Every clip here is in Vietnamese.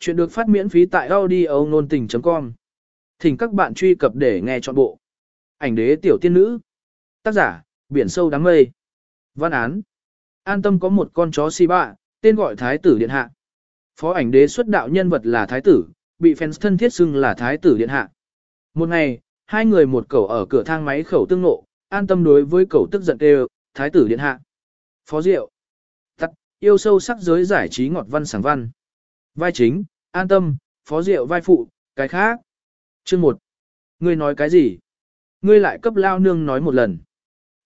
Chuyện được phát miễn phí tại audio nôn tình.com. Thỉnh các bạn truy cập để nghe trọn bộ. Ảnh đế tiểu tiên nữ. Tác giả, biển sâu đám mây. Văn án. An tâm có một con chó si bạ, tên gọi Thái tử Điện Hạ. Phó ảnh đế xuất đạo nhân vật là Thái tử, bị fans thân thiết xưng là Thái tử Điện Hạ. Một ngày, hai người một cậu ở cửa thang máy khẩu tương nộ, an tâm đối với cậu tức giận kêu, Thái tử Điện Hạ. Phó Diệu. Tắt, yêu sâu sắc giới giải trí ngọt văn sáng văn. Vai chính, an tâm, phó diệu vai phụ, cái khác. Chương 1. Ngươi nói cái gì? Ngươi lại cấp lao nương nói một lần.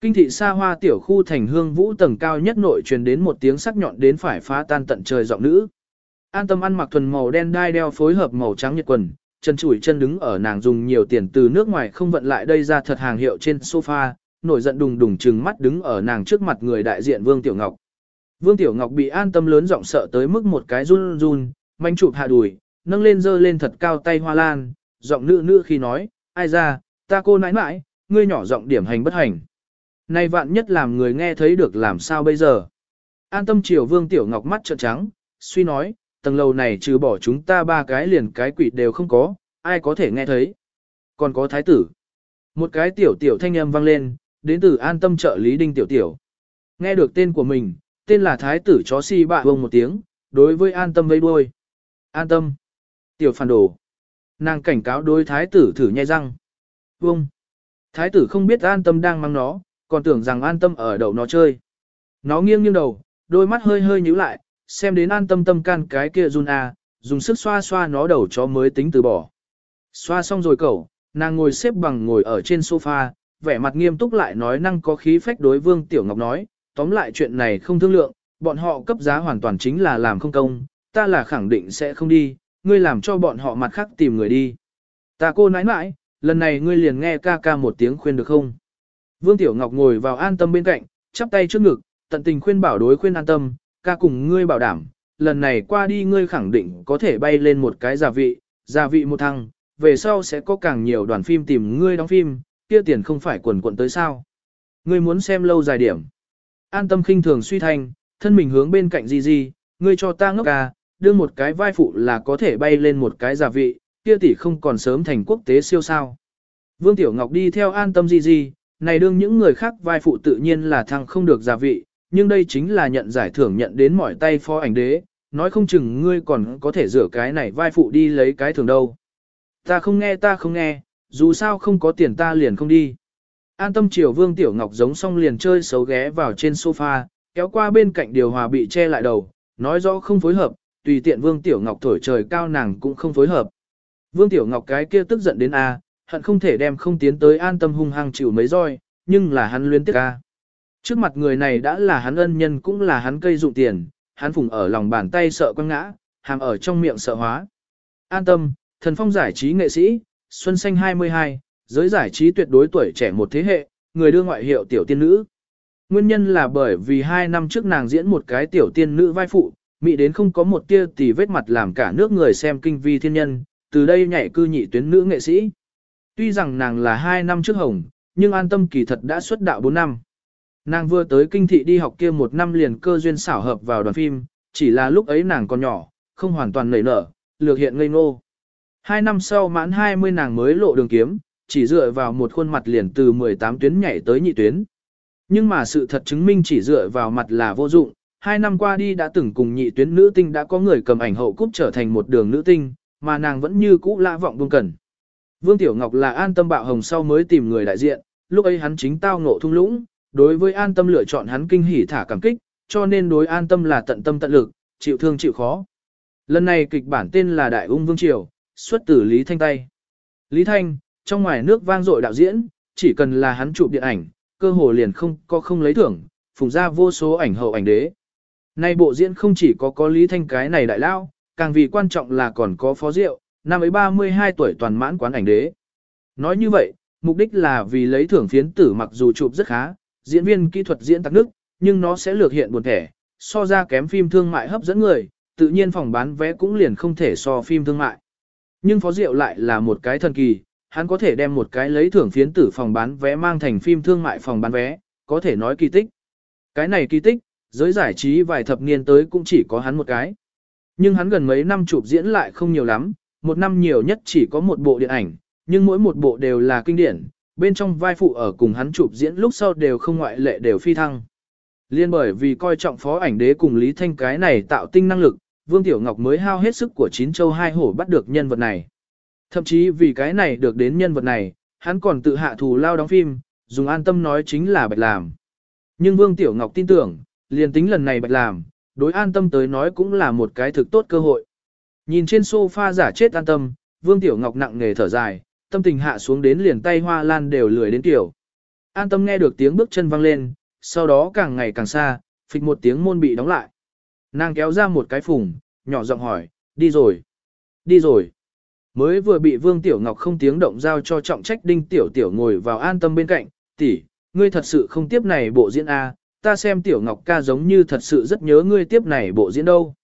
Kinh thị xa hoa tiểu khu thành hương vũ tầng cao nhất nội truyền đến một tiếng sắc nhọn đến phải phá tan tận trời giọng nữ. An tâm ăn mặc thuần màu đen đai đeo phối hợp màu trắng nhật quần, chân chủi chân đứng ở nàng dùng nhiều tiền từ nước ngoài không vận lại đây ra thật hàng hiệu trên sofa, nổi giận đùng đùng trừng mắt đứng ở nàng trước mặt người đại diện Vương Tiểu Ngọc. Vương Tiểu Ngọc bị an tâm lớn giọng sợ tới mức một cái run run, Mạnh chụp hạ đùi, nâng lên dơ lên thật cao tay hoa lan, giọng nữ nữ khi nói, ai ra, ta cô nãi nãi, ngươi nhỏ giọng điểm hành bất hành. Nay vạn nhất làm người nghe thấy được làm sao bây giờ. An tâm triều Vương Tiểu Ngọc mắt trợn trắng, suy nói, tầng lầu này trừ bỏ chúng ta ba cái liền cái quỷ đều không có, ai có thể nghe thấy. Còn có thái tử. Một cái tiểu tiểu thanh âm vang lên, đến từ an tâm trợ lý đinh tiểu tiểu. Nghe được tên của mình, tên là thái tử chó si bạ vông một tiếng, đối với an tâm vây đuôi. An tâm. Tiểu phản đồ. Nàng cảnh cáo đối thái tử thử nhai răng. Vông. Thái tử không biết an tâm đang mang nó, còn tưởng rằng an tâm ở đầu nó chơi. Nó nghiêng nghiêng đầu, đôi mắt hơi hơi nhíu lại, xem đến an tâm tâm can cái kia run a, dùng sức xoa xoa nó đầu chó mới tính từ bỏ. Xoa xong rồi cậu, nàng ngồi xếp bằng ngồi ở trên sofa, vẻ mặt nghiêm túc lại nói năng có khí phách đối Vương Tiểu Ngọc nói, tóm lại chuyện này không thương lượng, bọn họ cấp giá hoàn toàn chính là làm không công, ta là khẳng định sẽ không đi, ngươi làm cho bọn họ mặt khác tìm người đi. Ta cô nãi nãi, lần này ngươi liền nghe ca ca một tiếng khuyên được không? Vương Tiểu Ngọc ngồi vào an tâm bên cạnh, chắp tay trước ngực, tận tình khuyên bảo đối khuyên an tâm, ca cùng ngươi bảo đảm, lần này qua đi ngươi khẳng định có thể bay lên một cái gia vị, gia vị một thăng, về sau sẽ có càng nhiều đoàn phim tìm ngươi đóng phim, kia tiền không phải quần quận tới sao. Ngươi muốn xem lâu dài điểm. An tâm khinh thường suy thanh, thân mình hướng bên cạnh Di Di, ngươi cho ta ngốc ca, đưa một cái vai phụ là có thể bay lên một cái giả vị, kia tỷ không còn sớm thành quốc tế siêu sao. Vương Tiểu Ngọc đi theo an tâm gì gì, này đương những người khác vai phụ tự nhiên là thăng không được giả vị, nhưng đây chính là nhận giải thưởng nhận đến mỏi tay phó ảnh đế, nói không chừng ngươi còn có thể rửa cái này vai phụ đi lấy cái thưởng đâu. Ta không nghe ta không nghe, dù sao không có tiền ta liền không đi. An tâm chiều Vương Tiểu Ngọc giống xong liền chơi xấu ghé vào trên sofa, kéo qua bên cạnh điều hòa bị che lại đầu, nói rõ không phối hợp, tùy tiện Vương Tiểu Ngọc thổi trời cao nàng cũng không phối hợp. Vương Tiểu Ngọc cái kia tức giận đến a, hận không thể đem không tiến tới an tâm hung hăng chịu mấy roi, nhưng là hắn luyến tiếc a. Trước mặt người này đã là hắn ân nhân cũng là hắn cây dụng tiền, hắn phùng ở lòng bàn tay sợ quăng ngã, hàm ở trong miệng sợ hóa. An tâm, thần phong giải trí nghệ sĩ, Xuân Xanh 22, giới giải trí tuyệt đối tuổi trẻ một thế hệ, người đưa ngoại hiệu tiểu tiên nữ. Nguyên nhân là bởi vì hai năm trước nàng diễn một cái tiểu tiên nữ vai phụ, mỹ đến không có một tia tì vết mặt làm cả nước người xem kinh vi thiên nhân, từ đây nhảy cư nhị tuyến nữ nghệ sĩ. Tuy rằng nàng là hai năm trước hồng, nhưng an tâm kỳ thật đã xuất đạo 4 năm. Nàng vừa tới kinh thị đi học kia một năm liền cơ duyên xảo hợp vào đoàn phim, chỉ là lúc ấy nàng còn nhỏ, không hoàn toàn nảy nở, lược hiện ngây ngô. Hai năm sau mãn 20 nàng mới lộ đường kiếm, chỉ dựa vào một khuôn mặt liền từ 18 tuyến nhảy tới nhị tuyến. Nhưng mà sự thật chứng minh chỉ dựa vào mặt là vô dụng, hai năm qua đi đã từng cùng nhị tuyến nữ tinh đã có người cầm ảnh hậu cúp trở thành một đường nữ tinh, mà nàng vẫn như cũ lạ vọng buông cần. Vương Tiểu Ngọc là an tâm bạo hồng sau mới tìm người đại diện, lúc ấy hắn chính tao ngộ thung lũng, đối với an tâm lựa chọn hắn kinh hỉ thả cảm kích, cho nên đối an tâm là tận tâm tận lực, chịu thương chịu khó. Lần này kịch bản tên là Đại ung Vương Triều, xuất từ Lý Thanh tay. Lý Thanh, trong ngoài nước vang dội đạo diễn, chỉ cần là hắn chụp điện ảnh, cơ hồ liền không có không lấy thưởng, phùng ra vô số ảnh hậu ảnh đế. Nay bộ diễn không chỉ có có Lý Thanh cái này đại lao, càng vì quan trọng là còn có phó diệu, năm ấy 32 tuổi toàn mãn quán ảnh đế. Nói như vậy, mục đích là vì lấy thưởng phiến tử mặc dù chụp rất khá, diễn viên kỹ thuật diễn tắc nước, nhưng nó sẽ lược hiện buồn thẻ, so ra kém phim thương mại hấp dẫn người, tự nhiên phòng bán vé cũng liền không thể so phim thương mại. Nhưng Phó Diệu lại là một cái thần kỳ, hắn có thể đem một cái lấy thưởng phiến tử phòng bán vé mang thành phim thương mại phòng bán vé, có thể nói kỳ tích. Cái này kỳ tích, giới giải trí vài thập niên tới cũng chỉ có hắn một cái. Nhưng hắn gần mấy năm chụp diễn lại không nhiều lắm, một năm nhiều nhất chỉ có một bộ điện ảnh, nhưng mỗi một bộ đều là kinh điển, bên trong vai phụ ở cùng hắn chụp diễn lúc sau đều không ngoại lệ đều phi thăng. Liên bởi vì coi trọng phó ảnh đế cùng Lý Thanh cái này tạo tinh năng lực, Vương Tiểu Ngọc mới hao hết sức của chín châu hai hổ bắt được nhân vật này. Thậm chí vì cái này được đến nhân vật này, hắn còn tự hạ thù lao đóng phim, dùng an tâm nói chính là bạch làm. Nhưng Vương Tiểu Ngọc tin tưởng, liền tính lần này bạch làm, đối an tâm tới nói cũng là một cái thực tốt cơ hội. Nhìn trên sofa giả chết an tâm, Vương Tiểu Ngọc nặng nề thở dài, tâm tình hạ xuống đến liền tay hoa lan đều lười đến tiểu. An tâm nghe được tiếng bước chân vang lên, sau đó càng ngày càng xa, phịch một tiếng môn bị đóng lại. Nàng kéo ra một cái phùng, nhỏ giọng hỏi, đi rồi, đi rồi. Mới vừa bị Vương Tiểu Ngọc không tiếng động giao cho trọng trách Đinh Tiểu Tiểu ngồi vào an tâm bên cạnh, tỷ, ngươi thật sự không tiếp này bộ diễn A, ta xem Tiểu Ngọc ca giống như thật sự rất nhớ ngươi tiếp này bộ diễn đâu.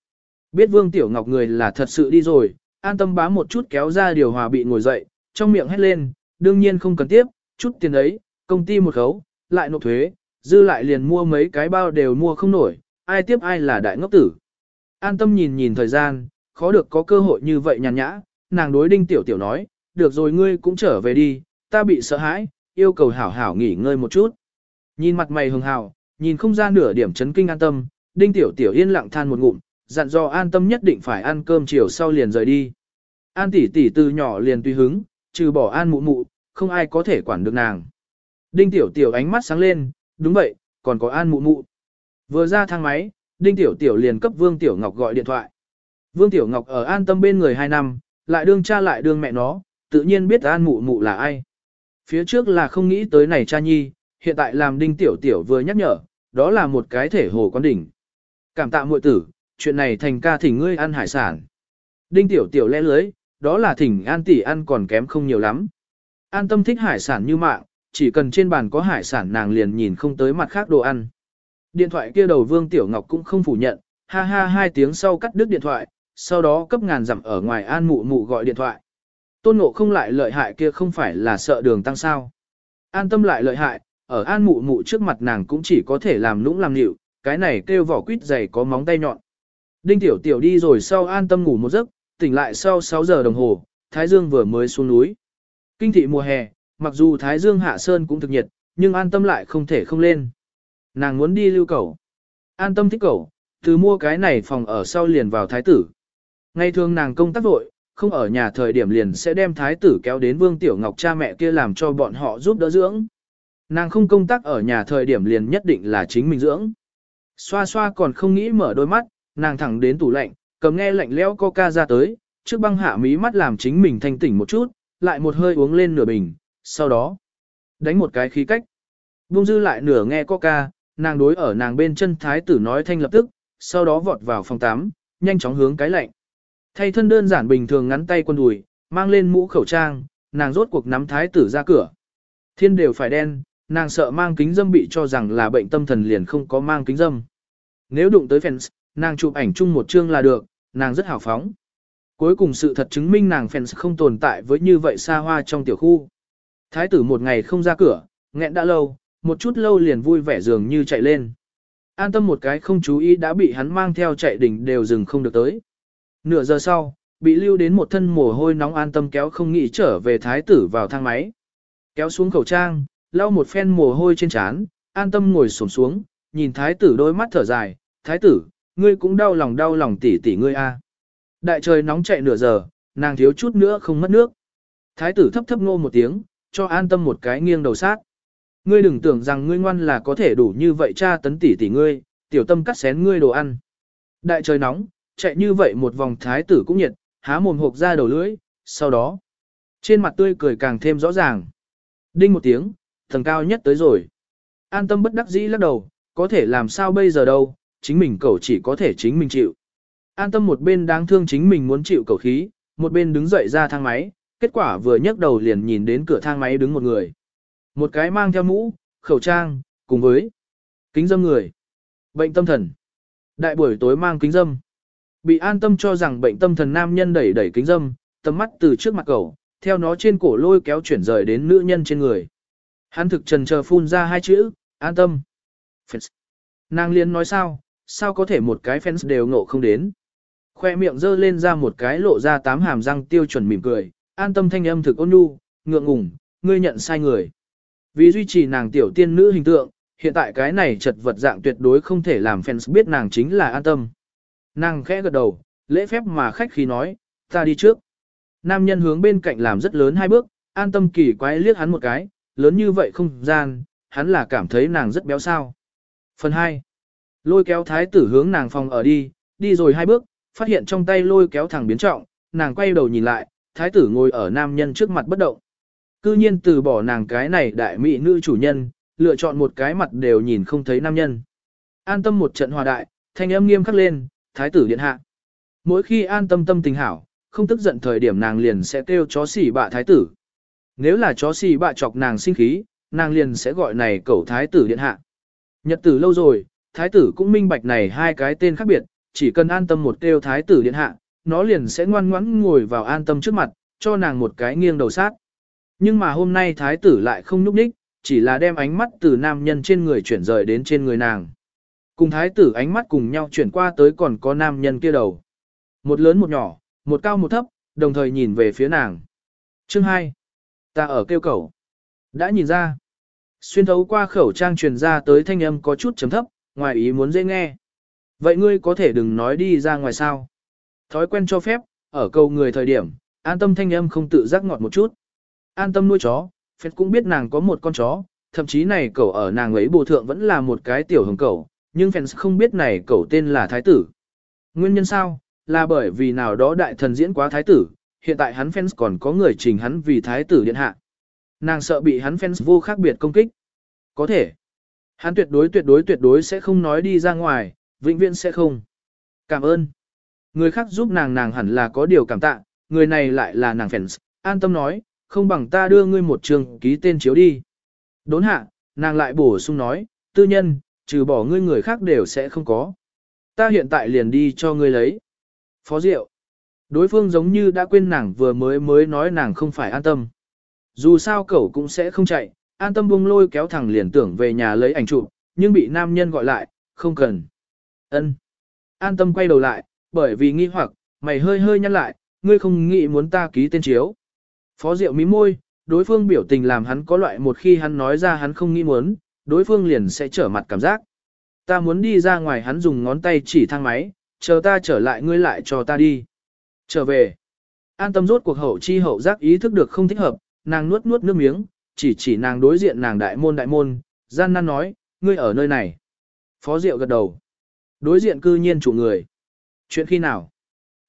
Biết Vương Tiểu Ngọc người là thật sự đi rồi, an tâm bám một chút kéo ra điều hòa bị ngồi dậy, trong miệng hét lên, đương nhiên không cần tiếp, chút tiền ấy, công ty một khấu, lại nộp thuế, dư lại liền mua mấy cái bao đều mua không nổi, ai tiếp ai là đại ngốc tử. An tâm nhìn nhìn thời gian, khó được có cơ hội như vậy nhàn nhã, nàng đối đinh tiểu tiểu nói, được rồi ngươi cũng trở về đi, ta bị sợ hãi, yêu cầu hảo hảo nghỉ ngơi một chút. Nhìn mặt mày hường hào, nhìn không ra nửa điểm chấn kinh an tâm, đinh tiểu tiểu yên lặng than một ngụm, dặn dò an tâm nhất định phải ăn cơm chiều sau liền rời đi. An tỷ tỷ từ nhỏ liền tùy hứng, trừ bỏ an mụ mụ, không ai có thể quản được nàng. Đinh tiểu tiểu ánh mắt sáng lên, đúng vậy, còn có an mụ mụ. Vừa ra thang máy, đinh tiểu tiểu liền cấp Vương Tiểu Ngọc gọi điện thoại. Vương Tiểu Ngọc ở an tâm bên người 2 năm, lại đương cha lại đương mẹ nó, tự nhiên biết an mụ mụ là ai. Phía trước là không nghĩ tới này cha nhi, hiện tại làm đinh tiểu tiểu vừa nhắc nhở, đó là một cái thể hồ quan đỉnh. Cảm tạ muội tử, chuyện này thành ca thỉnh ngươi ăn hải sản. Đinh tiểu tiểu lẽ lưới, đó là thỉnh an tỷ ăn còn kém không nhiều lắm. An tâm thích hải sản như mạng, chỉ cần trên bàn có hải sản nàng liền nhìn không tới mặt khác đồ ăn. Điện thoại kia đầu Vương Tiểu Ngọc cũng không phủ nhận, ha ha hai tiếng sau cắt đứt điện thoại, sau đó cấp ngàn dặm ở ngoài an mụ mụ gọi điện thoại. Tôn ngộ không lại lợi hại kia không phải là sợ đường tăng sao. An tâm lại lợi hại, ở an mụ mụ trước mặt nàng cũng chỉ có thể làm nũng làm nịu, cái này kêu vỏ quýt dày có móng tay nhọn. Đinh tiểu tiểu đi rồi sau an tâm ngủ một giấc, tỉnh lại sau 6 giờ đồng hồ, Thái Dương vừa mới xuống núi. Kinh thị mùa hè, mặc dù Thái Dương hạ sơn cũng thực nhiệt, nhưng an tâm lại không thể không lên. Nàng muốn đi lưu cầu. An tâm thích cầu, từ mua cái này phòng ở sau liền vào thái tử. Ngày thường nàng công tác vội, không ở nhà thời điểm liền sẽ đem thái tử kéo đến Vương Tiểu Ngọc cha mẹ kia làm cho bọn họ giúp đỡ dưỡng. Nàng không công tác ở nhà thời điểm liền nhất định là chính mình dưỡng. Xoa xoa còn không nghĩ mở đôi mắt, nàng thẳng đến tủ lạnh, cầm nghe lạnh lẽo coca ra tới, trước băng hạ mí mắt làm chính mình thanh tỉnh một chút, lại một hơi uống lên nửa bình, sau đó đánh một cái khí cách. Bung dư lại nửa nghe coca, nàng đối ở nàng bên chân thái tử nói thanh lập tức, sau đó vọt vào phòng tắm, nhanh chóng hướng cái lạnh. Thay thân đơn giản bình thường ngắn tay quần đùi, mang lên mũ khẩu trang, nàng rốt cuộc nắm thái tử ra cửa. Thiên đều phải đen, nàng sợ mang kính dâm bị cho rằng là bệnh tâm thần liền không có mang kính dâm. Nếu đụng tới fans, nàng chụp ảnh chung một chương là được, nàng rất hào phóng. Cuối cùng sự thật chứng minh nàng fans không tồn tại với như vậy xa hoa trong tiểu khu. Thái tử một ngày không ra cửa, nghẹn đã lâu, một chút lâu liền vui vẻ dường như chạy lên. An tâm một cái không chú ý đã bị hắn mang theo chạy đỉnh đều dừng không được tới. Nửa giờ sau, bị lưu đến một thân mồ hôi nóng an tâm kéo không nghĩ trở về thái tử vào thang máy. Kéo xuống khẩu trang, lau một phen mồ hôi trên trán, an tâm ngồi xổm xuống, nhìn thái tử đôi mắt thở dài, thái tử, ngươi cũng đau lòng đau lòng tỷ tỷ ngươi a. Đại trời nóng chạy nửa giờ, nàng thiếu chút nữa không mất nước. Thái tử thấp thấp ngô một tiếng, cho an tâm một cái nghiêng đầu sát. Ngươi đừng tưởng rằng ngươi ngoan là có thể đủ như vậy cha tấn tỷ tỷ ngươi, tiểu tâm cắt xén ngươi đồ ăn. Đại trời nóng, chạy như vậy một vòng thái tử cũng nhiệt, há mồm hộp ra đầu lưỡi, sau đó, trên mặt tươi cười càng thêm rõ ràng. Đinh một tiếng, tầng cao nhất tới rồi. An tâm bất đắc dĩ lắc đầu, có thể làm sao bây giờ đâu, chính mình cậu chỉ có thể chính mình chịu. An tâm một bên đáng thương chính mình muốn chịu cầu khí, một bên đứng dậy ra thang máy, kết quả vừa nhấc đầu liền nhìn đến cửa thang máy đứng một người. Một cái mang theo mũ, khẩu trang, cùng với kính dâm người. Bệnh tâm thần. Đại buổi tối mang kính dâm. Bị an tâm cho rằng bệnh tâm thần nam nhân đẩy đẩy kính dâm, tầm mắt từ trước mặt cậu, theo nó trên cổ lôi kéo chuyển rời đến nữ nhân trên người. Hắn thực trần chờ phun ra hai chữ, an tâm. Fans. Nàng liên nói sao, sao có thể một cái fans đều ngộ không đến. Khoe miệng dơ lên ra một cái lộ ra tám hàm răng tiêu chuẩn mỉm cười, an tâm thanh âm thực ôn nhu, ngượng ngùng, ngươi nhận sai người. Vì duy trì nàng tiểu tiên nữ hình tượng, hiện tại cái này chật vật dạng tuyệt đối không thể làm fans biết nàng chính là an tâm. Nàng khẽ gật đầu, lễ phép mà khách khí nói, ta đi trước. Nam nhân hướng bên cạnh làm rất lớn hai bước, an tâm kỳ quái liếc hắn một cái, lớn như vậy không gian, hắn là cảm thấy nàng rất béo sao. Phần 2. Lôi kéo thái tử hướng nàng phòng ở đi, đi rồi hai bước, phát hiện trong tay lôi kéo thẳng biến trọng, nàng quay đầu nhìn lại, thái tử ngồi ở nam nhân trước mặt bất động. Cư nhiên từ bỏ nàng cái này đại mỹ nữ chủ nhân, lựa chọn một cái mặt đều nhìn không thấy nam nhân. An tâm một trận hòa đại, thanh âm nghiêm khắc lên, thái tử điện hạ. Mỗi khi an tâm tâm tình hảo, không tức giận thời điểm nàng liền sẽ kêu chó xỉ bạ thái tử. Nếu là chó xì bạ chọc nàng sinh khí, nàng liền sẽ gọi này cẩu thái tử điện hạ. Nhật tử lâu rồi, thái tử cũng minh bạch này hai cái tên khác biệt, chỉ cần an tâm một kêu thái tử điện hạ, nó liền sẽ ngoan ngoãn ngồi vào an tâm trước mặt, cho nàng một cái nghiêng đầu sát. Nhưng mà hôm nay thái tử lại không núp đích, chỉ là đem ánh mắt từ nam nhân trên người chuyển rời đến trên người nàng. Cùng thái tử ánh mắt cùng nhau chuyển qua tới còn có nam nhân kia đầu. Một lớn một nhỏ, một cao một thấp, đồng thời nhìn về phía nàng. Chương 2. Ta ở kêu cầu. Đã nhìn ra. Xuyên thấu qua khẩu trang truyền ra tới thanh âm có chút chấm thấp, ngoài ý muốn dễ nghe. Vậy ngươi có thể đừng nói đi ra ngoài sao. Thói quen cho phép, ở cầu người thời điểm, an tâm thanh âm không tự giác ngọt một chút. An tâm nuôi chó, phết cũng biết nàng có một con chó, thậm chí này cậu ở nàng ấy bồ thượng vẫn là một cái tiểu hồng cậu, nhưng fans không biết này cậu tên là thái tử. Nguyên nhân sao? Là bởi vì nào đó đại thần diễn quá thái tử, hiện tại hắn fans còn có người trình hắn vì thái tử điện hạ. Nàng sợ bị hắn fans vô khác biệt công kích. Có thể. Hắn tuyệt đối tuyệt đối tuyệt đối sẽ không nói đi ra ngoài, vĩnh viễn sẽ không. Cảm ơn. Người khác giúp nàng nàng hẳn là có điều cảm tạ, người này lại là nàng fans, an tâm nói, không bằng ta đưa ngươi một trường ký tên chiếu đi. Đốn hạ, nàng lại bổ sung nói, tư nhân, trừ bỏ ngươi người khác đều sẽ không có. Ta hiện tại liền đi cho ngươi lấy. Phó Diệu. Đối phương giống như đã quên nàng vừa mới mới nói nàng không phải an tâm. Dù sao cậu cũng sẽ không chạy, an tâm buông lôi kéo thẳng liền tưởng về nhà lấy ảnh chụp, nhưng bị nam nhân gọi lại, không cần. Ân. An tâm quay đầu lại, bởi vì nghi hoặc, mày hơi hơi nhăn lại, ngươi không nghĩ muốn ta ký tên chiếu. Phó Diệu mí môi, đối phương biểu tình làm hắn có loại một khi hắn nói ra hắn không nghĩ muốn, đối phương liền sẽ trở mặt cảm giác. Ta muốn đi ra ngoài hắn dùng ngón tay chỉ thang máy, chờ ta trở lại ngươi lại cho ta đi. Trở về. An tâm rốt cuộc hậu chi hậu giác ý thức được không thích hợp, nàng nuốt nuốt nước miếng, chỉ chỉ nàng đối diện nàng đại môn đại môn, gian nan nói, ngươi ở nơi này. Phó Diệu gật đầu. Đối diện cư nhiên chủ người. Chuyện khi nào?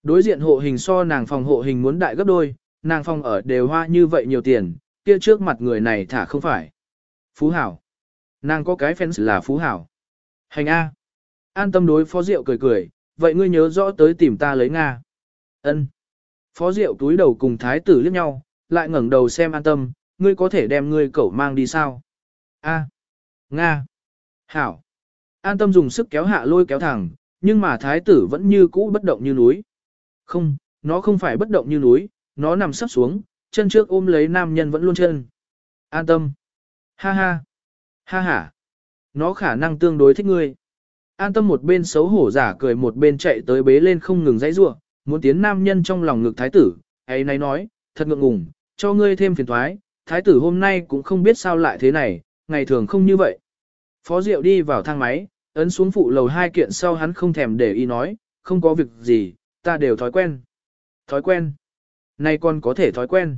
Đối diện hộ hình so nàng phòng hộ hình muốn đại gấp đôi, nàng phòng ở đều hoa như vậy nhiều tiền, kia trước mặt người này thả không phải. Phú Hảo. Nàng có cái fans là Phú Hảo. Hành A. An tâm đối Phó Diệu cười cười, vậy ngươi nhớ rõ tới tìm ta lấy Nga. Ân. Phó Diệu túi đầu cùng thái tử liếc nhau, lại ngẩng đầu xem an tâm, ngươi có thể đem ngươi cẩu mang đi sao? A. Nga. Hảo. An tâm dùng sức kéo hạ lôi kéo thẳng, nhưng mà thái tử vẫn như cũ bất động như núi. Không, nó không phải bất động như núi, nó nằm sắp xuống, chân trước ôm lấy nam nhân vẫn luôn chân. An tâm. Ha ha. Ha ha. Nó khả năng tương đối thích ngươi. An tâm một bên xấu hổ giả cười một bên chạy tới bế lên không ngừng dãy rủa, muốn tiến nam nhân trong lòng ngực thái tử, ấy nay nói, thật ngượng ngùng, cho ngươi thêm phiền thoái, thái tử hôm nay cũng không biết sao lại thế này, ngày thường không như vậy. Phó Diệu đi vào thang máy, ấn xuống phụ lầu hai kiện sau hắn không thèm để ý nói, không có việc gì, ta đều thói quen. Thói quen. Nay còn có thể thói quen.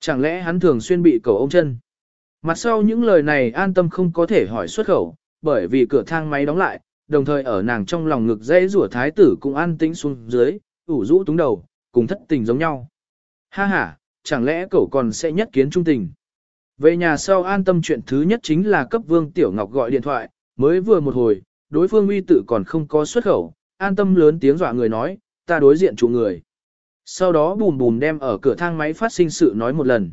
Chẳng lẽ hắn thường xuyên bị cầu ông chân? Mặt sau những lời này an tâm không có thể hỏi xuất khẩu, bởi vì cửa thang máy đóng lại, đồng thời ở nàng trong lòng ngực dễ rủa thái tử cũng an tĩnh xuống dưới, ủ rũ túng đầu, cùng thất tình giống nhau. Ha ha, chẳng lẽ cậu còn sẽ nhất kiến trung tình? Về nhà sau an tâm chuyện thứ nhất chính là cấp Vương Tiểu Ngọc gọi điện thoại, mới vừa một hồi, đối phương uy tử còn không có xuất khẩu, an tâm lớn tiếng dọa người nói, ta đối diện chủ người. Sau đó bùm bùm đem ở cửa thang máy phát sinh sự nói một lần.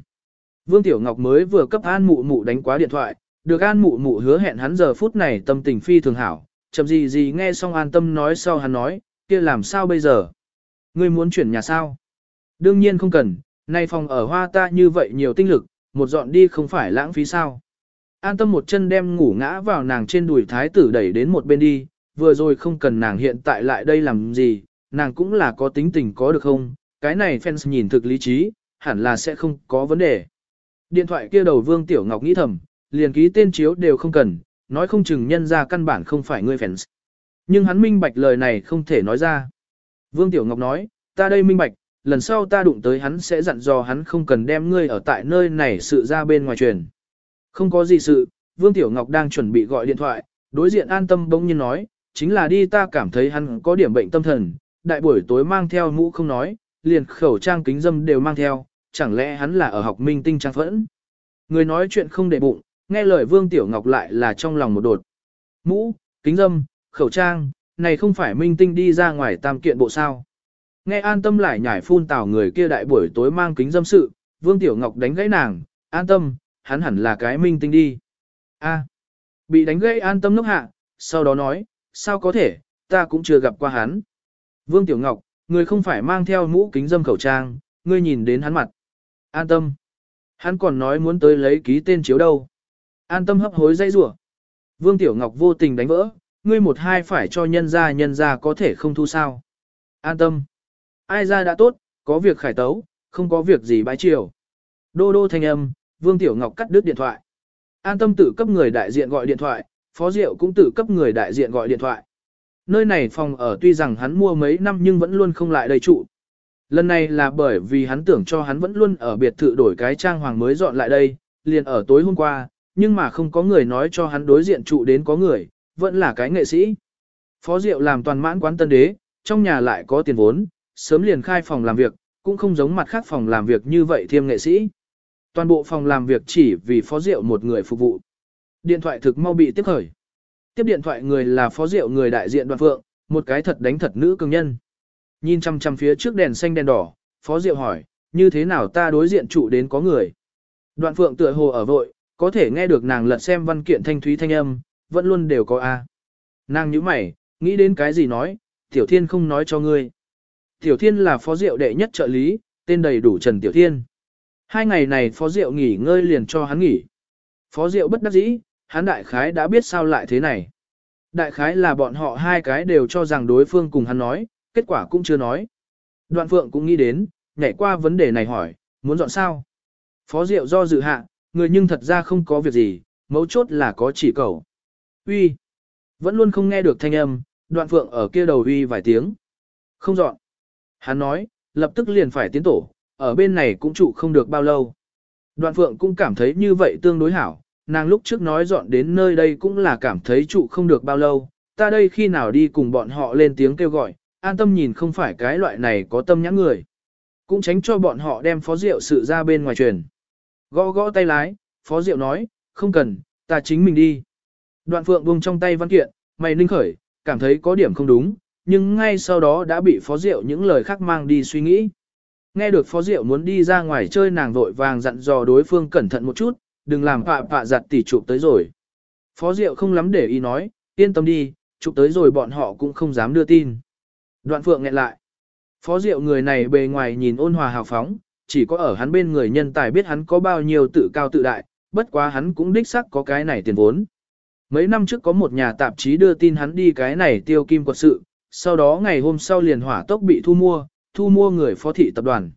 Vương Tiểu Ngọc mới vừa cấp an mụ mụ đánh quá điện thoại, được an mụ mụ hứa hẹn hắn giờ phút này tâm tình phi thường hảo, chậm gì gì nghe xong an tâm nói sau hắn nói, kia làm sao bây giờ? Ngươi muốn chuyển nhà sao? Đương nhiên không cần, nay phòng ở hoa ta như vậy nhiều tinh lực, một dọn đi không phải lãng phí sao? An tâm một chân đem ngủ ngã vào nàng trên đùi thái tử đẩy đến một bên đi, vừa rồi không cần nàng hiện tại lại đây làm gì, nàng cũng là có tính tình có được không, cái này fans nhìn thực lý trí, hẳn là sẽ không có vấn đề. Điện thoại kia đầu Vương Tiểu Ngọc nghĩ thầm, liền ký tên chiếu đều không cần, nói không chừng nhân ra căn bản không phải người fans. Nhưng hắn minh bạch lời này không thể nói ra. Vương Tiểu Ngọc nói, ta đây minh bạch, lần sau ta đụng tới hắn sẽ dặn dò hắn không cần đem ngươi ở tại nơi này sự ra bên ngoài truyền. Không có gì sự, Vương Tiểu Ngọc đang chuẩn bị gọi điện thoại, đối diện an tâm bỗng nhiên nói, chính là đi ta cảm thấy hắn có điểm bệnh tâm thần, đại buổi tối mang theo mũ không nói, liền khẩu trang kính dâm đều mang theo, chẳng lẽ hắn là ở học minh tinh trang phẫn. Người nói chuyện không để bụng, nghe lời Vương Tiểu Ngọc lại là trong lòng một đột. Mũ, kính dâm, khẩu trang, này không phải minh tinh đi ra ngoài tam kiện bộ sao. Nghe an tâm lại nhảy phun tào người kia đại buổi tối mang kính dâm sự, Vương Tiểu Ngọc đánh gãy nàng, an tâm, hắn hẳn là cái minh tinh đi. A, bị đánh gãy an tâm nốc hạ, sau đó nói, sao có thể, ta cũng chưa gặp qua hắn. Vương Tiểu Ngọc, người không phải mang theo mũ kính dâm khẩu trang, ngươi nhìn đến hắn mặt. An tâm. Hắn còn nói muốn tới lấy ký tên chiếu đâu. An tâm hấp hối dây rủa. Vương Tiểu Ngọc vô tình đánh vỡ, ngươi một hai phải cho nhân gia nhân gia có thể không thu sao. An tâm. Ai ra đã tốt, có việc khải tấu, không có việc gì bãi chiều. Đô đô thanh âm, Vương Tiểu Ngọc cắt đứt điện thoại. An tâm tự cấp người đại diện gọi điện thoại, Phó Diệu cũng tự cấp người đại diện gọi điện thoại. Nơi này phòng ở tuy rằng hắn mua mấy năm nhưng vẫn luôn không lại đầy trụ. Lần này là bởi vì hắn tưởng cho hắn vẫn luôn ở biệt thự đổi cái trang hoàng mới dọn lại đây, liền ở tối hôm qua, nhưng mà không có người nói cho hắn đối diện trụ đến có người, vẫn là cái nghệ sĩ. Phó Diệu làm toàn mãn quán tân đế, trong nhà lại có tiền vốn, sớm liền khai phòng làm việc, cũng không giống mặt khác phòng làm việc như vậy thiêm nghệ sĩ. Toàn bộ phòng làm việc chỉ vì Phó Diệu một người phục vụ. Điện thoại thực mau bị tiếp khởi. Tiếp điện thoại người là Phó Diệu người đại diện đoàn phượng, một cái thật đánh thật nữ cường nhân. Nhìn chăm chăm phía trước đèn xanh đèn đỏ, Phó Diệu hỏi, như thế nào ta đối diện trụ đến có người. Đoạn phượng tựa hồ ở vội, có thể nghe được nàng lật xem văn kiện thanh thúy thanh âm, vẫn luôn đều có A. Nàng nhíu mày, nghĩ đến cái gì nói, Tiểu Thiên không nói cho ngươi. Tiểu Thiên là phó diệu đệ nhất trợ lý, tên đầy đủ Trần Tiểu Thiên. Hai ngày này phó diệu nghỉ ngơi liền cho hắn nghỉ. Phó diệu bất đắc dĩ, hắn đại khái đã biết sao lại thế này. Đại khái là bọn họ hai cái đều cho rằng đối phương cùng hắn nói, kết quả cũng chưa nói. Đoạn phượng cũng nghĩ đến, nhảy qua vấn đề này hỏi, muốn dọn sao? Phó diệu do dự hạ, người nhưng thật ra không có việc gì, mấu chốt là có chỉ cầu. Uy, Vẫn luôn không nghe được thanh âm, đoạn phượng ở kia đầu uy vài tiếng. Không dọn. Hắn nói, lập tức liền phải tiến tổ, ở bên này cũng trụ không được bao lâu. Đoạn phượng cũng cảm thấy như vậy tương đối hảo, nàng lúc trước nói dọn đến nơi đây cũng là cảm thấy trụ không được bao lâu, ta đây khi nào đi cùng bọn họ lên tiếng kêu gọi, an tâm nhìn không phải cái loại này có tâm nhãn người. Cũng tránh cho bọn họ đem phó rượu sự ra bên ngoài truyền. Gõ gõ tay lái, phó rượu nói, không cần, ta chính mình đi. Đoạn phượng buông trong tay văn kiện, mày ninh khởi, cảm thấy có điểm không đúng, nhưng ngay sau đó đã bị phó diệu những lời khác mang đi suy nghĩ. Nghe được phó diệu muốn đi ra ngoài chơi nàng vội vàng dặn dò đối phương cẩn thận một chút, đừng làm pạ pạ giặt tỉ chụp tới rồi. Phó diệu không lắm để ý nói, yên tâm đi, chụp tới rồi bọn họ cũng không dám đưa tin. Đoạn phượng nghẹn lại. Phó diệu người này bề ngoài nhìn ôn hòa hào phóng, chỉ có ở hắn bên người nhân tài biết hắn có bao nhiêu tự cao tự đại, bất quá hắn cũng đích sắc có cái này tiền vốn. Mấy năm trước có một nhà tạp chí đưa tin hắn đi cái này tiêu kim quật sự, sau đó ngày hôm sau liền hỏa tốc bị thu mua, thu mua người phó thị tập đoàn.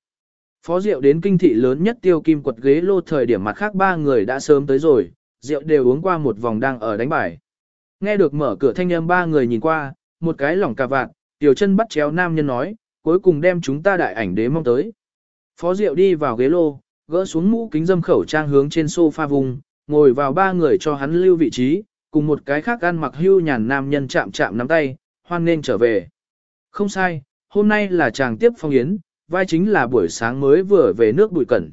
Phó Diệu đến kinh thị lớn nhất tiêu kim quật ghế lô thời điểm mặt khác ba người đã sớm tới rồi, Diệu đều uống qua một vòng đang ở đánh bài. Nghe được mở cửa thanh âm ba người nhìn qua, một cái lỏng cà vạt, tiểu chân bắt chéo nam nhân nói, cuối cùng đem chúng ta đại ảnh đế mong tới. Phó Diệu đi vào ghế lô, gỡ xuống mũ kính dâm khẩu trang hướng trên sofa vùng, ngồi vào ba người cho hắn lưu vị trí, cùng một cái khác ăn mặc hưu nhàn nam nhân chạm chạm nắm tay, hoan nên trở về. Không sai, hôm nay là chàng tiếp phong yến, vai chính là buổi sáng mới vừa về nước bụi cẩn.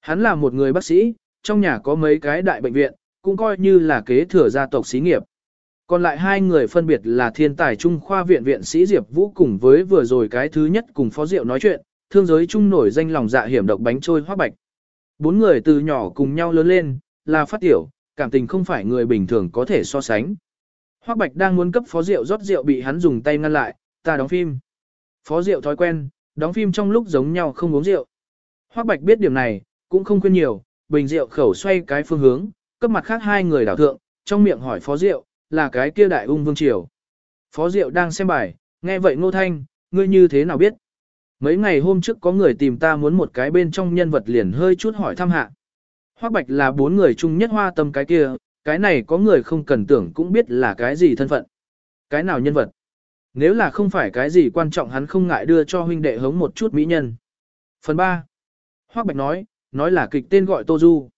Hắn là một người bác sĩ, trong nhà có mấy cái đại bệnh viện, cũng coi như là kế thừa gia tộc xí nghiệp. Còn lại hai người phân biệt là thiên tài trung khoa viện viện sĩ Diệp Vũ cùng với vừa rồi cái thứ nhất cùng phó diệu nói chuyện, thương giới trung nổi danh lòng dạ hiểm độc bánh trôi hoác bạch. Bốn người từ nhỏ cùng nhau lớn lên, là phát tiểu, cảm tình không phải người bình thường có thể so sánh. Hoắc Bạch đang muốn cấp phó rượu rót rượu bị hắn dùng tay ngăn lại, ta đóng phim. Phó rượu thói quen, đóng phim trong lúc giống nhau không uống rượu. Hoắc Bạch biết điểm này, cũng không khuyên nhiều, bình rượu khẩu xoay cái phương hướng, cấp mặt khác hai người đảo thượng, trong miệng hỏi phó rượu, là cái kia đại ung vương triều. Phó rượu đang xem bài, nghe vậy ngô thanh, ngươi như thế nào biết? Mấy ngày hôm trước có người tìm ta muốn một cái bên trong nhân vật liền hơi chút hỏi thăm hạ. Hoác Bạch là bốn người chung nhất hoa tâm cái kia, cái này có người không cần tưởng cũng biết là cái gì thân phận. Cái nào nhân vật? Nếu là không phải cái gì quan trọng hắn không ngại đưa cho huynh đệ hống một chút mỹ nhân. Phần 3. Hoác Bạch nói, nói là kịch tên gọi Tô Du.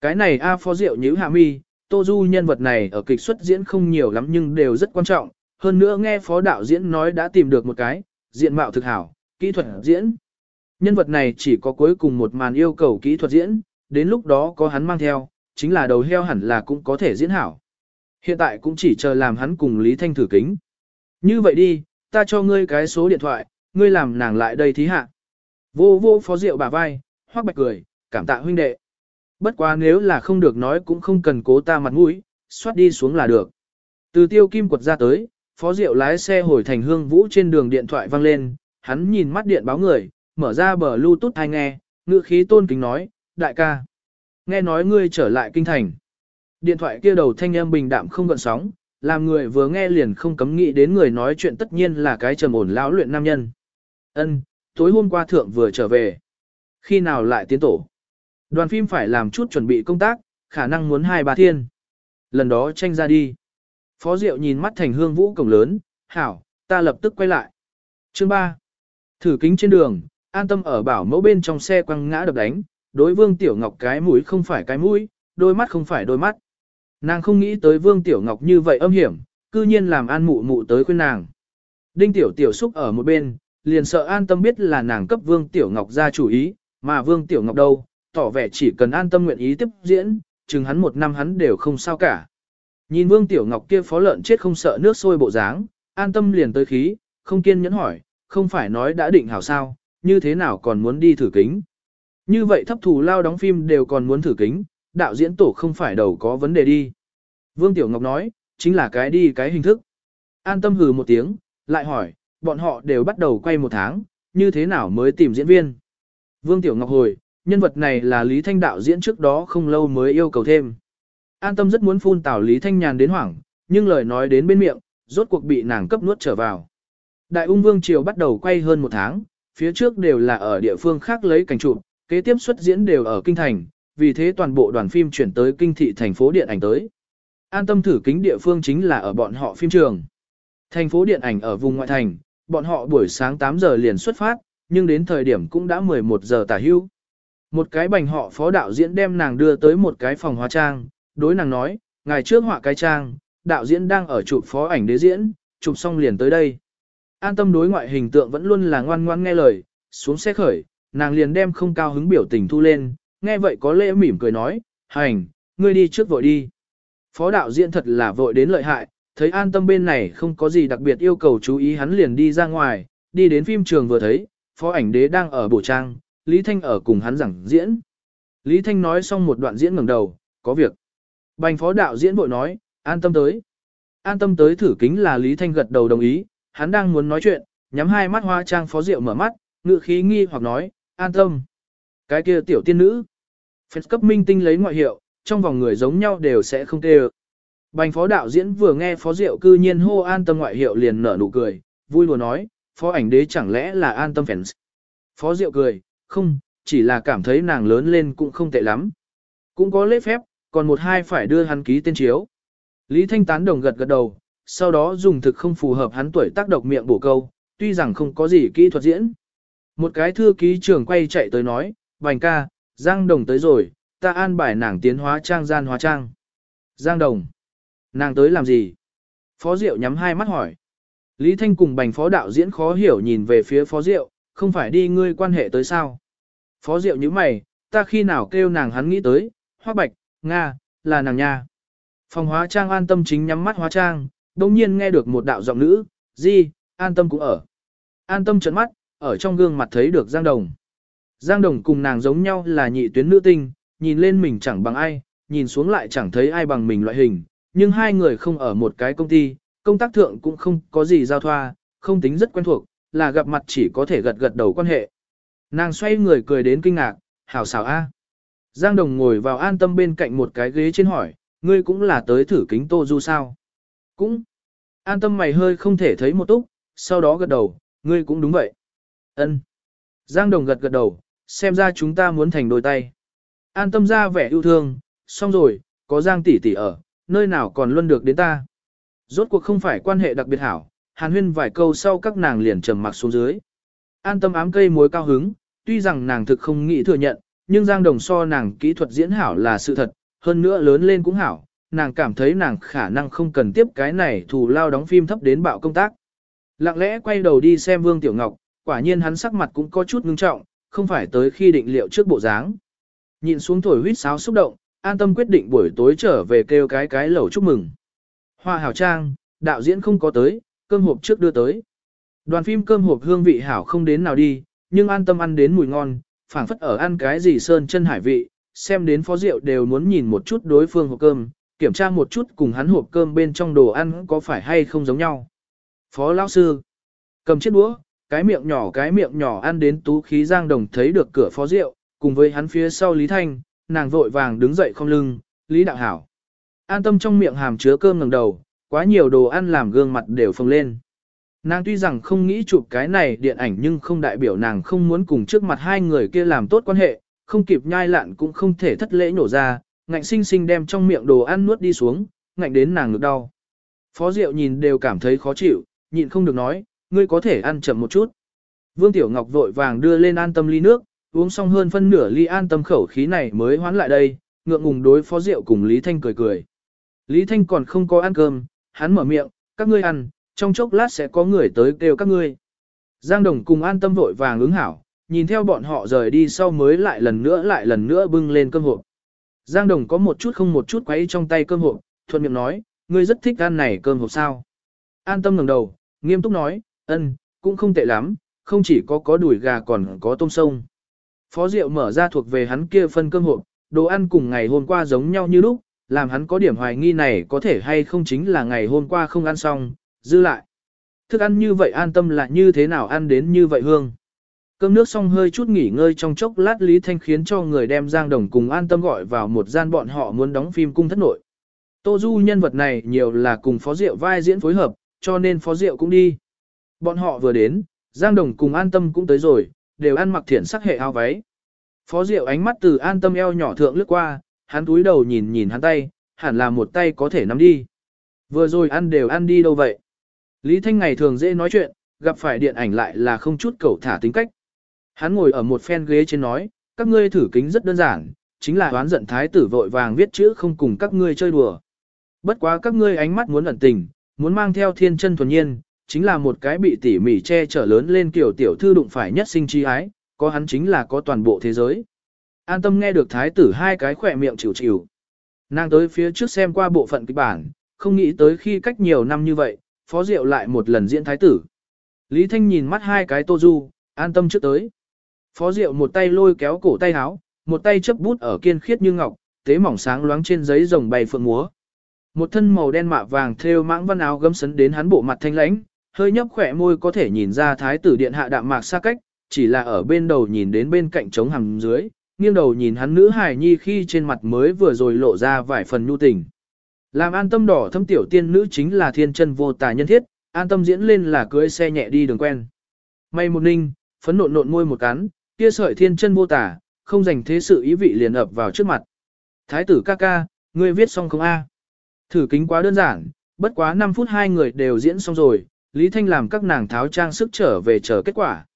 Cái này A Phó Diệu nhíu hạ mi, Tô Du nhân vật này ở kịch xuất diễn không nhiều lắm nhưng đều rất quan trọng. Hơn nữa nghe phó đạo diễn nói đã tìm được một cái, diện mạo thực hảo, kỹ thuật diễn. Nhân vật này chỉ có cuối cùng một màn yêu cầu kỹ thuật diễn, đến lúc đó có hắn mang theo, chính là đầu heo hẳn là cũng có thể diễn hảo. Hiện tại cũng chỉ chờ làm hắn cùng Lý Thanh thử kính. Như vậy đi, ta cho ngươi cái số điện thoại, ngươi làm nàng lại đây thí hạ. Vô vô phó rượu bà vai, hoác bạch cười, cảm tạ huynh đệ. Bất quá nếu là không được nói cũng không cần cố ta mặt mũi, xoát đi xuống là được. Từ tiêu kim quật ra tới, phó diệu lái xe hồi thành hương vũ trên đường điện thoại vang lên, hắn nhìn mắt điện báo người, mở ra bờ lưu tút hay nghe, ngựa khí tôn kính nói, đại ca. Nghe nói ngươi trở lại kinh thành. Điện thoại kia đầu thanh âm bình đạm không gợn sóng, làm người vừa nghe liền không cấm nghĩ đến người nói chuyện tất nhiên là cái trầm ổn lão luyện nam nhân. Ân, tối hôm qua thượng vừa trở về. Khi nào lại tiến tổ? Đoàn phim phải làm chút chuẩn bị công tác, khả năng muốn hai ba thiên. Lần đó tranh ra đi. Phó Diệu nhìn mắt thành hương vũ cổng lớn, hảo, ta lập tức quay lại. Chương 3. Thử kính trên đường, an tâm ở bảo mẫu bên trong xe quăng ngã đập đánh, đối vương tiểu ngọc cái mũi không phải cái mũi, đôi mắt không phải đôi mắt. Nàng không nghĩ tới vương tiểu ngọc như vậy âm hiểm, cư nhiên làm an mụ mụ tới khuyên nàng. Đinh tiểu tiểu xúc ở một bên, liền sợ an tâm biết là nàng cấp vương tiểu ngọc ra chủ ý, mà vương tiểu ngọc đâu, tỏ vẻ chỉ cần an tâm nguyện ý tiếp diễn, chừng hắn một năm hắn đều không sao cả. Nhìn vương tiểu ngọc kia phó lợn chết không sợ nước sôi bộ dáng, an tâm liền tới khí, không kiên nhẫn hỏi, không phải nói đã định hảo sao, như thế nào còn muốn đi thử kính. Như vậy thấp thù lao đóng phim đều còn muốn thử kính, đạo diễn tổ không phải đầu có vấn đề đi. Vương Tiểu Ngọc nói, chính là cái đi cái hình thức. An tâm hừ một tiếng, lại hỏi, bọn họ đều bắt đầu quay một tháng, như thế nào mới tìm diễn viên. Vương Tiểu Ngọc hồi, nhân vật này là Lý Thanh đạo diễn trước đó không lâu mới yêu cầu thêm. An tâm rất muốn phun tảo Lý Thanh nhàn đến hoảng, nhưng lời nói đến bên miệng, rốt cuộc bị nàng cấp nuốt trở vào. Đại ung vương triều bắt đầu quay hơn một tháng, phía trước đều là ở địa phương khác lấy cảnh chụp, kế tiếp xuất diễn đều ở kinh thành, vì thế toàn bộ đoàn phim chuyển tới kinh thị thành phố điện ảnh tới. An tâm thử kính địa phương chính là ở bọn họ phim trường. Thành phố điện ảnh ở vùng ngoại thành, bọn họ buổi sáng 8 giờ liền xuất phát, nhưng đến thời điểm cũng đã 11 giờ tả hưu. Một cái bành họ phó đạo diễn đem nàng đưa tới một cái phòng hóa trang, đối nàng nói, ngày trước họa cái trang, đạo diễn đang ở chụp phó ảnh đế diễn, chụp xong liền tới đây. An tâm đối ngoại hình tượng vẫn luôn là ngoan ngoan nghe lời, xuống xe khởi, nàng liền đem không cao hứng biểu tình thu lên, nghe vậy có lễ mỉm cười nói, hành, ngươi đi trước vội đi. Phó đạo diễn thật là vội đến lợi hại, thấy an tâm bên này không có gì đặc biệt yêu cầu chú ý hắn liền đi ra ngoài, đi đến phim trường vừa thấy, phó ảnh đế đang ở bổ trang, Lý Thanh ở cùng hắn giảng diễn. Lý Thanh nói xong một đoạn diễn ngẩng đầu, có việc. Bành phó đạo diễn vội nói, an tâm tới. An tâm tới thử kính là Lý Thanh gật đầu đồng ý, hắn đang muốn nói chuyện, nhắm hai mắt hoa trang phó rượu mở mắt, ngự khí nghi hoặc nói, an tâm. Cái kia tiểu tiên nữ. Phép cấp minh tinh lấy ngoại hiệu, trong vòng người giống nhau đều sẽ không tê Bành phó đạo diễn vừa nghe phó diệu cư nhiên hô an tâm ngoại hiệu liền nở nụ cười, vui lùa nói, phó ảnh đế chẳng lẽ là an tâm fans. Phó diệu cười, không, chỉ là cảm thấy nàng lớn lên cũng không tệ lắm. Cũng có lễ phép, còn một hai phải đưa hắn ký tên chiếu. Lý Thanh tán đồng gật gật đầu, sau đó dùng thực không phù hợp hắn tuổi tác độc miệng bổ câu, tuy rằng không có gì kỹ thuật diễn. Một cái thư ký trưởng quay chạy tới nói, Bành ca, Giang Đồng tới rồi, ta an bài nàng tiến hóa trang gian hóa trang. Giang Đồng, nàng tới làm gì? Phó Diệu nhắm hai mắt hỏi. Lý Thanh cùng Bành phó đạo diễn khó hiểu nhìn về phía Phó Diệu, không phải đi ngươi quan hệ tới sao? Phó Diệu như mày, ta khi nào kêu nàng hắn nghĩ tới, Hoa Bạch, Nga, là nàng nha. Phòng hóa trang an tâm chính nhắm mắt hóa trang, đồng nhiên nghe được một đạo giọng nữ, gì, an tâm cũng ở. An tâm trấn mắt, ở trong gương mặt thấy được Giang Đồng. Giang Đồng cùng nàng giống nhau là nhị tuyến nữ tinh, nhìn lên mình chẳng bằng ai, nhìn xuống lại chẳng thấy ai bằng mình loại hình, nhưng hai người không ở một cái công ty, công tác thượng cũng không có gì giao thoa, không tính rất quen thuộc, là gặp mặt chỉ có thể gật gật đầu quan hệ. Nàng xoay người cười đến kinh ngạc, hảo xảo a. Giang Đồng ngồi vào an tâm bên cạnh một cái ghế trên hỏi, ngươi cũng là tới thử kính tô du sao? Cũng. An tâm mày hơi không thể thấy một túc, sau đó gật đầu, Ngươi cũng đúng vậy. Ân. Giang Đồng gật gật đầu, xem ra chúng ta muốn thành đôi tay. An tâm ra vẻ yêu thương, xong rồi, có Giang tỷ tỷ ở, nơi nào còn luôn được đến ta. Rốt cuộc không phải quan hệ đặc biệt hảo, hàn huyên vài câu sau các nàng liền trầm mặc xuống dưới. An tâm ám cây mối cao hứng, tuy rằng nàng thực không nghĩ thừa nhận, nhưng Giang Đồng so nàng kỹ thuật diễn hảo là sự thật, hơn nữa lớn lên cũng hảo, nàng cảm thấy nàng khả năng không cần tiếp cái này thù lao đóng phim thấp đến bạo công tác. Lặng lẽ quay đầu đi xem Vương Tiểu Ngọc, quả nhiên hắn sắc mặt cũng có chút ngưng trọng, không phải tới khi định liệu trước bộ dáng. Nhìn xuống thổi huýt sáo xúc động, an tâm quyết định buổi tối trở về kêu cái cái lẩu chúc mừng. Hoa hảo trang, đạo diễn không có tới, cơm hộp trước đưa tới. Đoàn phim cơm hộp hương vị hảo không đến nào đi, nhưng an tâm ăn đến mùi ngon, phảng phất ở ăn cái gì sơn chân hải vị, xem đến phó rượu đều muốn nhìn một chút đối phương hộp cơm, kiểm tra một chút cùng hắn hộp cơm bên trong đồ ăn có phải hay không giống nhau. Phó lão sư, cầm chiếc đũa, cái miệng nhỏ cái miệng nhỏ ăn đến tú khí giang đồng thấy được cửa phó rượu, cùng với hắn phía sau Lý Thanh, nàng vội vàng đứng dậy không lưng, Lý Đạo Hảo. An tâm trong miệng hàm chứa cơm ngẩng đầu, quá nhiều đồ ăn làm gương mặt đều phồng lên. Nàng tuy rằng không nghĩ chụp cái này điện ảnh nhưng không đại biểu nàng không muốn cùng trước mặt hai người kia làm tốt quan hệ, không kịp nhai lạn cũng không thể thất lễ nổ ra, ngạnh sinh sinh đem trong miệng đồ ăn nuốt đi xuống, ngạnh đến nàng ngực đau. Phó Diệu nhìn đều cảm thấy khó chịu, nhịn không được nói, ngươi có thể ăn chậm một chút. Vương Tiểu Ngọc vội vàng đưa lên an tâm ly nước, uống xong hơn phân nửa ly an tâm khẩu khí này mới hoán lại đây, ngượng ngùng đối Phó rượu cùng Lý Thanh cười cười. Lý Thanh còn không có ăn cơm, hắn mở miệng, các ngươi ăn, trong chốc lát sẽ có người tới kêu các ngươi. Giang Đồng cùng an tâm vội vàng ứng hảo, nhìn theo bọn họ rời đi sau mới lại lần nữa lại lần nữa bưng lên cơm hộp. Giang Đồng có một chút không một chút quấy trong tay cơm hộp, thuận miệng nói, ngươi rất thích ăn này cơm hộp sao. An tâm ngẩng đầu, nghiêm túc nói, ân, cũng không tệ lắm, không chỉ có có đùi gà còn có tôm sông. Phó Diệu mở ra thuộc về hắn kia phân cơm hộp, đồ ăn cùng ngày hôm qua giống nhau như lúc, làm hắn có điểm hoài nghi này có thể hay không chính là ngày hôm qua không ăn xong, dư lại. Thức ăn như vậy an tâm là như thế nào ăn đến như vậy hương. Cơm nước xong hơi chút nghỉ ngơi trong chốc lát Lý Thanh khiến cho người đem Giang Đồng cùng an tâm gọi vào một gian bọn họ muốn đóng phim cung thất nội. Tô Du nhân vật này nhiều là cùng Phó Diệu vai diễn phối hợp, cho nên Phó Diệu cũng đi. Bọn họ vừa đến, Giang Đồng cùng an tâm cũng tới rồi, đều ăn mặc thiện sắc hệ áo váy. Phó Diệu ánh mắt từ an tâm eo nhỏ thượng lướt qua, hắn túi đầu nhìn nhìn hắn tay, hẳn là một tay có thể nắm đi. Vừa rồi ăn đều ăn đi đâu vậy? Lý Thanh ngày thường dễ nói chuyện, gặp phải điện ảnh lại là không chút cầu thả tính cách. Hắn ngồi ở một phen ghế trên nói, các ngươi thử kính rất đơn giản, chính là đoán giận thái tử vội vàng viết chữ không cùng các ngươi chơi đùa. Bất quá các ngươi ánh mắt muốn ẩn tình, muốn mang theo thiên chân thuần nhiên, chính là một cái bị tỉ mỉ che chở lớn lên kiểu tiểu thư đụng phải nhất sinh chi ái, có hắn chính là có toàn bộ thế giới. An tâm nghe được thái tử hai cái khỏe miệng chịu chịu. Nàng tới phía trước xem qua bộ phận kịch bản, không nghĩ tới khi cách nhiều năm như vậy, phó diệu lại một lần diễn thái tử. Lý Thanh nhìn mắt hai cái tô du, an tâm trước tới. Phó diệu một tay lôi kéo cổ tay áo, một tay chấp bút ở kiên khiết như ngọc, tế mỏng sáng loáng trên giấy rồng bay phượng múa. Một thân màu đen mạ vàng thêu mãng văn áo gấm sấn đến hắn bộ mặt thanh lãnh, hơi nhấp khỏe môi có thể nhìn ra thái tử điện hạ đạm mạc xa cách, chỉ là ở bên đầu nhìn đến bên cạnh trống hàng dưới, nghiêng đầu nhìn hắn nữ hài nhi khi trên mặt mới vừa rồi lộ ra vài phần nhu tình. Làm an tâm đỏ thâm tiểu tiên nữ chính là thiên chân vô tà nhân thiết, an tâm diễn lên là cưới xe nhẹ đi đường quen. May một ninh, phấn nộn nộn môi một cắn, kia sợi thiên chân vô tà, không dành thế sự ý vị liền ập vào trước mặt. Thái tử ca ca, ngươi viết xong không a? Thử kính quá đơn giản, bất quá 5 phút hai người đều diễn xong rồi, Lý Thanh làm các nàng tháo trang sức trở về chờ kết quả.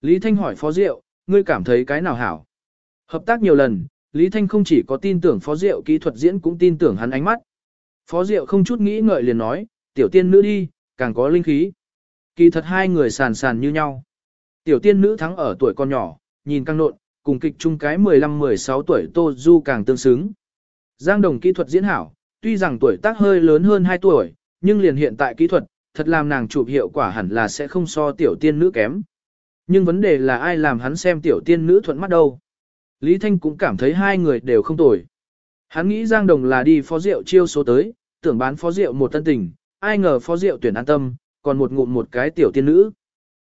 Lý Thanh hỏi Phó Diệu, ngươi cảm thấy cái nào hảo? Hợp tác nhiều lần, Lý Thanh không chỉ có tin tưởng Phó Diệu kỹ thuật diễn cũng tin tưởng hắn ánh mắt. Phó Diệu không chút nghĩ ngợi liền nói, tiểu tiên nữ đi, càng có linh khí. Kỳ thật hai người sàn sàn như nhau. Tiểu tiên nữ thắng ở tuổi con nhỏ, nhìn căng nộn, cùng kịch chung cái 15-16 tuổi Tô Du càng tương xứng. Giang Đồng kỹ thuật diễn hảo, tuy rằng tuổi tác hơi lớn hơn 2 tuổi, nhưng liền hiện tại kỹ thuật, thật làm nàng chụp hiệu quả hẳn là sẽ không so tiểu tiên nữ kém. Nhưng vấn đề là ai làm hắn xem tiểu tiên nữ thuận mắt đâu. Lý Thanh cũng cảm thấy hai người đều không tồi. Hắn nghĩ Giang Đồng là đi phó rượu chiêu số tới, tưởng bán phó rượu một tân tình, ai ngờ phó rượu tuyển an tâm, còn một ngụm một cái tiểu tiên nữ.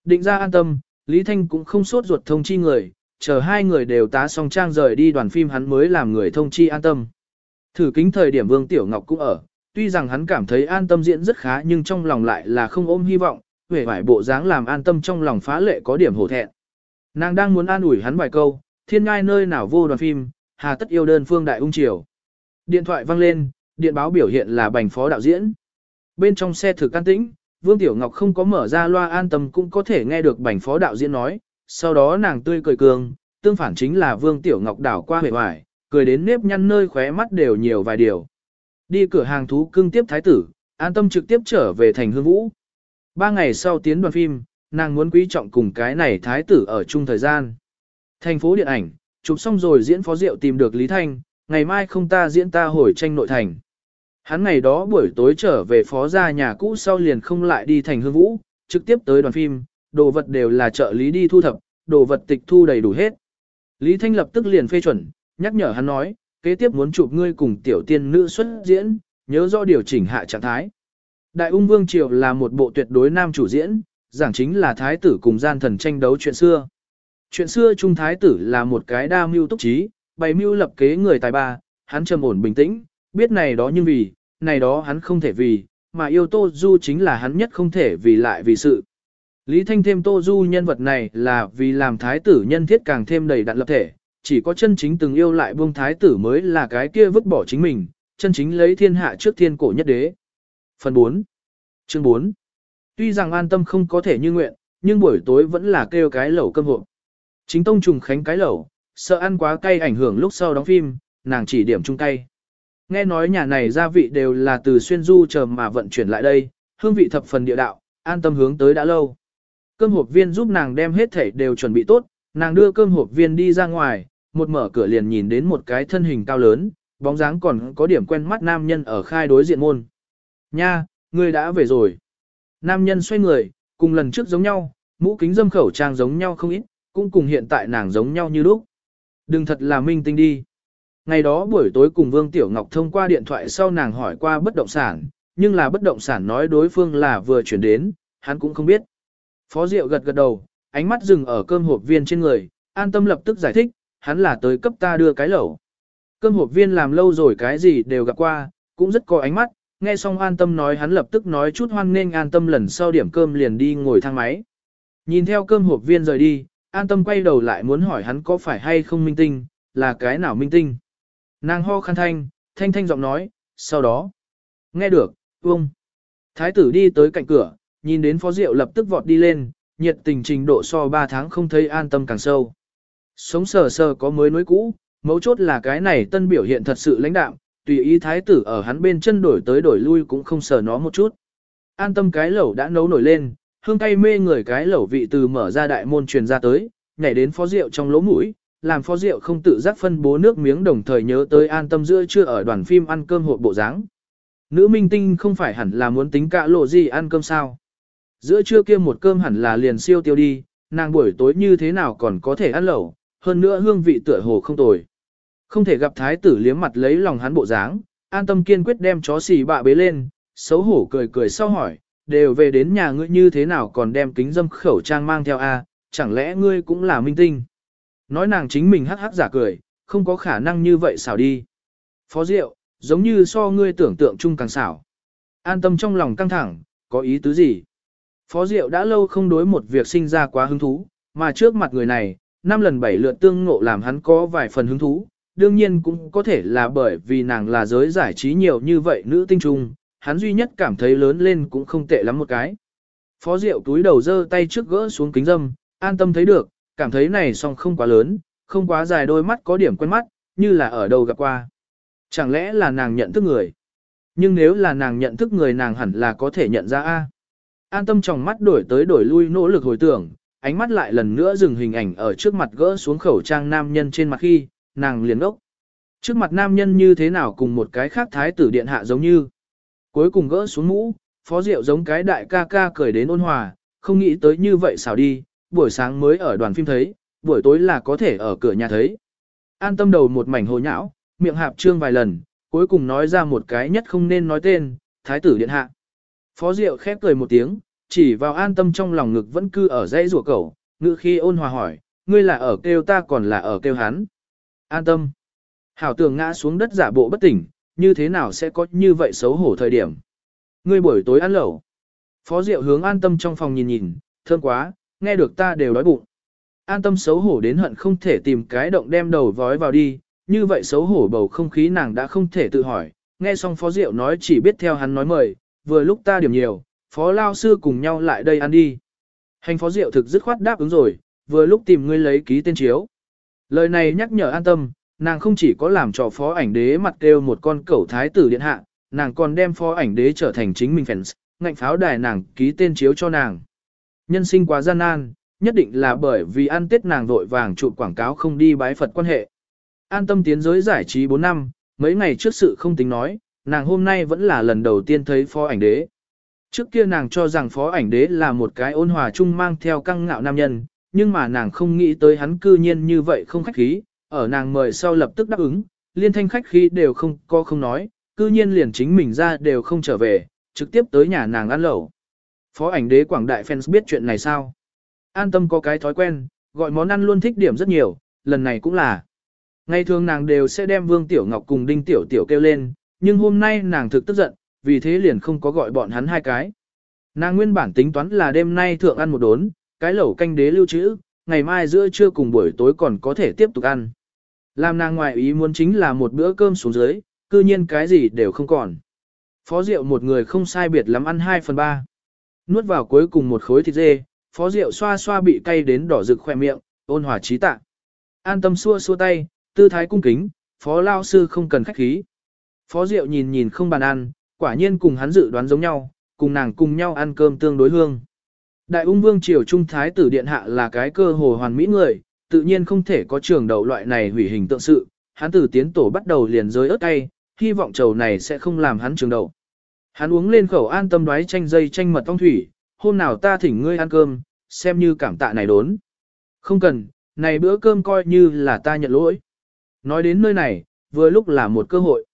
Định ra an tâm, Lý Thanh cũng không sốt ruột thông chi người, chờ hai người đều tá xong trang rời đi đoàn phim hắn mới làm người thông chi an tâm. Thử kính thời điểm Vương Tiểu Ngọc cũng ở, tuy rằng hắn cảm thấy an tâm diễn rất khá nhưng trong lòng lại là không ôm hy vọng, vẻ vải bộ dáng làm an tâm trong lòng phá lệ có điểm hổ thẹn. Nàng đang muốn an ủi hắn vài câu, thiên ngai nơi nào vô đoàn phim, hà tất yêu đơn phương đại ung triều. Điện thoại vang lên, điện báo biểu hiện là bành phó đạo diễn. Bên trong xe thực can tĩnh, Vương Tiểu Ngọc không có mở ra loa an tâm cũng có thể nghe được bành phó đạo diễn nói, sau đó nàng tươi cười cường, tương phản chính là Vương Tiểu Ngọc đảo qua hề vải, cười đến nếp nhăn nơi khóe mắt đều nhiều vài điều. Đi cửa hàng thú cưng tiếp thái tử, an tâm trực tiếp trở về thành hương vũ. Ba ngày sau tiến đoàn phim, nàng muốn quý trọng cùng cái này thái tử ở chung thời gian. Thành phố điện ảnh, chụp xong rồi diễn phó diệu tìm được Lý Thanh, ngày mai không ta diễn ta hồi tranh nội thành. Hắn ngày đó buổi tối trở về phó gia nhà cũ sau liền không lại đi thành hương vũ, trực tiếp tới đoàn phim, đồ vật đều là trợ lý đi thu thập, đồ vật tịch thu đầy đủ hết. Lý Thanh lập tức liền phê chuẩn, nhắc nhở hắn nói, kế tiếp muốn chụp ngươi cùng tiểu tiên nữ xuất diễn, nhớ rõ điều chỉnh hạ trạng thái. Đại ung vương triều là một bộ tuyệt đối nam chủ diễn, giảng chính là thái tử cùng gian thần tranh đấu chuyện xưa. Chuyện xưa trung thái tử là một cái đa mưu túc trí, bày mưu lập kế người tài ba, hắn trầm ổn bình tĩnh, biết này đó nhưng vì, này đó hắn không thể vì, mà yêu Tô Du chính là hắn nhất không thể vì lại vì sự. Lý Thanh thêm Tô Du nhân vật này là vì làm thái tử nhân thiết càng thêm đầy đặn lập thể, chỉ có chân chính từng yêu lại buông thái tử mới là cái kia vứt bỏ chính mình, chân chính lấy thiên hạ trước thiên cổ nhất đế. Phần 4 Chương 4 Tuy rằng an tâm không có thể như nguyện, nhưng buổi tối vẫn là kêu cái lẩu cơm hộp. Chính tông trùng khánh cái lẩu, sợ ăn quá cay ảnh hưởng lúc sau đóng phim, nàng chỉ điểm chung cay. Nghe nói nhà này gia vị đều là từ xuyên du chờ mà vận chuyển lại đây, hương vị thập phần địa đạo, an tâm hướng tới đã lâu. Cơm hộp viên giúp nàng đem hết thảy đều chuẩn bị tốt, nàng đưa cơm hộp viên đi ra ngoài, một mở cửa liền nhìn đến một cái thân hình cao lớn, bóng dáng còn có điểm quen mắt nam nhân ở khai đối diện môn. Nha, ngươi đã về rồi. Nam nhân xoay người, cùng lần trước giống nhau, mũ kính dâm khẩu trang giống nhau không ít, cũng cùng hiện tại nàng giống nhau như lúc. Đừng thật là minh tinh đi. Ngày đó buổi tối cùng Vương Tiểu Ngọc thông qua điện thoại sau nàng hỏi qua bất động sản, nhưng là bất động sản nói đối phương là vừa chuyển đến, hắn cũng không biết. Phó Diệu gật gật đầu, ánh mắt dừng ở cơm hộp viên trên người, an tâm lập tức giải thích, hắn là tới cấp ta đưa cái lẩu. Cơm hộp viên làm lâu rồi cái gì đều gặp qua, cũng rất có ánh mắt, nghe xong an tâm nói hắn lập tức nói chút hoan nghênh an tâm lần sau điểm cơm liền đi ngồi thang máy. Nhìn theo cơm hộp viên rời đi, an tâm quay đầu lại muốn hỏi hắn có phải hay không minh tinh, là cái nào minh tinh. Nàng ho khăn thanh, thanh thanh giọng nói, sau đó. Nghe được, vông. Thái tử đi tới cạnh cửa, nhìn đến phó diệu lập tức vọt đi lên, nhiệt tình trình độ so 3 tháng không thấy an tâm càng sâu. Sống sờ sờ có mới nối cũ, mấu chốt là cái này tân biểu hiện thật sự lãnh đạm, tùy ý thái tử ở hắn bên chân đổi tới đổi lui cũng không sờ nó một chút. An tâm cái lẩu đã nấu nổi lên, hương cay mê người cái lẩu vị từ mở ra đại môn truyền ra tới, nhảy đến phó rượu trong lỗ mũi, làm phó rượu không tự giác phân bố nước miếng đồng thời nhớ tới an tâm giữa chưa ở đoàn phim ăn cơm hộp bộ dáng. Nữ minh tinh không phải hẳn là muốn tính cả lộ gì ăn cơm sao. Giữa trưa kia một cơm hẳn là liền siêu tiêu đi, nàng buổi tối như thế nào còn có thể ăn lẩu, hơn nữa hương vị tựa hồ không tồi. Không thể gặp thái tử liếm mặt lấy lòng hắn bộ dáng, an tâm kiên quyết đem chó xì bạ bế lên, xấu hổ cười cười sau hỏi, đều về đến nhà ngươi như thế nào còn đem kính dâm khẩu trang mang theo a chẳng lẽ ngươi cũng là minh tinh. Nói nàng chính mình hắc hắc giả cười, không có khả năng như vậy xảo đi. Phó Diệu, giống như so ngươi tưởng tượng chung càng xảo. An tâm trong lòng căng thẳng, có ý tứ gì? Phó Diệu đã lâu không đối một việc sinh ra quá hứng thú, mà trước mặt người này, năm lần bảy lượt tương ngộ làm hắn có vài phần hứng thú, đương nhiên cũng có thể là bởi vì nàng là giới giải trí nhiều như vậy nữ tinh trung, hắn duy nhất cảm thấy lớn lên cũng không tệ lắm một cái. Phó Diệu túi đầu dơ tay trước gỡ xuống kính dâm, an tâm thấy được, cảm thấy này song không quá lớn, không quá dài đôi mắt có điểm quen mắt, như là ở đâu gặp qua. Chẳng lẽ là nàng nhận thức người? Nhưng nếu là nàng nhận thức người nàng hẳn là có thể nhận ra A. An tâm trong mắt đổi tới đổi lui nỗ lực hồi tưởng, ánh mắt lại lần nữa dừng hình ảnh ở trước mặt gỡ xuống khẩu trang nam nhân trên mặt khi, nàng liền ốc. Trước mặt nam nhân như thế nào cùng một cái khác thái tử điện hạ giống như. Cuối cùng gỡ xuống mũ, phó diệu giống cái đại ca ca cười đến ôn hòa, không nghĩ tới như vậy xảo đi, buổi sáng mới ở đoàn phim thấy, buổi tối là có thể ở cửa nhà thấy. An tâm đầu một mảnh hồ nhão, miệng hạp trương vài lần, cuối cùng nói ra một cái nhất không nên nói tên, thái tử điện hạ. Phó Diệu khép cười một tiếng, chỉ vào an tâm trong lòng ngực vẫn cư ở dãy rùa cẩu, ngự khi ôn hòa hỏi, ngươi là ở kêu ta còn là ở kêu hắn. An tâm. Hảo tường ngã xuống đất giả bộ bất tỉnh, như thế nào sẽ có như vậy xấu hổ thời điểm. Ngươi buổi tối ăn lẩu. Phó Diệu hướng an tâm trong phòng nhìn nhìn, thơm quá, nghe được ta đều đói bụng. An tâm xấu hổ đến hận không thể tìm cái động đem đầu vói vào đi, như vậy xấu hổ bầu không khí nàng đã không thể tự hỏi, nghe xong Phó Diệu nói chỉ biết theo hắn nói mời, vừa lúc ta điểm nhiều, Phó Lao Sư cùng nhau lại đây ăn đi. Hành Phó Diệu thực dứt khoát đáp ứng rồi, vừa lúc tìm ngươi lấy ký tên chiếu. Lời này nhắc nhở an tâm, nàng không chỉ có làm cho phó ảnh đế mặt kêu một con cẩu thái tử điện hạ, nàng còn đem phó ảnh đế trở thành chính mình fans, ngạnh pháo đài nàng ký tên chiếu cho nàng. Nhân sinh quá gian nan, nhất định là bởi vì ăn tết nàng vội vàng chụp quảng cáo không đi bái Phật quan hệ. An tâm tiến giới giải trí 4 năm, mấy ngày trước sự không tính nói, nàng hôm nay vẫn là lần đầu tiên thấy phó ảnh đế. Trước kia nàng cho rằng phó ảnh đế là một cái ôn hòa chung mang theo căng ngạo nam nhân, nhưng mà nàng không nghĩ tới hắn cư nhiên như vậy không khách khí, ở nàng mời sau lập tức đáp ứng, liên thanh khách khí đều không có không nói, cư nhiên liền chính mình ra đều không trở về, trực tiếp tới nhà nàng ăn lẩu. Phó ảnh đế quảng đại fans biết chuyện này sao? An tâm có cái thói quen, gọi món ăn luôn thích điểm rất nhiều, lần này cũng là. Ngày thường nàng đều sẽ đem Vương Tiểu Ngọc cùng Đinh Tiểu Tiểu kêu lên, nhưng hôm nay nàng thực tức giận, vì thế liền không có gọi bọn hắn hai cái. Nàng nguyên bản tính toán là đêm nay thượng ăn một đốn, cái lẩu canh đế lưu trữ, ngày mai giữa trưa cùng buổi tối còn có thể tiếp tục ăn. Làm nàng ngoại ý muốn chính là một bữa cơm xuống dưới, cư nhiên cái gì đều không còn. Phó Diệu một người không sai biệt lắm ăn 2 phần 3. Nuốt vào cuối cùng một khối thịt dê, Phó Diệu xoa xoa bị cay đến đỏ rực khỏe miệng, ôn hòa trí tạ. An tâm xua xua tay, tư thái cung kính, Phó Lao Sư không cần khách khí. Phó Diệu nhìn nhìn không bàn ăn, quả nhiên cùng hắn dự đoán giống nhau, cùng nàng cùng nhau ăn cơm tương đối hương. Đại ung vương triều trung thái tử điện hạ là cái cơ hồ hoàn mỹ người, tự nhiên không thể có trường đầu loại này hủy hình tượng sự, hắn từ tiến tổ bắt đầu liền rơi ớt tay, hy vọng trầu này sẽ không làm hắn trường đầu. Hắn uống lên khẩu an tâm đoái chanh dây chanh mật ong thủy, hôm nào ta thỉnh ngươi ăn cơm, xem như cảm tạ này đốn. Không cần, này bữa cơm coi như là ta nhận lỗi. Nói đến nơi này, vừa lúc là một cơ hội.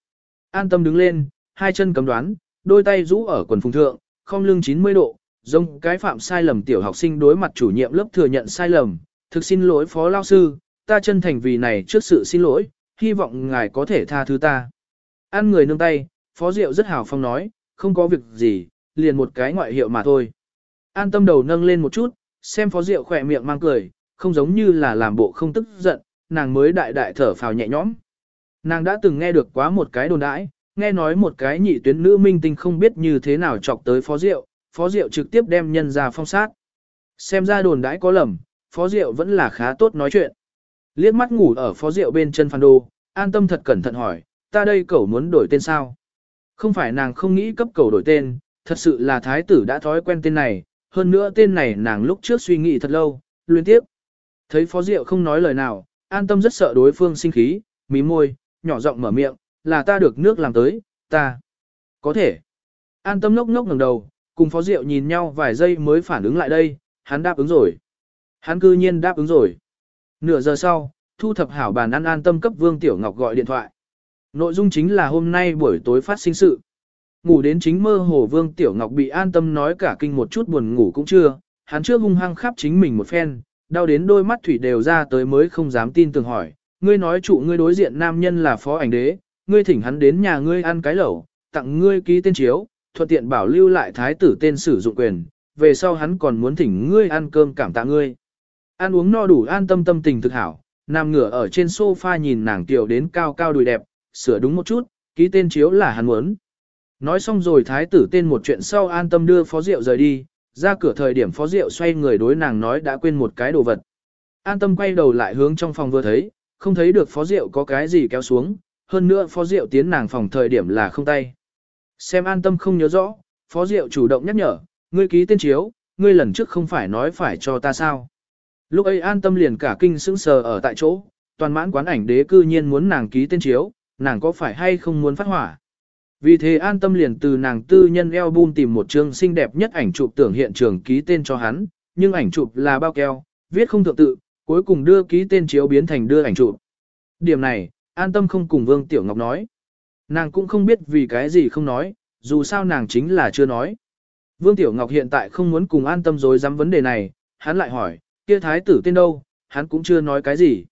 An tâm đứng lên, hai chân cấm đoán, đôi tay rũ ở quần phùng thượng, không lưng 90 độ, giống cái phạm sai lầm tiểu học sinh đối mặt chủ nhiệm lớp thừa nhận sai lầm, thực xin lỗi phó lao sư, ta chân thành vì này trước sự xin lỗi, hy vọng ngài có thể tha thứ ta. Ăn người nương tay, phó diệu rất hào phong nói, không có việc gì, liền một cái ngoại hiệu mà thôi. An tâm đầu nâng lên một chút, xem phó diệu khỏe miệng mang cười, không giống như là làm bộ không tức giận, nàng mới đại đại thở phào nhẹ nhõm. Nàng đã từng nghe được quá một cái đồn đãi, nghe nói một cái nhị tuyến nữ minh tinh không biết như thế nào chọc tới phó diệu, phó diệu trực tiếp đem nhân ra phong sát. Xem ra đồn đãi có lầm, phó diệu vẫn là khá tốt nói chuyện. Liếc mắt ngủ ở phó diệu bên chân phan đô, an tâm thật cẩn thận hỏi, ta đây cậu muốn đổi tên sao? Không phải nàng không nghĩ cấp cầu đổi tên, thật sự là thái tử đã thói quen tên này, hơn nữa tên này nàng lúc trước suy nghĩ thật lâu, luyến tiếp. Thấy phó diệu không nói lời nào, an tâm rất sợ đối phương sinh khí, mí môi, nhỏ giọng mở miệng, là ta được nước làm tới, ta. Có thể. An tâm ngốc ngốc ngẩng đầu, cùng phó diệu nhìn nhau vài giây mới phản ứng lại đây, hắn đáp ứng rồi. Hắn cư nhiên đáp ứng rồi. Nửa giờ sau, thu thập hảo bàn ăn an tâm cấp Vương Tiểu Ngọc gọi điện thoại. Nội dung chính là hôm nay buổi tối phát sinh sự. Ngủ đến chính mơ hồ Vương Tiểu Ngọc bị an tâm nói cả kinh một chút buồn ngủ cũng chưa, hắn trước hung hăng khắp chính mình một phen, đau đến đôi mắt thủy đều ra tới mới không dám tin tưởng hỏi, ngươi nói chủ ngươi đối diện nam nhân là phó ảnh đế, ngươi thỉnh hắn đến nhà ngươi ăn cái lẩu, tặng ngươi ký tên chiếu, thuận tiện bảo lưu lại thái tử tên sử dụng quyền, về sau hắn còn muốn thỉnh ngươi ăn cơm cảm tạ ngươi. Ăn uống no đủ an tâm tâm tình thực hảo, Nam ngửa ở trên sofa nhìn nàng tiểu đến cao cao đùi đẹp, sửa đúng một chút, ký tên chiếu là hắn muốn. Nói xong rồi thái tử tên một chuyện sau an tâm đưa phó rượu rời đi, ra cửa thời điểm phó rượu xoay người đối nàng nói đã quên một cái đồ vật. An tâm quay đầu lại hướng trong phòng vừa thấy, không thấy được phó rượu có cái gì kéo xuống, hơn nữa phó rượu tiến nàng phòng thời điểm là không tay. Xem an tâm không nhớ rõ, phó rượu chủ động nhắc nhở, ngươi ký tên chiếu, ngươi lần trước không phải nói phải cho ta sao. Lúc ấy an tâm liền cả kinh sững sờ ở tại chỗ, toàn mãn quán ảnh đế cư nhiên muốn nàng ký tên chiếu, nàng có phải hay không muốn phát hỏa. Vì thế an tâm liền từ nàng tư nhân album tìm một chương xinh đẹp nhất ảnh chụp tưởng hiện trường ký tên cho hắn, nhưng ảnh chụp là bao keo, viết không thượng tự, cuối cùng đưa ký tên chiếu biến thành đưa ảnh chụp. Điểm này, an tâm không cùng Vương Tiểu Ngọc nói. Nàng cũng không biết vì cái gì không nói, dù sao nàng chính là chưa nói. Vương Tiểu Ngọc hiện tại không muốn cùng an tâm dối dám vấn đề này, hắn lại hỏi, kia thái tử tên đâu, hắn cũng chưa nói cái gì.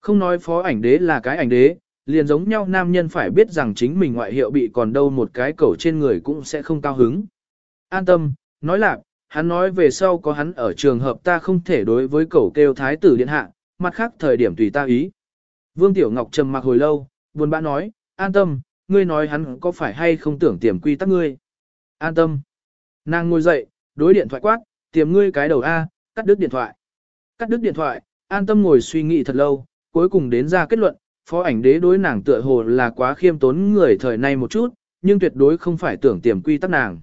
Không nói phó ảnh đế là cái ảnh đế, liền giống nhau nam nhân phải biết rằng chính mình ngoại hiệu bị còn đâu một cái cẩu trên người cũng sẽ không cao hứng. An tâm, nói lạc, hắn nói về sau có hắn ở trường hợp ta không thể đối với cậu kêu thái tử điện hạ, mặt khác thời điểm tùy ta ý. Vương Tiểu Ngọc trầm mặc hồi lâu, buồn bã nói, an tâm, ngươi nói hắn có phải hay không tưởng tiềm quy tắc ngươi. An tâm. Nàng ngồi dậy, đối điện thoại quát, tiềm ngươi cái đầu A, cắt đứt điện thoại. Cắt đứt điện thoại, an tâm ngồi suy nghĩ thật lâu, cuối cùng đến ra kết luận, phó ảnh đế đối nàng tựa hồ là quá khiêm tốn người thời nay một chút, nhưng tuyệt đối không phải tưởng tiềm quy tắc nàng.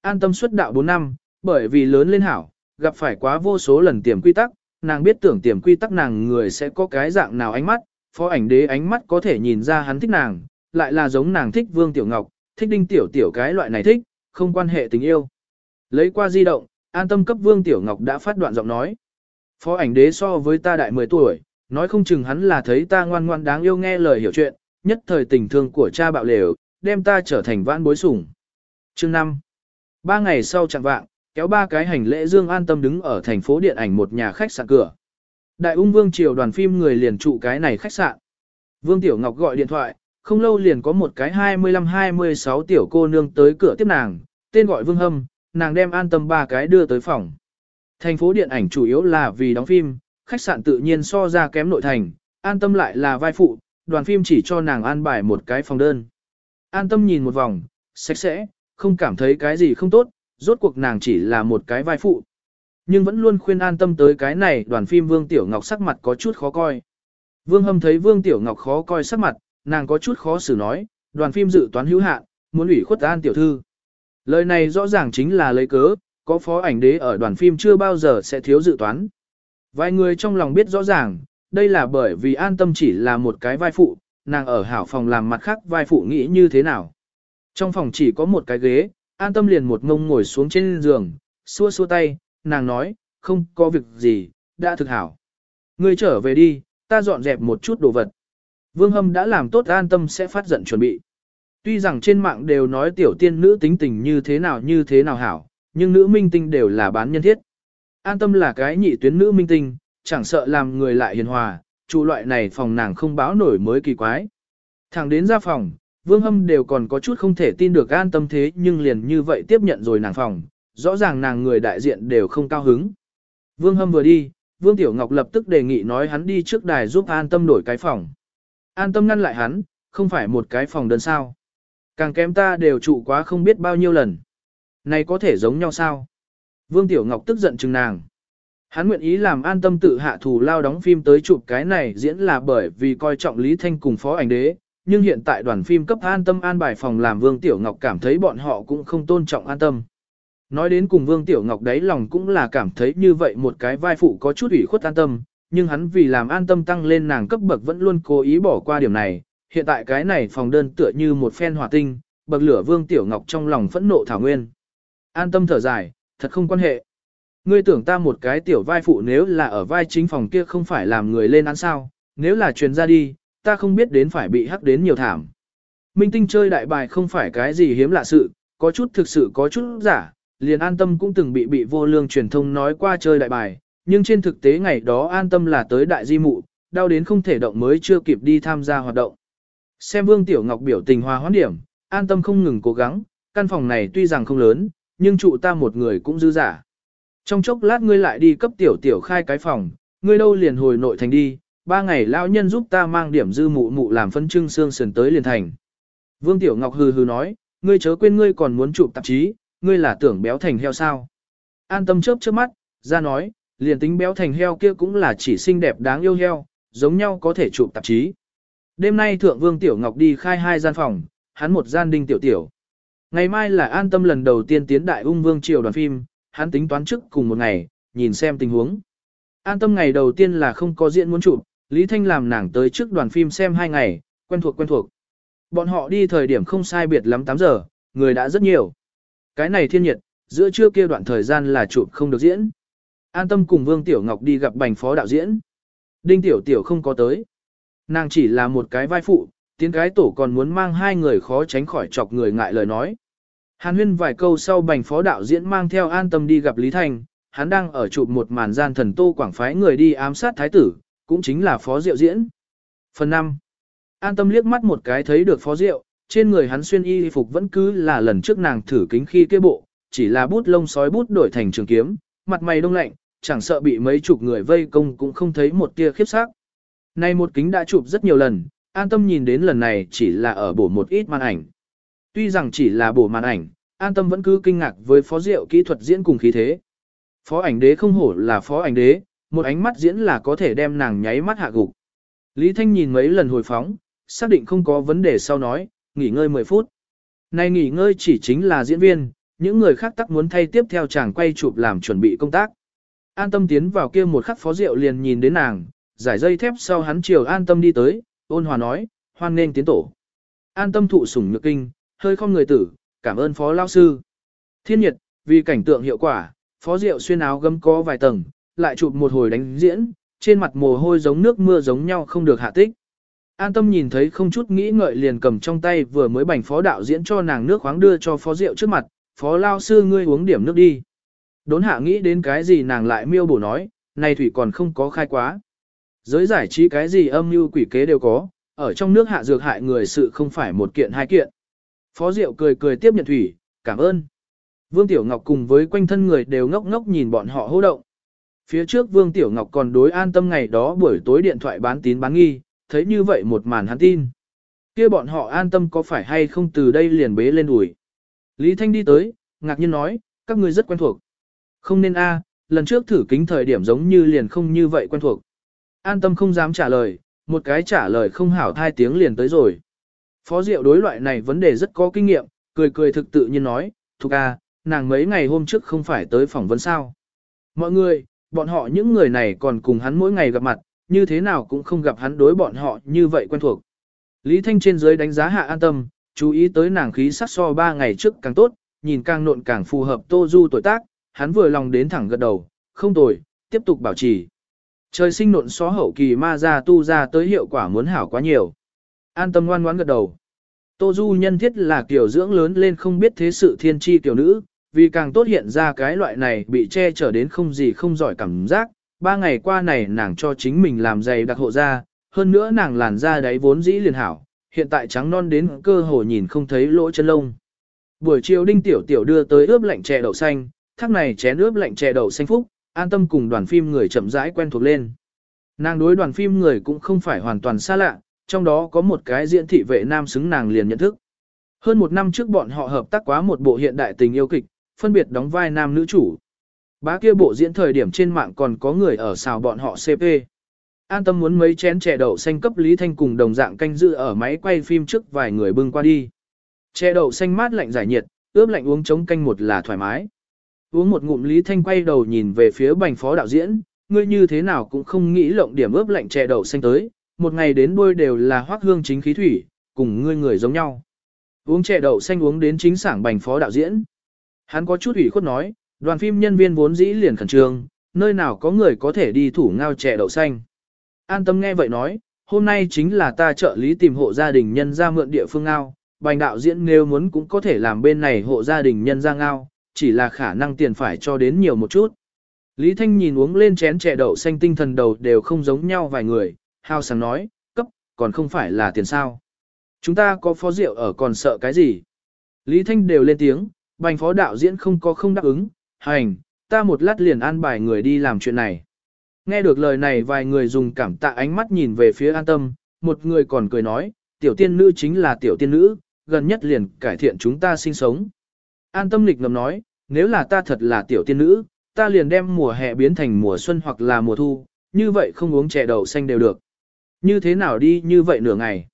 An tâm xuất đạo 4 năm, bởi vì lớn lên hảo, gặp phải quá vô số lần tiềm quy tắc, nàng biết tưởng tiềm quy tắc nàng người sẽ có cái dạng nào ánh mắt, phó ảnh đế ánh mắt có thể nhìn ra hắn thích nàng, lại là giống nàng thích Vương Tiểu Ngọc, thích Đinh Tiểu Tiểu cái loại này thích, không quan hệ tình yêu. Lấy qua di động, an tâm cấp Vương Tiểu Ngọc đã phát đoạn giọng nói. Phó ảnh đế so với ta đại 10 tuổi, nói không chừng hắn là thấy ta ngoan ngoan đáng yêu nghe lời hiểu chuyện, nhất thời tình thương của cha bạo lều, đem ta trở thành vãn bối sủng. Chương 5. Ba ngày sau chẳng vạng, kéo ba cái hành lễ Dương an tâm đứng ở thành phố điện ảnh một nhà khách sạn cửa. Đại ung vương triều đoàn phim người liền trụ cái này khách sạn. Vương Tiểu Ngọc gọi điện thoại, không lâu liền có một cái 25-26 tiểu cô nương tới cửa tiếp nàng, tên gọi Vương Hâm, nàng đem an tâm ba cái đưa tới phòng. Thành phố điện ảnh chủ yếu là vì đóng phim, khách sạn tự nhiên so ra kém nội thành, an tâm lại là vai phụ, đoàn phim chỉ cho nàng an bài một cái phòng đơn. An tâm nhìn một vòng, sạch sẽ, không cảm thấy cái gì không tốt, rốt cuộc nàng chỉ là một cái vai phụ. Nhưng vẫn luôn khuyên an tâm tới cái này đoàn phim Vương Tiểu Ngọc sắc mặt có chút khó coi. Vương Hâm thấy Vương Tiểu Ngọc khó coi sắc mặt, nàng có chút khó xử nói, đoàn phim dự toán hữu hạn, muốn ủy khuất an tiểu thư. Lời này rõ ràng chính là lấy cớ, có phó ảnh đế ở đoàn phim chưa bao giờ sẽ thiếu dự toán. Vài người trong lòng biết rõ ràng, đây là bởi vì an tâm chỉ là một cái vai phụ, nàng ở hảo phòng làm mặt khác vai phụ nghĩ như thế nào. Trong phòng chỉ có một cái ghế, an tâm liền một ngông ngồi xuống trên giường, xua xua tay, nàng nói, không có việc gì, đã thực hảo. Ngươi trở về đi, ta dọn dẹp một chút đồ vật. Vương Hâm đã làm tốt an tâm sẽ phát giận chuẩn bị. Tuy rằng trên mạng đều nói tiểu tiên nữ tính tình như thế nào như thế nào hảo, nhưng nữ minh tinh đều là bán nhân thiết. An tâm là cái nhị tuyến nữ minh tinh, chẳng sợ làm người lại hiền hòa, chủ loại này phòng nàng không báo nổi mới kỳ quái. Thẳng đến ra phòng, Vương Hâm đều còn có chút không thể tin được an tâm thế nhưng liền như vậy tiếp nhận rồi nàng phòng, rõ ràng nàng người đại diện đều không cao hứng. Vương Hâm vừa đi, Vương Tiểu Ngọc lập tức đề nghị nói hắn đi trước đài giúp an tâm đổi cái phòng. An tâm ngăn lại hắn, không phải một cái phòng đơn sao. Càng kém ta đều trụ quá không biết bao nhiêu lần. Này có thể giống nhau sao? Vương Tiểu Ngọc tức giận chừng nàng. Hắn nguyện ý làm an tâm tự hạ thủ lao đóng phim tới chụp cái này diễn là bởi vì coi trọng Lý Thanh cùng phó ảnh đế, nhưng hiện tại đoàn phim cấp an tâm an bài phòng làm Vương Tiểu Ngọc cảm thấy bọn họ cũng không tôn trọng an tâm. Nói đến cùng Vương Tiểu Ngọc đấy lòng cũng là cảm thấy như vậy một cái vai phụ có chút ủy khuất an tâm, nhưng hắn vì làm an tâm tăng lên nàng cấp bậc vẫn luôn cố ý bỏ qua điểm này, hiện tại cái này phòng đơn tựa như một phen hỏa tinh, bậc lửa Vương Tiểu Ngọc trong lòng phẫn nộ thảo nguyên. An tâm thở dài, thật không quan hệ. Ngươi tưởng ta một cái tiểu vai phụ nếu là ở vai chính phòng kia không phải làm người lên án sao, nếu là truyền ra đi, ta không biết đến phải bị hắc đến nhiều thảm. Minh tinh chơi đại bài không phải cái gì hiếm lạ sự, có chút thực sự có chút giả, liền an tâm cũng từng bị bị vô lương truyền thông nói qua chơi đại bài, nhưng trên thực tế ngày đó an tâm là tới đại di mụ, đau đến không thể động mới chưa kịp đi tham gia hoạt động. Xem Vương Tiểu Ngọc biểu tình hòa hoãn điểm, an tâm không ngừng cố gắng, căn phòng này tuy rằng không lớn, nhưng trụ ta một người cũng dư giả. Trong chốc lát ngươi lại đi cấp tiểu tiểu khai cái phòng, ngươi đâu liền hồi nội thành đi, ba ngày lão nhân giúp ta mang điểm dư mụ mụ làm phân trưng xương sườn tới liền thành. Vương Tiểu Ngọc hừ hừ nói, ngươi chớ quên ngươi còn muốn chụp tạp chí, ngươi là tưởng béo thành heo sao. An tâm chớp chớp mắt, ra nói, liền tính béo thành heo kia cũng là chỉ xinh đẹp đáng yêu heo, giống nhau có thể chụp tạp chí. Đêm nay Thượng Vương Tiểu Ngọc đi khai hai gian phòng, hắn một gian đinh tiểu tiểu. Ngày mai là an tâm lần đầu tiên tiến đại ung vương triều đoàn phim, hắn tính toán trước cùng một ngày, nhìn xem tình huống. An tâm ngày đầu tiên là không có diễn muốn chụp, Lý Thanh làm nàng tới trước đoàn phim xem hai ngày, quen thuộc quen thuộc. Bọn họ đi thời điểm không sai biệt lắm 8 giờ, người đã rất nhiều. Cái này thiên nhiệt, giữa trưa kia đoạn thời gian là chụp không được diễn. An tâm cùng Vương Tiểu Ngọc đi gặp bành phó đạo diễn. Đinh Tiểu Tiểu không có tới. Nàng chỉ là một cái vai phụ, tiến cái tổ còn muốn mang hai người khó tránh khỏi chọc người ngại lời nói. Hàn huyên vài câu sau bành phó đạo diễn mang theo an tâm đi gặp Lý Thành, hắn đang ở chụp một màn gian thần tô quảng phái người đi ám sát thái tử, cũng chính là phó diệu diễn. Phần 5. An tâm liếc mắt một cái thấy được phó diệu, trên người hắn xuyên y phục vẫn cứ là lần trước nàng thử kính khi kia bộ, chỉ là bút lông sói bút đổi thành trường kiếm, mặt mày đông lạnh, chẳng sợ bị mấy chục người vây công cũng không thấy một tia khiếp sắc. Này một kính đã chụp rất nhiều lần, an tâm nhìn đến lần này chỉ là ở bổ một ít màn ảnh. Tuy rằng chỉ là bổ màn ảnh, an tâm vẫn cứ kinh ngạc với phó diệu kỹ thuật diễn cùng khí thế. Phó ảnh đế không hổ là phó ảnh đế, một ánh mắt diễn là có thể đem nàng nháy mắt hạ gục. Lý Thanh nhìn mấy lần hồi phóng, xác định không có vấn đề sau nói, nghỉ ngơi 10 phút. Này nghỉ ngơi chỉ chính là diễn viên, những người khác tắc muốn thay tiếp theo chàng quay chụp làm chuẩn bị công tác. An tâm tiến vào kia một khắc phó rượu liền nhìn đến nàng, giải dây thép sau hắn chiều an tâm đi tới, ôn hòa nói, hoan nên tiến tổ. An tâm thụ sủng nhược kinh, hơi không người tử, cảm ơn phó lao sư. Thiên nhiệt, vì cảnh tượng hiệu quả, phó rượu xuyên áo gấm có vài tầng, lại chụp một hồi đánh diễn, trên mặt mồ hôi giống nước mưa giống nhau không được hạ tích. An tâm nhìn thấy không chút nghĩ ngợi liền cầm trong tay vừa mới bành phó đạo diễn cho nàng nước khoáng đưa cho phó rượu trước mặt, phó lao sư ngươi uống điểm nước đi. Đốn hạ nghĩ đến cái gì nàng lại miêu bổ nói, này thủy còn không có khai quá. Giới giải trí cái gì âm mưu quỷ kế đều có, ở trong nước hạ dược hại người sự không phải một kiện hai kiện. Phó Diệu cười cười tiếp nhận thủy, cảm ơn. Vương Tiểu Ngọc cùng với quanh thân người đều ngốc ngốc nhìn bọn họ hô động. Phía trước Vương Tiểu Ngọc còn đối an tâm ngày đó buổi tối điện thoại bán tín bán nghi, thấy như vậy một màn hắn tin. kia bọn họ an tâm có phải hay không từ đây liền bế lên ủi. Lý Thanh đi tới, ngạc nhiên nói, các ngươi rất quen thuộc. Không nên a, lần trước thử kính thời điểm giống như liền không như vậy quen thuộc. An tâm không dám trả lời, một cái trả lời không hảo thai tiếng liền tới rồi. Phó Diệu đối loại này vấn đề rất có kinh nghiệm, cười cười thực tự nhiên nói, Thục a, nàng mấy ngày hôm trước không phải tới phỏng vấn sao. Mọi người, bọn họ những người này còn cùng hắn mỗi ngày gặp mặt, như thế nào cũng không gặp hắn đối bọn họ như vậy quen thuộc. Lý Thanh trên dưới đánh giá hạ an tâm, chú ý tới nàng khí sắc so ba ngày trước càng tốt, nhìn càng nộn càng phù hợp Tô Du tuổi tác, hắn vừa lòng đến thẳng gật đầu, không tồi, tiếp tục bảo trì. Trời sinh nộn xó hậu kỳ ma ra tu ra tới hiệu quả muốn hảo quá nhiều. An tâm ngoan ngoãn gật đầu. Tô Du nhân thiết là kiểu dưỡng lớn lên không biết thế sự thiên tri tiểu nữ, vì càng tốt hiện ra cái loại này bị che chở đến không gì không giỏi cảm giác. Ba ngày qua này nàng cho chính mình làm dày đặc hộ ra, hơn nữa nàng làn da đáy vốn dĩ liền hảo, hiện tại trắng non đến cơ hồ nhìn không thấy lỗ chân lông. Buổi chiều đinh tiểu tiểu đưa tới ướp lạnh chè đậu xanh, thác này chén ướp lạnh chè đậu xanh phúc, an tâm cùng đoàn phim người chậm rãi quen thuộc lên. Nàng đối đoàn phim người cũng không phải hoàn toàn xa lạ, trong đó có một cái diễn thị vệ nam xứng nàng liền nhận thức. Hơn một năm trước bọn họ hợp tác quá một bộ hiện đại tình yêu kịch, phân biệt đóng vai nam nữ chủ. Bá kia bộ diễn thời điểm trên mạng còn có người ở xào bọn họ CP. An tâm muốn mấy chén chè đậu xanh cấp Lý Thanh cùng đồng dạng canh dự ở máy quay phim trước vài người bưng qua đi. Chè đậu xanh mát lạnh giải nhiệt, ướp lạnh uống chống canh một là thoải mái. Uống một ngụm Lý Thanh quay đầu nhìn về phía bành phó đạo diễn, ngươi như thế nào cũng không nghĩ lộng điểm ướp lạnh chè đậu xanh tới, một ngày đến đôi đều là hoác hương chính khí thủy, cùng ngươi người giống nhau. Uống chè đậu xanh uống đến chính sảng bành phó đạo diễn. Hắn có chút ủy khuất nói, đoàn phim nhân viên vốn dĩ liền khẩn trương, nơi nào có người có thể đi thủ ngao chè đậu xanh. An tâm nghe vậy nói, hôm nay chính là ta trợ lý tìm hộ gia đình nhân ra mượn địa phương ngao, bành đạo diễn nếu muốn cũng có thể làm bên này hộ gia đình nhân ra ngao, chỉ là khả năng tiền phải cho đến nhiều một chút. Lý Thanh nhìn uống lên chén chè đậu xanh tinh thần đầu đều không giống nhau vài người, hao sáng nói, cấp, còn không phải là tiền sao. Chúng ta có phó rượu ở còn sợ cái gì? Lý Thanh đều lên tiếng, bành phó đạo diễn không có không đáp ứng, hành, ta một lát liền an bài người đi làm chuyện này. Nghe được lời này vài người dùng cảm tạ ánh mắt nhìn về phía an tâm, một người còn cười nói, tiểu tiên nữ chính là tiểu tiên nữ, gần nhất liền cải thiện chúng ta sinh sống. An tâm lịch ngầm nói, nếu là ta thật là tiểu tiên nữ, ta liền đem mùa hè biến thành mùa xuân hoặc là mùa thu, như vậy không uống chè đậu xanh đều được. Như thế nào đi như vậy nửa ngày.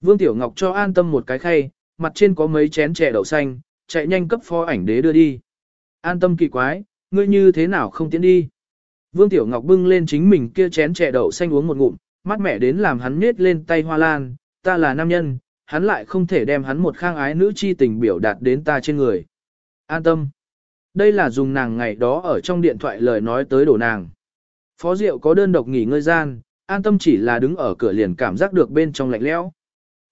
Vương Tiểu Ngọc cho an tâm một cái khay, mặt trên có mấy chén chè đậu xanh, chạy nhanh cấp phó ảnh đế đưa đi. An tâm kỳ quái, ngươi như thế nào không tiến đi. Vương Tiểu Ngọc bưng lên chính mình kia chén chè đậu xanh uống một ngụm, mắt mẹ đến làm hắn nết lên tay hoa lan, ta là nam nhân, hắn lại không thể đem hắn một khang ái nữ chi tình biểu đạt đến ta trên người. An tâm. Đây là dùng nàng ngày đó ở trong điện thoại lời nói tới đổ nàng. Phó Diệu có đơn độc nghỉ ngơi gian, an tâm chỉ là đứng ở cửa liền cảm giác được bên trong lạnh lẽo.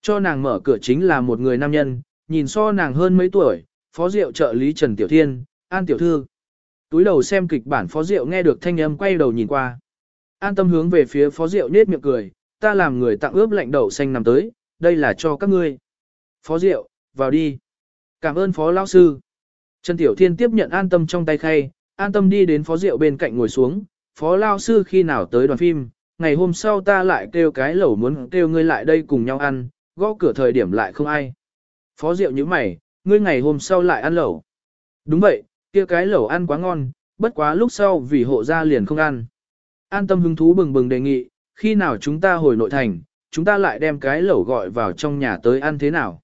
Cho nàng mở cửa chính là một người nam nhân, nhìn so nàng hơn mấy tuổi, Phó Diệu trợ lý Trần Tiểu Thiên, An Tiểu Thư. Túi đầu xem kịch bản Phó Diệu nghe được thanh âm quay đầu nhìn qua. An tâm hướng về phía Phó Diệu nết miệng cười, ta làm người tặng ướp lạnh đậu xanh nằm tới, đây là cho các ngươi. Phó Diệu, vào đi. Cảm ơn Phó Lão Sư. Trần Tiểu Thiên tiếp nhận an tâm trong tay khay, an tâm đi đến phó Diệu bên cạnh ngồi xuống, phó lao sư khi nào tới đoàn phim, ngày hôm sau ta lại kêu cái lẩu muốn kêu ngươi lại đây cùng nhau ăn, gõ cửa thời điểm lại không ai. Phó Diệu như mày, ngươi ngày hôm sau lại ăn lẩu. Đúng vậy, kia cái lẩu ăn quá ngon, bất quá lúc sau vì hộ gia liền không ăn. An tâm hứng thú bừng bừng đề nghị, khi nào chúng ta hồi nội thành, chúng ta lại đem cái lẩu gọi vào trong nhà tới ăn thế nào.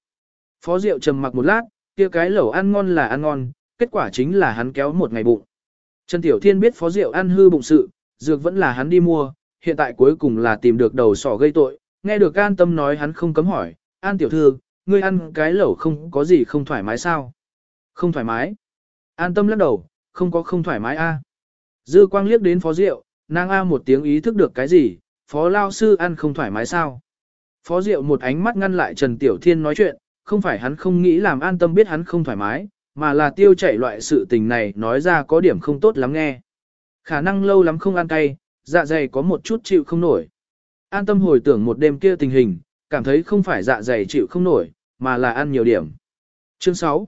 Phó Diệu trầm mặc một lát, kia cái lẩu ăn ngon là ăn ngon, kết quả chính là hắn kéo một ngày bụng. Trần Tiểu Thiên biết Phó Diệu ăn hư bụng sự, dược vẫn là hắn đi mua, hiện tại cuối cùng là tìm được đầu sỏ gây tội, nghe được an tâm nói hắn không cấm hỏi, an tiểu thư, ngươi ăn cái lẩu không có gì không thoải mái sao? Không thoải mái. An tâm lắc đầu, không có không thoải mái a. Dư quang liếc đến phó diệu, nàng a một tiếng ý thức được cái gì, phó lao sư ăn không thoải mái sao? Phó diệu một ánh mắt ngăn lại Trần Tiểu Thiên nói chuyện, không phải hắn không nghĩ làm an tâm biết hắn không thoải mái, mà là tiêu chảy loại sự tình này nói ra có điểm không tốt lắm nghe. Khả năng lâu lắm không ăn cay, dạ dày có một chút chịu không nổi. An tâm hồi tưởng một đêm kia tình hình, cảm thấy không phải dạ dày chịu không nổi, mà là ăn nhiều điểm. Chương 6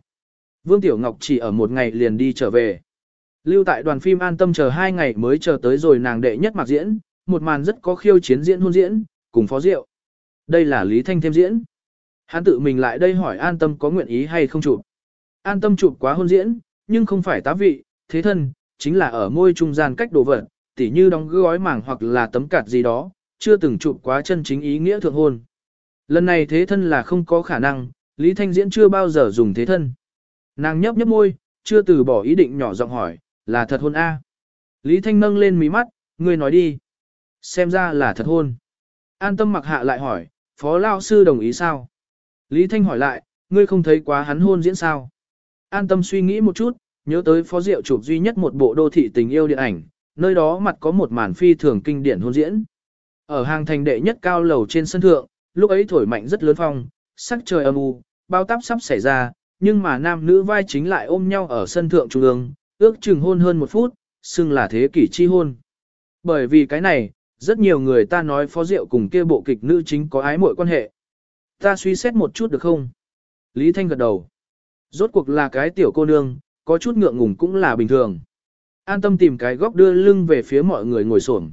Vương Tiểu Ngọc chỉ ở một ngày liền đi trở về. Lưu tại đoàn phim an tâm chờ hai ngày mới chờ tới rồi nàng đệ nhất mặc diễn, một màn rất có khiêu chiến diễn hôn diễn, cùng phó diệu. Đây là Lý Thanh thêm diễn. Hắn tự mình lại đây hỏi an tâm có nguyện ý hay không chụp. An tâm chụp quá hôn diễn, nhưng không phải tá vị, thế thân, chính là ở môi trung gian cách đồ vật, tỉ như đóng gói màng hoặc là tấm cạt gì đó, chưa từng chụp quá chân chính ý nghĩa thượng hôn. Lần này thế thân là không có khả năng, Lý Thanh Diễn chưa bao giờ dùng thế thân. Nàng nhấp nhấp môi, chưa từ bỏ ý định nhỏ giọng hỏi, là thật hôn A. Lý Thanh nâng lên mí mắt, ngươi nói đi. Xem ra là thật hôn. An tâm mặc hạ lại hỏi, phó lao sư đồng ý sao? Lý Thanh hỏi lại, ngươi không thấy quá hắn hôn diễn sao? An tâm suy nghĩ một chút, nhớ tới phó diệu chụp duy nhất một bộ đô thị tình yêu điện ảnh, nơi đó mặt có một màn phi thường kinh điển hôn diễn. Ở hàng thành đệ nhất cao lầu trên sân thượng, lúc ấy thổi mạnh rất lớn phong, sắc trời âm u, bao táp sắp xảy ra, nhưng mà nam nữ vai chính lại ôm nhau ở sân thượng trung ương, ước chừng hôn hơn một phút, xưng là thế kỷ chi hôn. Bởi vì cái này, rất nhiều người ta nói phó diệu cùng kia bộ kịch nữ chính có ái mội quan hệ. Ta suy xét một chút được không? Lý Thanh gật đầu. Rốt cuộc là cái tiểu cô nương, có chút ngượng ngùng cũng là bình thường. An tâm tìm cái góc đưa lưng về phía mọi người ngồi xổm.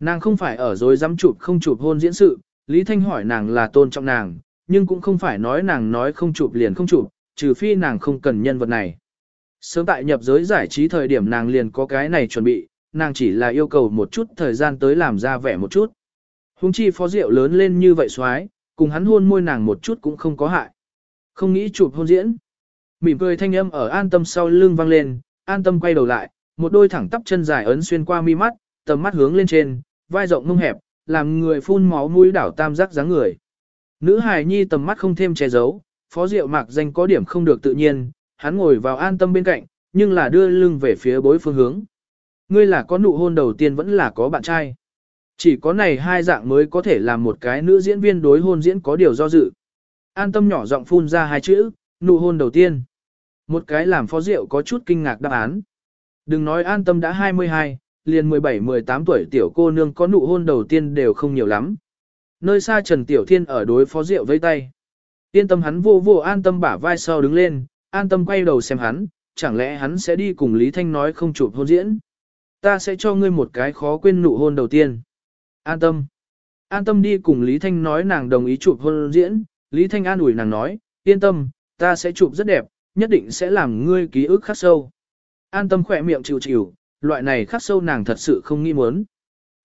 Nàng không phải ở dối dám chụp không chụp hôn diễn sự, Lý Thanh hỏi nàng là tôn trọng nàng, nhưng cũng không phải nói nàng nói không chụp liền không chụp, trừ phi nàng không cần nhân vật này. Sớm tại nhập giới giải trí thời điểm nàng liền có cái này chuẩn bị, nàng chỉ là yêu cầu một chút thời gian tới làm ra vẻ một chút. Hùng chi phó rượu lớn lên như vậy xoái, cùng hắn hôn môi nàng một chút cũng không có hại. Không nghĩ chụp hôn diễn. Mỉm cười thanh âm ở an tâm sau lưng vang lên, an tâm quay đầu lại, một đôi thẳng tắp chân dài ấn xuyên qua mi mắt, tầm mắt hướng lên trên, vai rộng mông hẹp, làm người phun máu mũi đảo tam giác dáng người. Nữ hài nhi tầm mắt không thêm che giấu, phó diệu mạc danh có điểm không được tự nhiên, hắn ngồi vào an tâm bên cạnh, nhưng là đưa lưng về phía bối phương hướng. Ngươi là có nụ hôn đầu tiên vẫn là có bạn trai. Chỉ có này hai dạng mới có thể làm một cái nữ diễn viên đối hôn diễn có điều do dự. An tâm nhỏ giọng phun ra hai chữ, nụ hôn đầu tiên. Một cái làm phó diệu có chút kinh ngạc đáp án. Đừng nói an tâm đã 22, liền 17-18 tuổi tiểu cô nương có nụ hôn đầu tiên đều không nhiều lắm. Nơi xa Trần Tiểu Thiên ở đối phó rượu vây tay. Yên tâm hắn vô vô an tâm bả vai sau đứng lên, an tâm quay đầu xem hắn, chẳng lẽ hắn sẽ đi cùng Lý Thanh nói không chụp hôn diễn. Ta sẽ cho ngươi một cái khó quên nụ hôn đầu tiên. An tâm. An tâm đi cùng Lý Thanh nói nàng đồng ý chụp hôn diễn, Lý Thanh an ủi nàng nói, yên tâm, ta sẽ chụp rất đẹp, nhất định sẽ làm ngươi ký ức khắc sâu. An tâm khỏe miệng chịu chịu, loại này khắc sâu nàng thật sự không nghĩ muốn.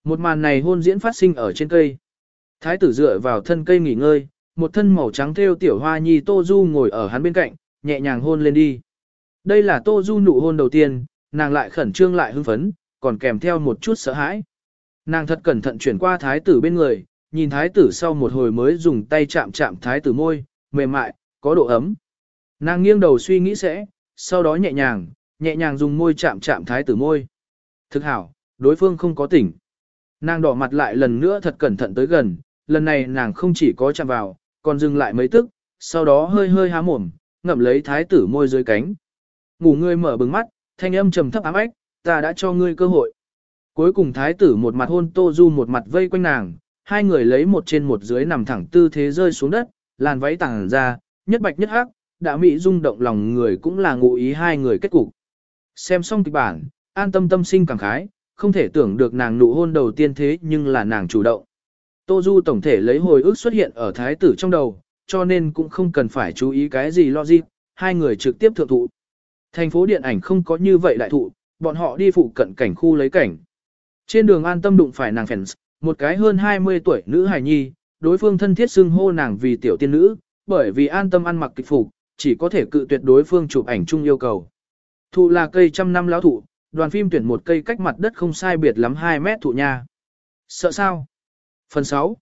Một màn này hôn diễn phát sinh ở trên cây. Thái tử dựa vào thân cây nghỉ ngơi, một thân màu trắng theo tiểu hoa nhi Tô Du ngồi ở hắn bên cạnh, nhẹ nhàng hôn lên đi. Đây là Tô Du nụ hôn đầu tiên, nàng lại khẩn trương lại hưng phấn, còn kèm theo một chút sợ hãi. Nàng thật cẩn thận chuyển qua thái tử bên người, nhìn thái tử sau một hồi mới dùng tay chạm chạm thái tử môi, mềm mại, có độ ấm. Nàng nghiêng đầu suy nghĩ sẽ, sau đó nhẹ nhàng, nhẹ nhàng dùng môi chạm chạm thái tử môi. Thực hảo, đối phương không có tỉnh. Nàng đỏ mặt lại lần nữa thật cẩn thận tới gần, lần này nàng không chỉ có chạm vào, còn dừng lại mấy tức, sau đó hơi hơi há mồm, ngậm lấy thái tử môi dưới cánh. Ngủ ngươi mở bừng mắt, thanh âm trầm thấp ám ách, ta đã cho ngươi cơ hội. Cuối cùng thái tử một mặt hôn tô du một mặt vây quanh nàng, hai người lấy một trên một dưới nằm thẳng tư thế rơi xuống đất, làn váy tàng ra, nhất bạch nhất hắc, đã mỹ rung động lòng người cũng là ngụ ý hai người kết cục. Xem xong kịch bản, an tâm tâm sinh cảm khái, không thể tưởng được nàng nụ hôn đầu tiên thế nhưng là nàng chủ động. Tô Du tổng thể lấy hồi ức xuất hiện ở thái tử trong đầu, cho nên cũng không cần phải chú ý cái gì lo gì. hai người trực tiếp thượng thụ. Thành phố điện ảnh không có như vậy đại thụ, bọn họ đi phụ cận cảnh khu lấy cảnh. Trên đường an tâm đụng phải nàng fans, một cái hơn 20 tuổi nữ hài nhi, đối phương thân thiết xưng hô nàng vì tiểu tiên nữ, bởi vì an tâm ăn mặc kịch phục, chỉ có thể cự tuyệt đối phương chụp ảnh chung yêu cầu. Thụ là cây trăm năm lão thụ, đoàn phim tuyển một cây cách mặt đất không sai biệt lắm 2 mét thụ nha. Sợ sao? Phần 6.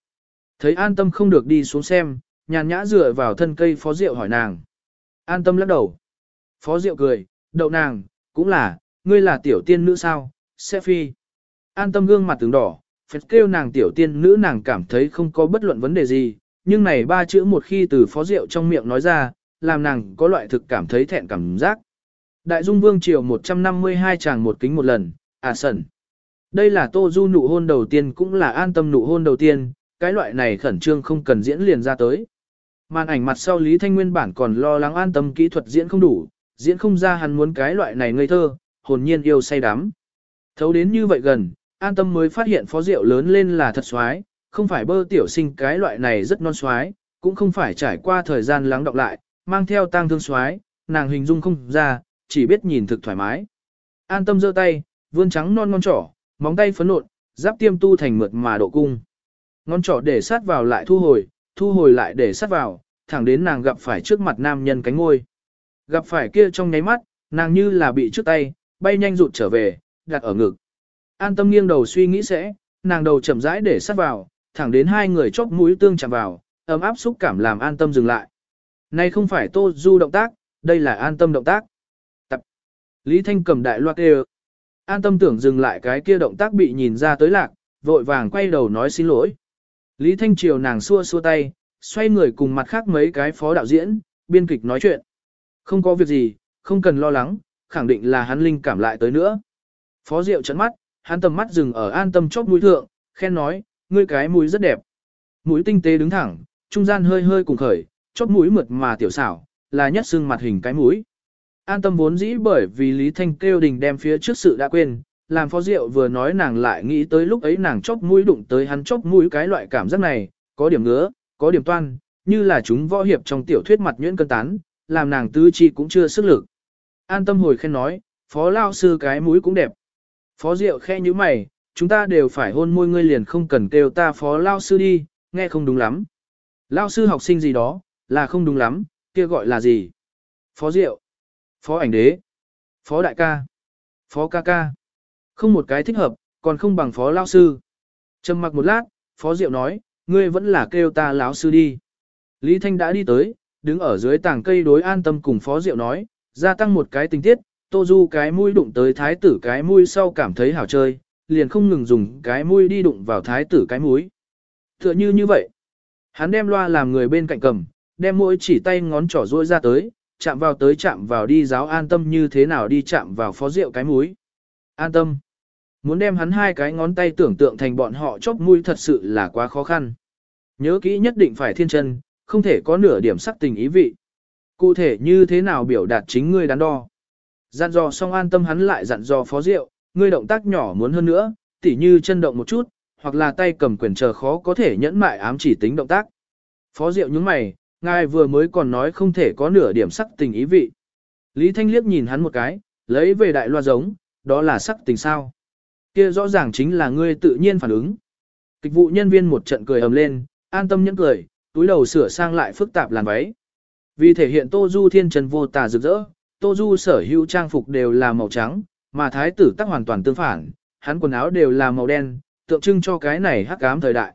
Thấy an tâm không được đi xuống xem, nhàn nhã dựa vào thân cây phó rượu hỏi nàng. An tâm lắc đầu. Phó rượu cười, đậu nàng, cũng là, ngươi là tiểu tiên nữ sao, sẽ phi. An tâm gương mặt tướng đỏ, phép kêu nàng tiểu tiên nữ nàng cảm thấy không có bất luận vấn đề gì, nhưng này ba chữ một khi từ phó rượu trong miệng nói ra, làm nàng có loại thực cảm thấy thẹn cảm giác. Đại Dung Vương triều 152 chàng một kính một lần, à sẩn. Đây là Tô Du nụ hôn đầu tiên cũng là an tâm nụ hôn đầu tiên, cái loại này khẩn trương không cần diễn liền ra tới. Màn ảnh mặt sau Lý Thanh Nguyên bản còn lo lắng an tâm kỹ thuật diễn không đủ, diễn không ra hắn muốn cái loại này ngây thơ, hồn nhiên yêu say đắm. Thấu đến như vậy gần, an tâm mới phát hiện phó rượu lớn lên là thật xoái, không phải bơ tiểu sinh cái loại này rất non xoái, cũng không phải trải qua thời gian lắng đọng lại, mang theo tang thương xoái, nàng hình dung không ra, chỉ biết nhìn thực thoải mái. An tâm giơ tay, vươn trắng non ngon trỏ, móng tay phấn nộn, giáp tiêm tu thành mượt mà độ cung. Ngón trỏ để sát vào lại thu hồi, thu hồi lại để sát vào, thẳng đến nàng gặp phải trước mặt nam nhân cánh ngôi. Gặp phải kia trong nháy mắt, nàng như là bị trước tay, bay nhanh rụt trở về, đặt ở ngực. An tâm nghiêng đầu suy nghĩ sẽ, nàng đầu chậm rãi để sát vào, thẳng đến hai người chóp mũi tương chạm vào, ấm áp xúc cảm làm an tâm dừng lại. Này không phải Tô Du động tác, đây là an tâm động tác. Lý Thanh cầm đại loạt đều. An tâm tưởng dừng lại cái kia động tác bị nhìn ra tới lạc, vội vàng quay đầu nói xin lỗi. Lý Thanh chiều nàng xua xua tay, xoay người cùng mặt khác mấy cái phó đạo diễn, biên kịch nói chuyện. Không có việc gì, không cần lo lắng, khẳng định là hắn linh cảm lại tới nữa. Phó Diệu chấn mắt, hắn tầm mắt dừng ở an tâm chóp mũi thượng, khen nói, ngươi cái mũi rất đẹp. Mũi tinh tế đứng thẳng, trung gian hơi hơi cùng khởi, chóp mũi mượt mà tiểu xảo, là nhất xương mặt hình cái mũi. An tâm vốn dĩ bởi vì Lý Thanh kêu đình đem phía trước sự đã quên, làm phó diệu vừa nói nàng lại nghĩ tới lúc ấy nàng chóc mũi đụng tới hắn chóc mũi cái loại cảm giác này, có điểm ngứa, có điểm toan, như là chúng võ hiệp trong tiểu thuyết mặt nhuyễn cân tán, làm nàng tứ chi cũng chưa sức lực. An tâm hồi khen nói, phó lao sư cái mũi cũng đẹp. Phó diệu khe như mày, chúng ta đều phải hôn môi ngươi liền không cần kêu ta phó lao sư đi, nghe không đúng lắm. Lao sư học sinh gì đó, là không đúng lắm, kia gọi là gì? Phó diệu, phó ảnh đế, phó đại ca, phó ca ca. Không một cái thích hợp, còn không bằng phó lao sư. Trầm mặc một lát, phó diệu nói, ngươi vẫn là kêu ta lão sư đi. Lý Thanh đã đi tới, đứng ở dưới tảng cây đối an tâm cùng phó diệu nói, gia tăng một cái tình tiết, tô du cái mũi đụng tới thái tử cái mũi sau cảm thấy hảo chơi, liền không ngừng dùng cái mũi đi đụng vào thái tử cái mũi. Tựa như như vậy, hắn đem loa làm người bên cạnh cầm, đem mỗi chỉ tay ngón trỏ rôi ra tới, chạm vào tới chạm vào đi giáo an tâm như thế nào đi chạm vào phó rượu cái mũi. An tâm. Muốn đem hắn hai cái ngón tay tưởng tượng thành bọn họ chóp mũi thật sự là quá khó khăn. Nhớ kỹ nhất định phải thiên chân, không thể có nửa điểm sắc tình ý vị. Cụ thể như thế nào biểu đạt chính ngươi đắn đo. Dặn dò xong an tâm hắn lại dặn dò phó rượu, ngươi động tác nhỏ muốn hơn nữa, tỉ như chân động một chút, hoặc là tay cầm quyền chờ khó có thể nhẫn mại ám chỉ tính động tác. Phó Diệu nhướng mày, ngài vừa mới còn nói không thể có nửa điểm sắc tình ý vị. Lý Thanh liếc nhìn hắn một cái, lấy về đại loa giống, đó là sắc tình sao. Kia rõ ràng chính là ngươi tự nhiên phản ứng. Kịch vụ nhân viên một trận cười ầm lên, an tâm nhẫn cười, túi đầu sửa sang lại phức tạp làn váy. Vì thể hiện Tô Du thiên trần vô tà rực rỡ, Tô Du sở hữu trang phục đều là màu trắng, mà thái tử tắc hoàn toàn tương phản, hắn quần áo đều là màu đen, tượng trưng cho cái này hắc ám thời đại.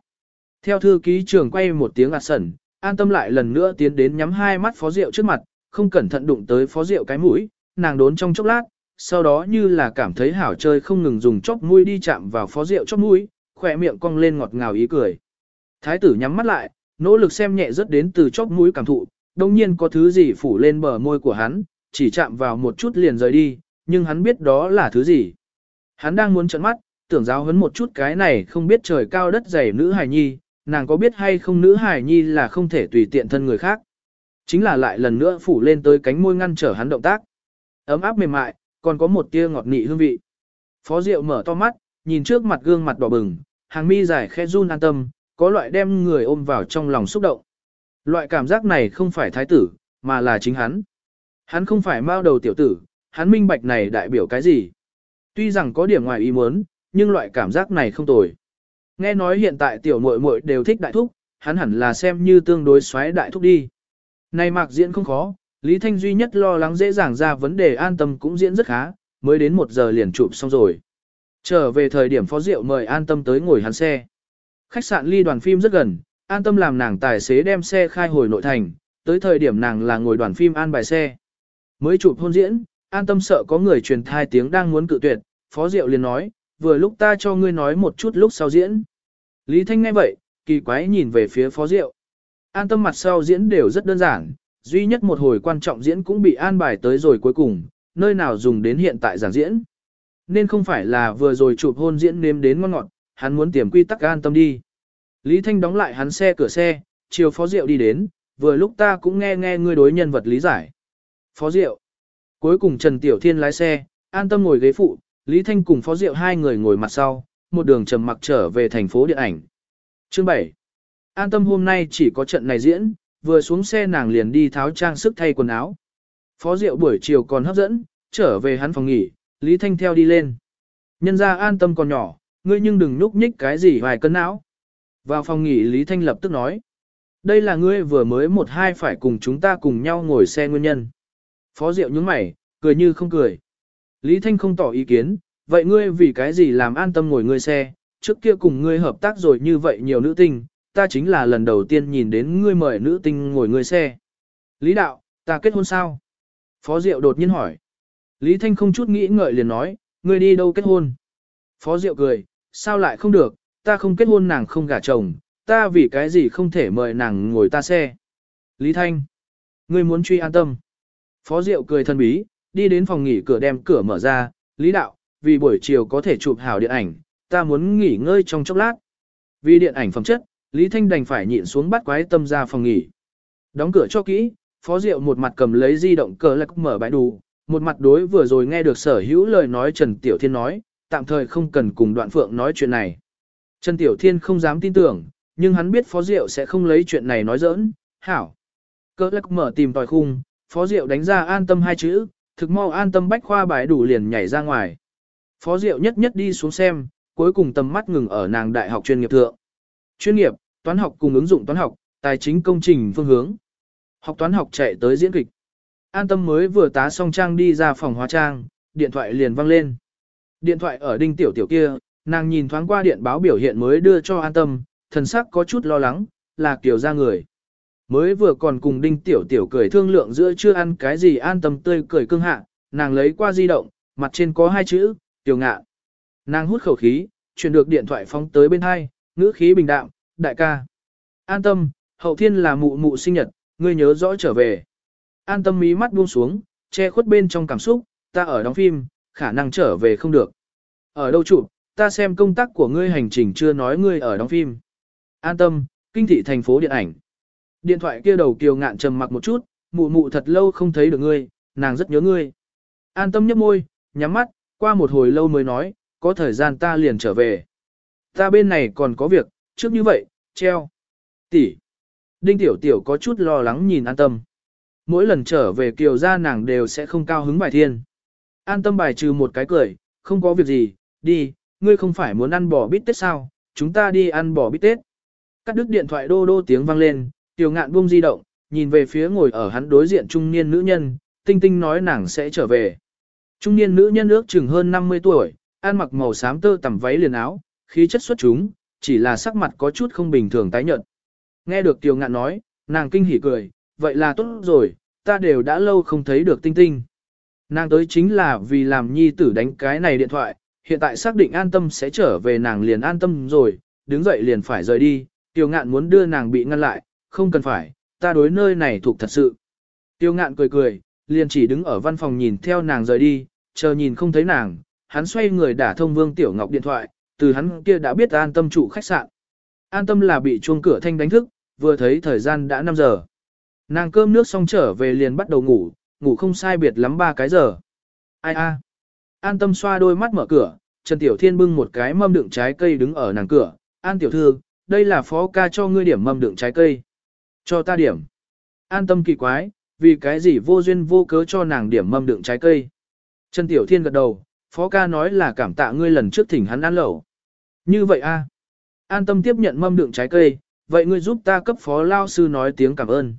Theo thư ký trưởng quay một tiếng ạt sẩn, an tâm lại lần nữa tiến đến nhắm hai mắt phó rượu trước mặt, không cẩn thận đụng tới phó rượu cái mũi, nàng đốn trong chốc lát, sau đó như là cảm thấy hảo chơi không ngừng dùng chóp mũi đi chạm vào phó rượu chóp mũi, khỏe miệng cong lên ngọt ngào ý cười. Thái tử nhắm mắt lại, nỗ lực xem nhẹ rất đến từ chóp mũi cảm thụ, đồng nhiên có thứ gì phủ lên bờ môi của hắn, chỉ chạm vào một chút liền rời đi, nhưng hắn biết đó là thứ gì. Hắn đang muốn trợn mắt, tưởng giáo hấn một chút cái này không biết trời cao đất dày nữ hài nhi, nàng có biết hay không nữ hài nhi là không thể tùy tiện thân người khác. Chính là lại lần nữa phủ lên tới cánh môi ngăn trở hắn động tác. Ấm áp mềm mại, còn có một tia ngọt nị hương vị. Phó Diệu mở to mắt, nhìn trước mặt gương mặt đỏ bừng, hàng mi dài khẽ run an tâm, có loại đem người ôm vào trong lòng xúc động. Loại cảm giác này không phải thái tử, mà là chính hắn. Hắn không phải mao đầu tiểu tử, hắn minh bạch này đại biểu cái gì. Tuy rằng có điểm ngoài ý muốn, nhưng loại cảm giác này không tồi. Nghe nói hiện tại tiểu muội muội đều thích đại thúc, hắn hẳn là xem như tương đối xoáy đại thúc đi. Này mạc diễn không khó, Lý Thanh duy nhất lo lắng dễ dàng ra vấn đề an tâm cũng diễn rất khá, mới đến một giờ liền chụp xong rồi. Trở về thời điểm phó rượu mời an tâm tới ngồi hắn xe. Khách sạn ly đoàn phim rất gần, an tâm làm nàng tài xế đem xe khai hồi nội thành, tới thời điểm nàng là ngồi đoàn phim an bài xe. Mới chụp hôn diễn, an tâm sợ có người truyền thai tiếng đang muốn cự tuyệt, phó diệu liền nói, vừa lúc ta cho ngươi nói một chút lúc sau diễn. Lý Thanh nghe vậy, kỳ quái nhìn về phía phó diệu. An tâm mặt sau diễn đều rất đơn giản, duy nhất một hồi quan trọng diễn cũng bị an bài tới rồi cuối cùng, nơi nào dùng đến hiện tại giảng diễn. Nên không phải là vừa rồi chụp hôn diễn nếm đến ngon ngọt, hắn muốn tiềm quy tắc an tâm đi. Lý Thanh đóng lại hắn xe cửa xe, chiều phó diệu đi đến, vừa lúc ta cũng nghe nghe ngươi đối nhân vật lý giải. Phó diệu. Cuối cùng Trần Tiểu Thiên lái xe, an tâm ngồi ghế phụ, Lý Thanh cùng phó diệu hai người ngồi mặt sau, một đường trầm mặc trở về thành phố điện ảnh. Chương 7. An tâm hôm nay chỉ có trận này diễn, vừa xuống xe nàng liền đi tháo trang sức thay quần áo. Phó Diệu buổi chiều còn hấp dẫn, trở về hắn phòng nghỉ, Lý Thanh theo đi lên. Nhân ra an tâm còn nhỏ, ngươi nhưng đừng núp nhích cái gì vài cân não. Vào phòng nghỉ Lý Thanh lập tức nói. Đây là ngươi vừa mới một hai phải cùng chúng ta cùng nhau ngồi xe nguyên nhân. Phó Diệu nhướng mày, cười như không cười. Lý Thanh không tỏ ý kiến, vậy ngươi vì cái gì làm an tâm ngồi ngươi xe, trước kia cùng ngươi hợp tác rồi như vậy nhiều nữ tinh, ta chính là lần đầu tiên nhìn đến ngươi mời nữ tinh ngồi ngươi xe. Lý đạo, ta kết hôn sao? Phó Diệu đột nhiên hỏi. Lý Thanh không chút nghĩ ngợi liền nói, ngươi đi đâu kết hôn? Phó Diệu cười, sao lại không được, ta không kết hôn nàng không gả chồng, ta vì cái gì không thể mời nàng ngồi ta xe. Lý Thanh, ngươi muốn truy an tâm. Phó Diệu cười thân bí, đi đến phòng nghỉ cửa đem cửa mở ra, Lý Đạo, vì buổi chiều có thể chụp Hảo điện ảnh, ta muốn nghỉ ngơi trong chốc lát. Vì điện ảnh phẩm chất, Lý Thanh đành phải nhịn xuống bắt quái tâm ra phòng nghỉ. Đóng cửa cho kỹ, Phó Diệu một mặt cầm lấy di động cờ lạc mở bãi đủ, một mặt đối vừa rồi nghe được sở hữu lời nói Trần Tiểu Thiên nói, tạm thời không cần cùng đoạn phượng nói chuyện này. Trần Tiểu Thiên không dám tin tưởng, nhưng hắn biết Phó Diệu sẽ không lấy chuyện này nói giỡn, hảo. Cờ lạc mở tìm tòi khung, Phó Diệu đánh ra an tâm hai chữ, thực mau an tâm bách khoa bài đủ liền nhảy ra ngoài. Phó Diệu nhất nhất đi xuống xem, cuối cùng tầm mắt ngừng ở nàng đại học chuyên nghiệp thượng. Chuyên nghiệp, toán học cùng ứng dụng toán học, tài chính công trình phương hướng. Học toán học chạy tới diễn kịch. An tâm mới vừa tá xong trang đi ra phòng hóa trang, điện thoại liền vang lên. Điện thoại ở đinh tiểu tiểu kia, nàng nhìn thoáng qua điện báo biểu hiện mới đưa cho an tâm, thần sắc có chút lo lắng, là kiểu ra người. Mới vừa còn cùng đinh tiểu tiểu cười thương lượng giữa chưa ăn cái gì an tâm tươi cười cương hạ, nàng lấy qua di động, mặt trên có hai chữ, tiểu ngạ. Nàng hút khẩu khí, chuyển được điện thoại phóng tới bên hai, ngữ khí bình đạm, đại ca. An tâm, hậu thiên là mụ mụ sinh nhật, ngươi nhớ rõ trở về. An tâm mí mắt buông xuống, che khuất bên trong cảm xúc, ta ở đóng phim, khả năng trở về không được. Ở đâu chụp, ta xem công tác của ngươi hành trình chưa nói ngươi ở đóng phim. An tâm, kinh thị thành phố điện ảnh. Điện thoại kia đầu kiều ngạn trầm mặc một chút, mụ mụ thật lâu không thấy được ngươi, nàng rất nhớ ngươi. An tâm nhấp môi, nhắm mắt, qua một hồi lâu mới nói, có thời gian ta liền trở về. Ta bên này còn có việc, trước như vậy, treo. Tỷ. Đinh tiểu tiểu có chút lo lắng nhìn an tâm. Mỗi lần trở về kiều gia nàng đều sẽ không cao hứng bài thiên. An tâm bài trừ một cái cười, không có việc gì, đi, ngươi không phải muốn ăn bò bít tết sao, chúng ta đi ăn bò bít tết. Cắt đứt điện thoại đô đô tiếng vang lên, tiểu ngạn buông di động, nhìn về phía ngồi ở hắn đối diện trung niên nữ nhân, tinh tinh nói nàng sẽ trở về. Trung niên nữ nhân ước chừng hơn 50 tuổi, ăn mặc màu xám tơ tằm váy liền áo, khí chất xuất chúng, chỉ là sắc mặt có chút không bình thường tái nhợt. Nghe được Tiêu Ngạn nói, nàng kinh hỉ cười, vậy là tốt rồi, ta đều đã lâu không thấy được tinh tinh. Nàng tới chính là vì làm nhi tử đánh cái này điện thoại, hiện tại xác định an tâm sẽ trở về nàng liền an tâm rồi, đứng dậy liền phải rời đi, Tiêu Ngạn muốn đưa nàng bị ngăn lại, không cần phải, ta đối nơi này thuộc thật sự. Tiêu Ngạn cười cười, liền chỉ đứng ở văn phòng nhìn theo nàng rời đi, chờ nhìn không thấy nàng, hắn xoay người đả thông Vương Tiểu Ngọc điện thoại, từ hắn kia đã biết an tâm chủ khách sạn. An tâm là bị chuông cửa thanh đánh thức, vừa thấy thời gian đã 5 giờ. Nàng cơm nước xong trở về liền bắt đầu ngủ, ngủ không sai biệt lắm ba cái giờ. Ai a? An tâm xoa đôi mắt mở cửa, Trần Tiểu Thiên bưng một cái mâm đựng trái cây đứng ở nàng cửa. An Tiểu Thư, đây là phó ca cho ngươi điểm mâm đựng trái cây. Cho ta điểm. An tâm kỳ quái, vì cái gì vô duyên vô cớ cho nàng điểm mâm đựng trái cây. Trần Tiểu Thiên gật đầu, phó ca nói là cảm tạ ngươi lần trước thỉnh hắn ăn lẩu. Như vậy a? An tâm tiếp nhận mâm đựng trái cây, vậy ngươi giúp ta cấp phó lao sư nói tiếng cảm ơn.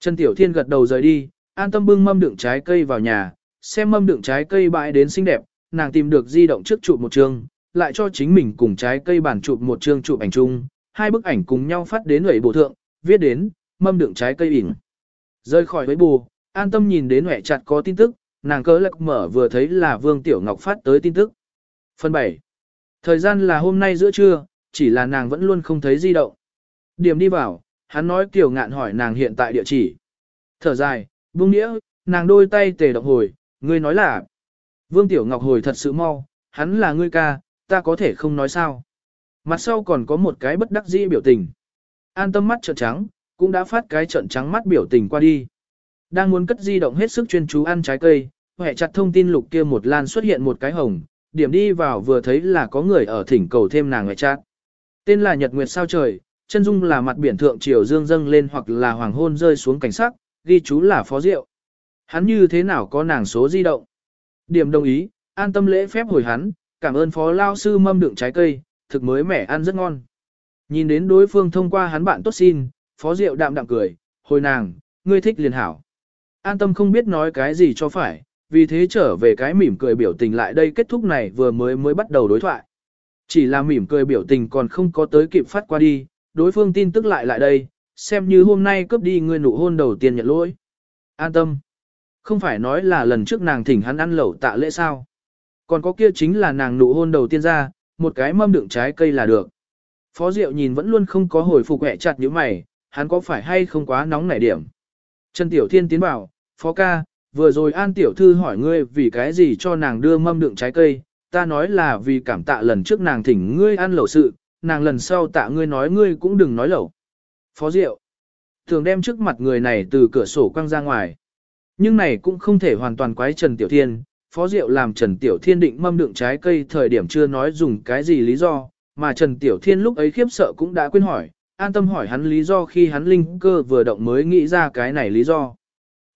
Trần Tiểu Thiên gật đầu rời đi, an tâm bưng mâm đựng trái cây vào nhà, xem mâm đựng trái cây bãi đến xinh đẹp, nàng tìm được di động trước chụp một chương, lại cho chính mình cùng trái cây bản chụp một chương chụp ảnh chung, hai bức ảnh cùng nhau phát đến ủy bộ thượng, viết đến, mâm đựng trái cây ỉn. Rơi khỏi với bù, an tâm nhìn đến hẻ chặt có tin tức, nàng cớ lạc mở vừa thấy là Vương Tiểu Ngọc phát tới tin tức. Phần 7. Thời gian là hôm nay giữa trưa, chỉ là nàng vẫn luôn không thấy di động. Điểm đi vào, hắn nói Kiều Ngạn hỏi nàng hiện tại địa chỉ. Thở dài, buông nghĩa, nàng đôi tay tề động hồi, ngươi nói là. Vương Tiểu Ngọc hồi thật sự mau, hắn là ngươi ca, ta có thể không nói sao. Mặt sau còn có một cái bất đắc dĩ biểu tình. An tâm mắt trợn trắng, cũng đã phát cái trận trắng mắt biểu tình qua đi. Đang muốn cất di động hết sức chuyên chú ăn trái cây, hệ chặt thông tin lục kia một lan xuất hiện một cái hồng, điểm đi vào vừa thấy là có người ở thỉnh cầu thêm nàng hệ chặt. Tên là Nhật Nguyệt sao trời, chân dung là mặt biển thượng triều dương dâng lên hoặc là hoàng hôn rơi xuống cảnh sắc, ghi chú là phó diệu. Hắn như thế nào có nàng số di động? Điểm đồng ý, an tâm lễ phép hồi hắn, cảm ơn phó lao sư mâm đựng trái cây, thực mới mẻ ăn rất ngon. Nhìn đến đối phương thông qua hắn bạn tốt xin, phó diệu đạm đạm cười, hồi nàng, ngươi thích liền hảo. An tâm không biết nói cái gì cho phải, vì thế trở về cái mỉm cười biểu tình lại đây kết thúc này vừa mới mới bắt đầu đối thoại. Chỉ là mỉm cười biểu tình còn không có tới kịp phát qua đi, đối phương tin tức lại lại đây, xem như hôm nay cướp đi ngươi nụ hôn đầu tiên nhận lỗi. An tâm. Không phải nói là lần trước nàng thỉnh hắn ăn lẩu tạ lễ sao. Còn có kia chính là nàng nụ hôn đầu tiên ra, một cái mâm đựng trái cây là được. Phó Diệu nhìn vẫn luôn không có hồi phục hẹ chặt như mày, hắn có phải hay không quá nóng nảy điểm. Trần Tiểu Thiên tiến bảo, Phó ca, vừa rồi An Tiểu Thư hỏi ngươi vì cái gì cho nàng đưa mâm đựng trái cây, ta nói là vì cảm tạ lần trước nàng thỉnh ngươi ăn lẩu sự, nàng lần sau tạ ngươi nói ngươi cũng đừng nói lẩu. Phó Diệu, thường đem trước mặt người này từ cửa sổ quăng ra ngoài. Nhưng này cũng không thể hoàn toàn quái Trần Tiểu Thiên, Phó Diệu làm Trần Tiểu Thiên định mâm đựng trái cây thời điểm chưa nói dùng cái gì lý do, mà Trần Tiểu Thiên lúc ấy khiếp sợ cũng đã quên hỏi, an tâm hỏi hắn lý do khi hắn linh cơ vừa động mới nghĩ ra cái này lý do.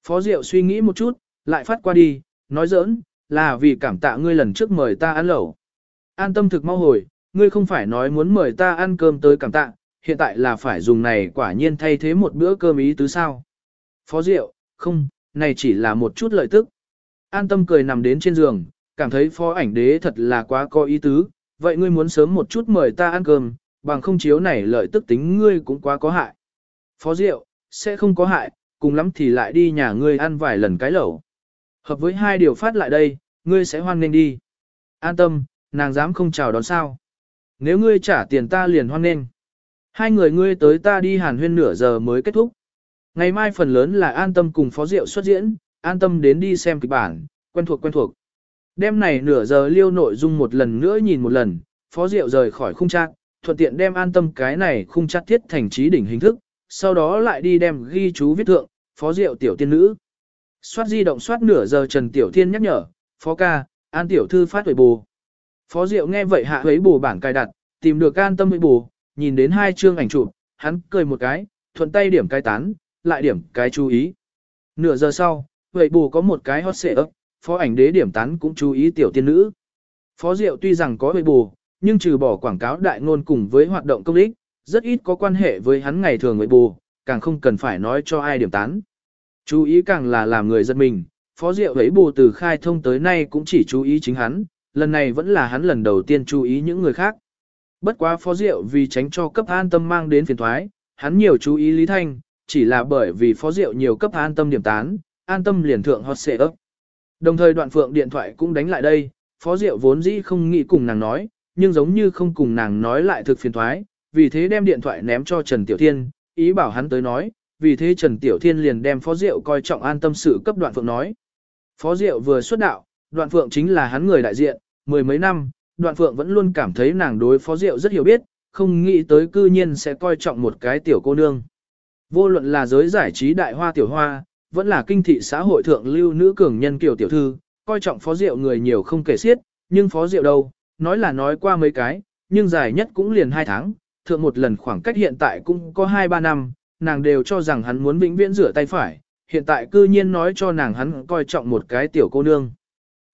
Phó Diệu suy nghĩ một chút, lại phát qua đi, nói giỡn, là vì cảm tạ ngươi lần trước mời ta ăn lẩu. An tâm thực mau hồi, ngươi không phải nói muốn mời ta ăn cơm tới cảm tạ, hiện tại là phải dùng này quả nhiên thay thế một bữa cơm ý tứ sao. Phó Diệu, không, này chỉ là một chút lợi tức. An tâm cười nằm đến trên giường, cảm thấy phó ảnh đế thật là quá có ý tứ, vậy ngươi muốn sớm một chút mời ta ăn cơm, bằng không chiếu này lợi tức tính ngươi cũng quá có hại. Phó Diệu, sẽ không có hại, cùng lắm thì lại đi nhà ngươi ăn vài lần cái lẩu. Hợp với hai điều phát lại đây, ngươi sẽ hoan nghênh đi. An tâm, nàng dám không chào đón sao. Nếu ngươi trả tiền ta liền hoan nghênh. Hai người ngươi tới ta đi hàn huyên nửa giờ mới kết thúc. Ngày mai phần lớn là an tâm cùng phó diệu xuất diễn, an tâm đến đi xem kịch bản, quen thuộc quen thuộc. Đêm này nửa giờ liêu nội dung một lần nữa nhìn một lần, phó diệu rời khỏi khung trang, thuận tiện đem an tâm cái này khung chặt thiết thành trí đỉnh hình thức, sau đó lại đi đem ghi chú viết thượng, phó diệu tiểu tiên nữ. Xoát di động xoát nửa giờ Trần Tiểu Thiên nhắc nhở, phó ca, an tiểu thư phát huệ bù. Phó diệu nghe vậy hạ huế bù bản cài đặt, tìm được an tâm huệ bù, nhìn đến hai chương ảnh chụp, hắn cười một cái, thuận tay điểm cái tán, lại điểm cái chú ý. Nửa giờ sau, huệ bù có một cái hot xệ ấp, phó ảnh đế điểm tán cũng chú ý tiểu tiên nữ. Phó diệu tuy rằng có huệ bù, nhưng trừ bỏ quảng cáo đại ngôn cùng với hoạt động công ích, rất ít có quan hệ với hắn ngày thường với bù, càng không cần phải nói cho ai điểm tán. Chú ý càng là làm người dân mình, phó diệu ấy bù từ khai thông tới nay cũng chỉ chú ý chính hắn, lần này vẫn là hắn lần đầu tiên chú ý những người khác. Bất quá phó diệu vì tránh cho cấp an tâm mang đến phiền thoái, hắn nhiều chú ý Lý Thanh, chỉ là bởi vì phó diệu nhiều cấp an tâm điểm tán, an tâm liền thượng hot xệ ấp. Đồng thời đoạn phượng điện thoại cũng đánh lại đây, phó diệu vốn dĩ không nghĩ cùng nàng nói, nhưng giống như không cùng nàng nói lại thực phiền thoái, vì thế đem điện thoại ném cho Trần Tiểu Thiên, ý bảo hắn tới nói, vì thế Trần Tiểu Thiên liền đem Phó Diệu coi trọng an tâm sự cấp đoạn phượng nói. Phó Diệu vừa xuất đạo, đoạn phượng chính là hắn người đại diện, mười mấy năm, đoạn phượng vẫn luôn cảm thấy nàng đối Phó Diệu rất hiểu biết, không nghĩ tới cư nhiên sẽ coi trọng một cái tiểu cô nương. Vô luận là giới giải trí đại hoa tiểu hoa, vẫn là kinh thị xã hội thượng lưu nữ cường nhân kiểu tiểu thư, coi trọng phó Diệu người nhiều không kể xiết, nhưng phó Diệu đâu, nói là nói qua mấy cái, nhưng dài nhất cũng liền hai tháng, thượng một lần khoảng cách hiện tại cũng có 2-3 năm, nàng đều cho rằng hắn muốn vĩnh viễn rửa tay phải, hiện tại cư nhiên nói cho nàng hắn coi trọng một cái tiểu cô nương.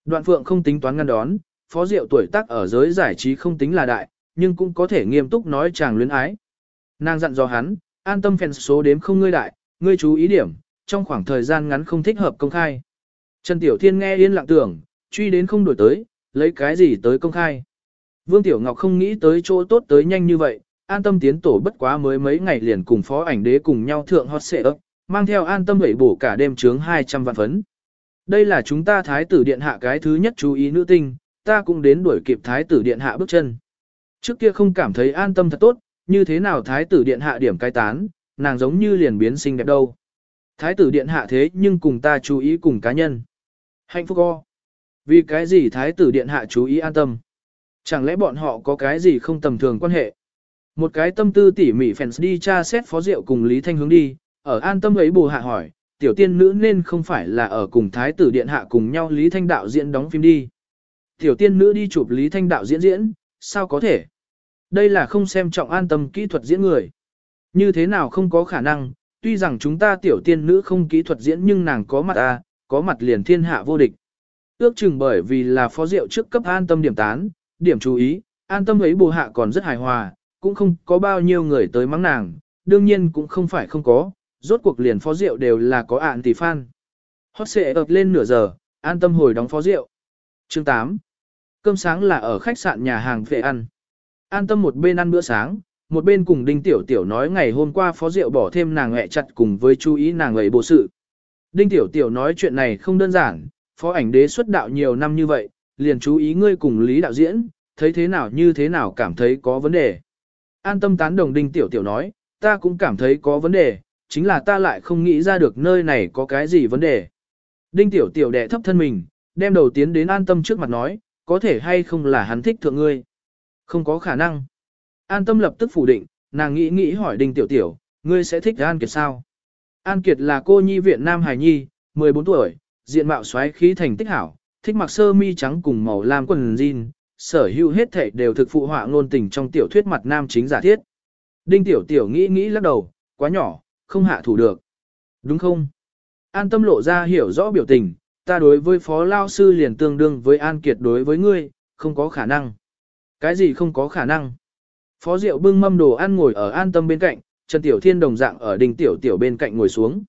Đoạn phượng không tính toán ngăn đón, phó diệu tuổi tác ở giới giải trí không tính là đại, nhưng cũng có thể nghiêm túc nói chàng luyến ái. Nàng dặn dò hắn, an tâm phèn số đếm không ngươi đại, ngươi chú ý điểm, trong khoảng thời gian ngắn không thích hợp công khai. Trần Tiểu Thiên nghe yên lặng tưởng, truy đến không đổi tới, lấy cái gì tới công khai. Vương Tiểu Ngọc không nghĩ tới chỗ tốt tới nhanh như vậy, an tâm tiến tổ bất quá mới mấy ngày liền cùng phó ảnh đế cùng nhau thượng hot xệ ấp, mang theo an tâm hủy bổ cả đêm trướng 200 vạn phấn. Đây là chúng ta thái tử điện hạ cái thứ nhất chú ý nữ tinh, ta cũng đến đuổi kịp thái tử điện hạ bước chân. Trước kia không cảm thấy an tâm thật tốt, như thế nào thái tử điện hạ điểm cai tán, nàng giống như liền biến xinh đẹp đâu. Thái tử điện hạ thế nhưng cùng ta chú ý cùng cá nhân. Hạnh phúc o. Vì cái gì thái tử điện hạ chú ý an tâm? Chẳng lẽ bọn họ có cái gì không tầm thường quan hệ? Một cái tâm tư tỉ mỉ fans đi tra xét phó diệu cùng Lý Thanh hướng đi, ở an tâm ấy bù hạ hỏi, tiểu tiên nữ nên không phải là ở cùng thái tử điện hạ cùng nhau Lý Thanh đạo diễn đóng phim đi. Tiểu tiên nữ đi chụp Lý Thanh đạo diễn diễn, sao có thể? Đây là không xem trọng an tâm kỹ thuật diễn người. Như thế nào không có khả năng, tuy rằng chúng ta tiểu tiên nữ không kỹ thuật diễn nhưng nàng có mặt a, có mặt liền thiên hạ vô địch. Ước chừng bởi vì là phó diệu trước cấp an tâm điểm tán, điểm chú ý, an tâm ấy bù hạ còn rất hài hòa, cũng không có bao nhiêu người tới mắng nàng, đương nhiên cũng không phải không có, rốt cuộc liền phó rượu đều là có ạn tỷ fan. Hot xệ ập lên nửa giờ, an tâm hồi đóng phó rượu. Chương 8. Cơm sáng là ở khách sạn nhà hàng về ăn. An tâm một bên ăn bữa sáng, một bên cùng Đinh Tiểu Tiểu nói ngày hôm qua phó rượu bỏ thêm nàng hẹ chặt cùng với chú ý nàng ấy bộ sự. Đinh Tiểu Tiểu nói chuyện này không đơn giản, phó ảnh đế xuất đạo nhiều năm như vậy, liền chú ý ngươi cùng Lý đạo diễn, thấy thế nào như thế nào cảm thấy có vấn đề. An tâm tán đồng Đinh Tiểu Tiểu nói, ta cũng cảm thấy có vấn đề, chính là ta lại không nghĩ ra được nơi này có cái gì vấn đề. Đinh Tiểu Tiểu đẻ thấp thân mình, đem đầu tiến đến an tâm trước mặt nói, có thể hay không là hắn thích thượng ngươi. Không có khả năng. An tâm lập tức phủ định, nàng nghĩ nghĩ hỏi Đinh Tiểu Tiểu, ngươi sẽ thích An Kiệt sao? An Kiệt là cô nhi viện Nam Hải Nhi, 14 tuổi, diện mạo xoáy khí thành tích hảo, thích mặc sơ mi trắng cùng màu lam quần jean, sở hữu hết thảy đều thực phụ họa ngôn tình trong tiểu thuyết mặt nam chính giả thiết. Đinh Tiểu Tiểu nghĩ nghĩ lắc đầu, quá nhỏ, không hạ thủ được. Đúng không? An tâm lộ ra hiểu rõ biểu tình, ta đối với phó lao sư liền tương đương với An Kiệt đối với ngươi, không có khả năng. Cái gì không có khả năng? Phó Diệu bưng mâm đồ ăn ngồi ở an tâm bên cạnh, Trần Tiểu Thiên đồng dạng ở đình Tiểu Tiểu bên cạnh ngồi xuống.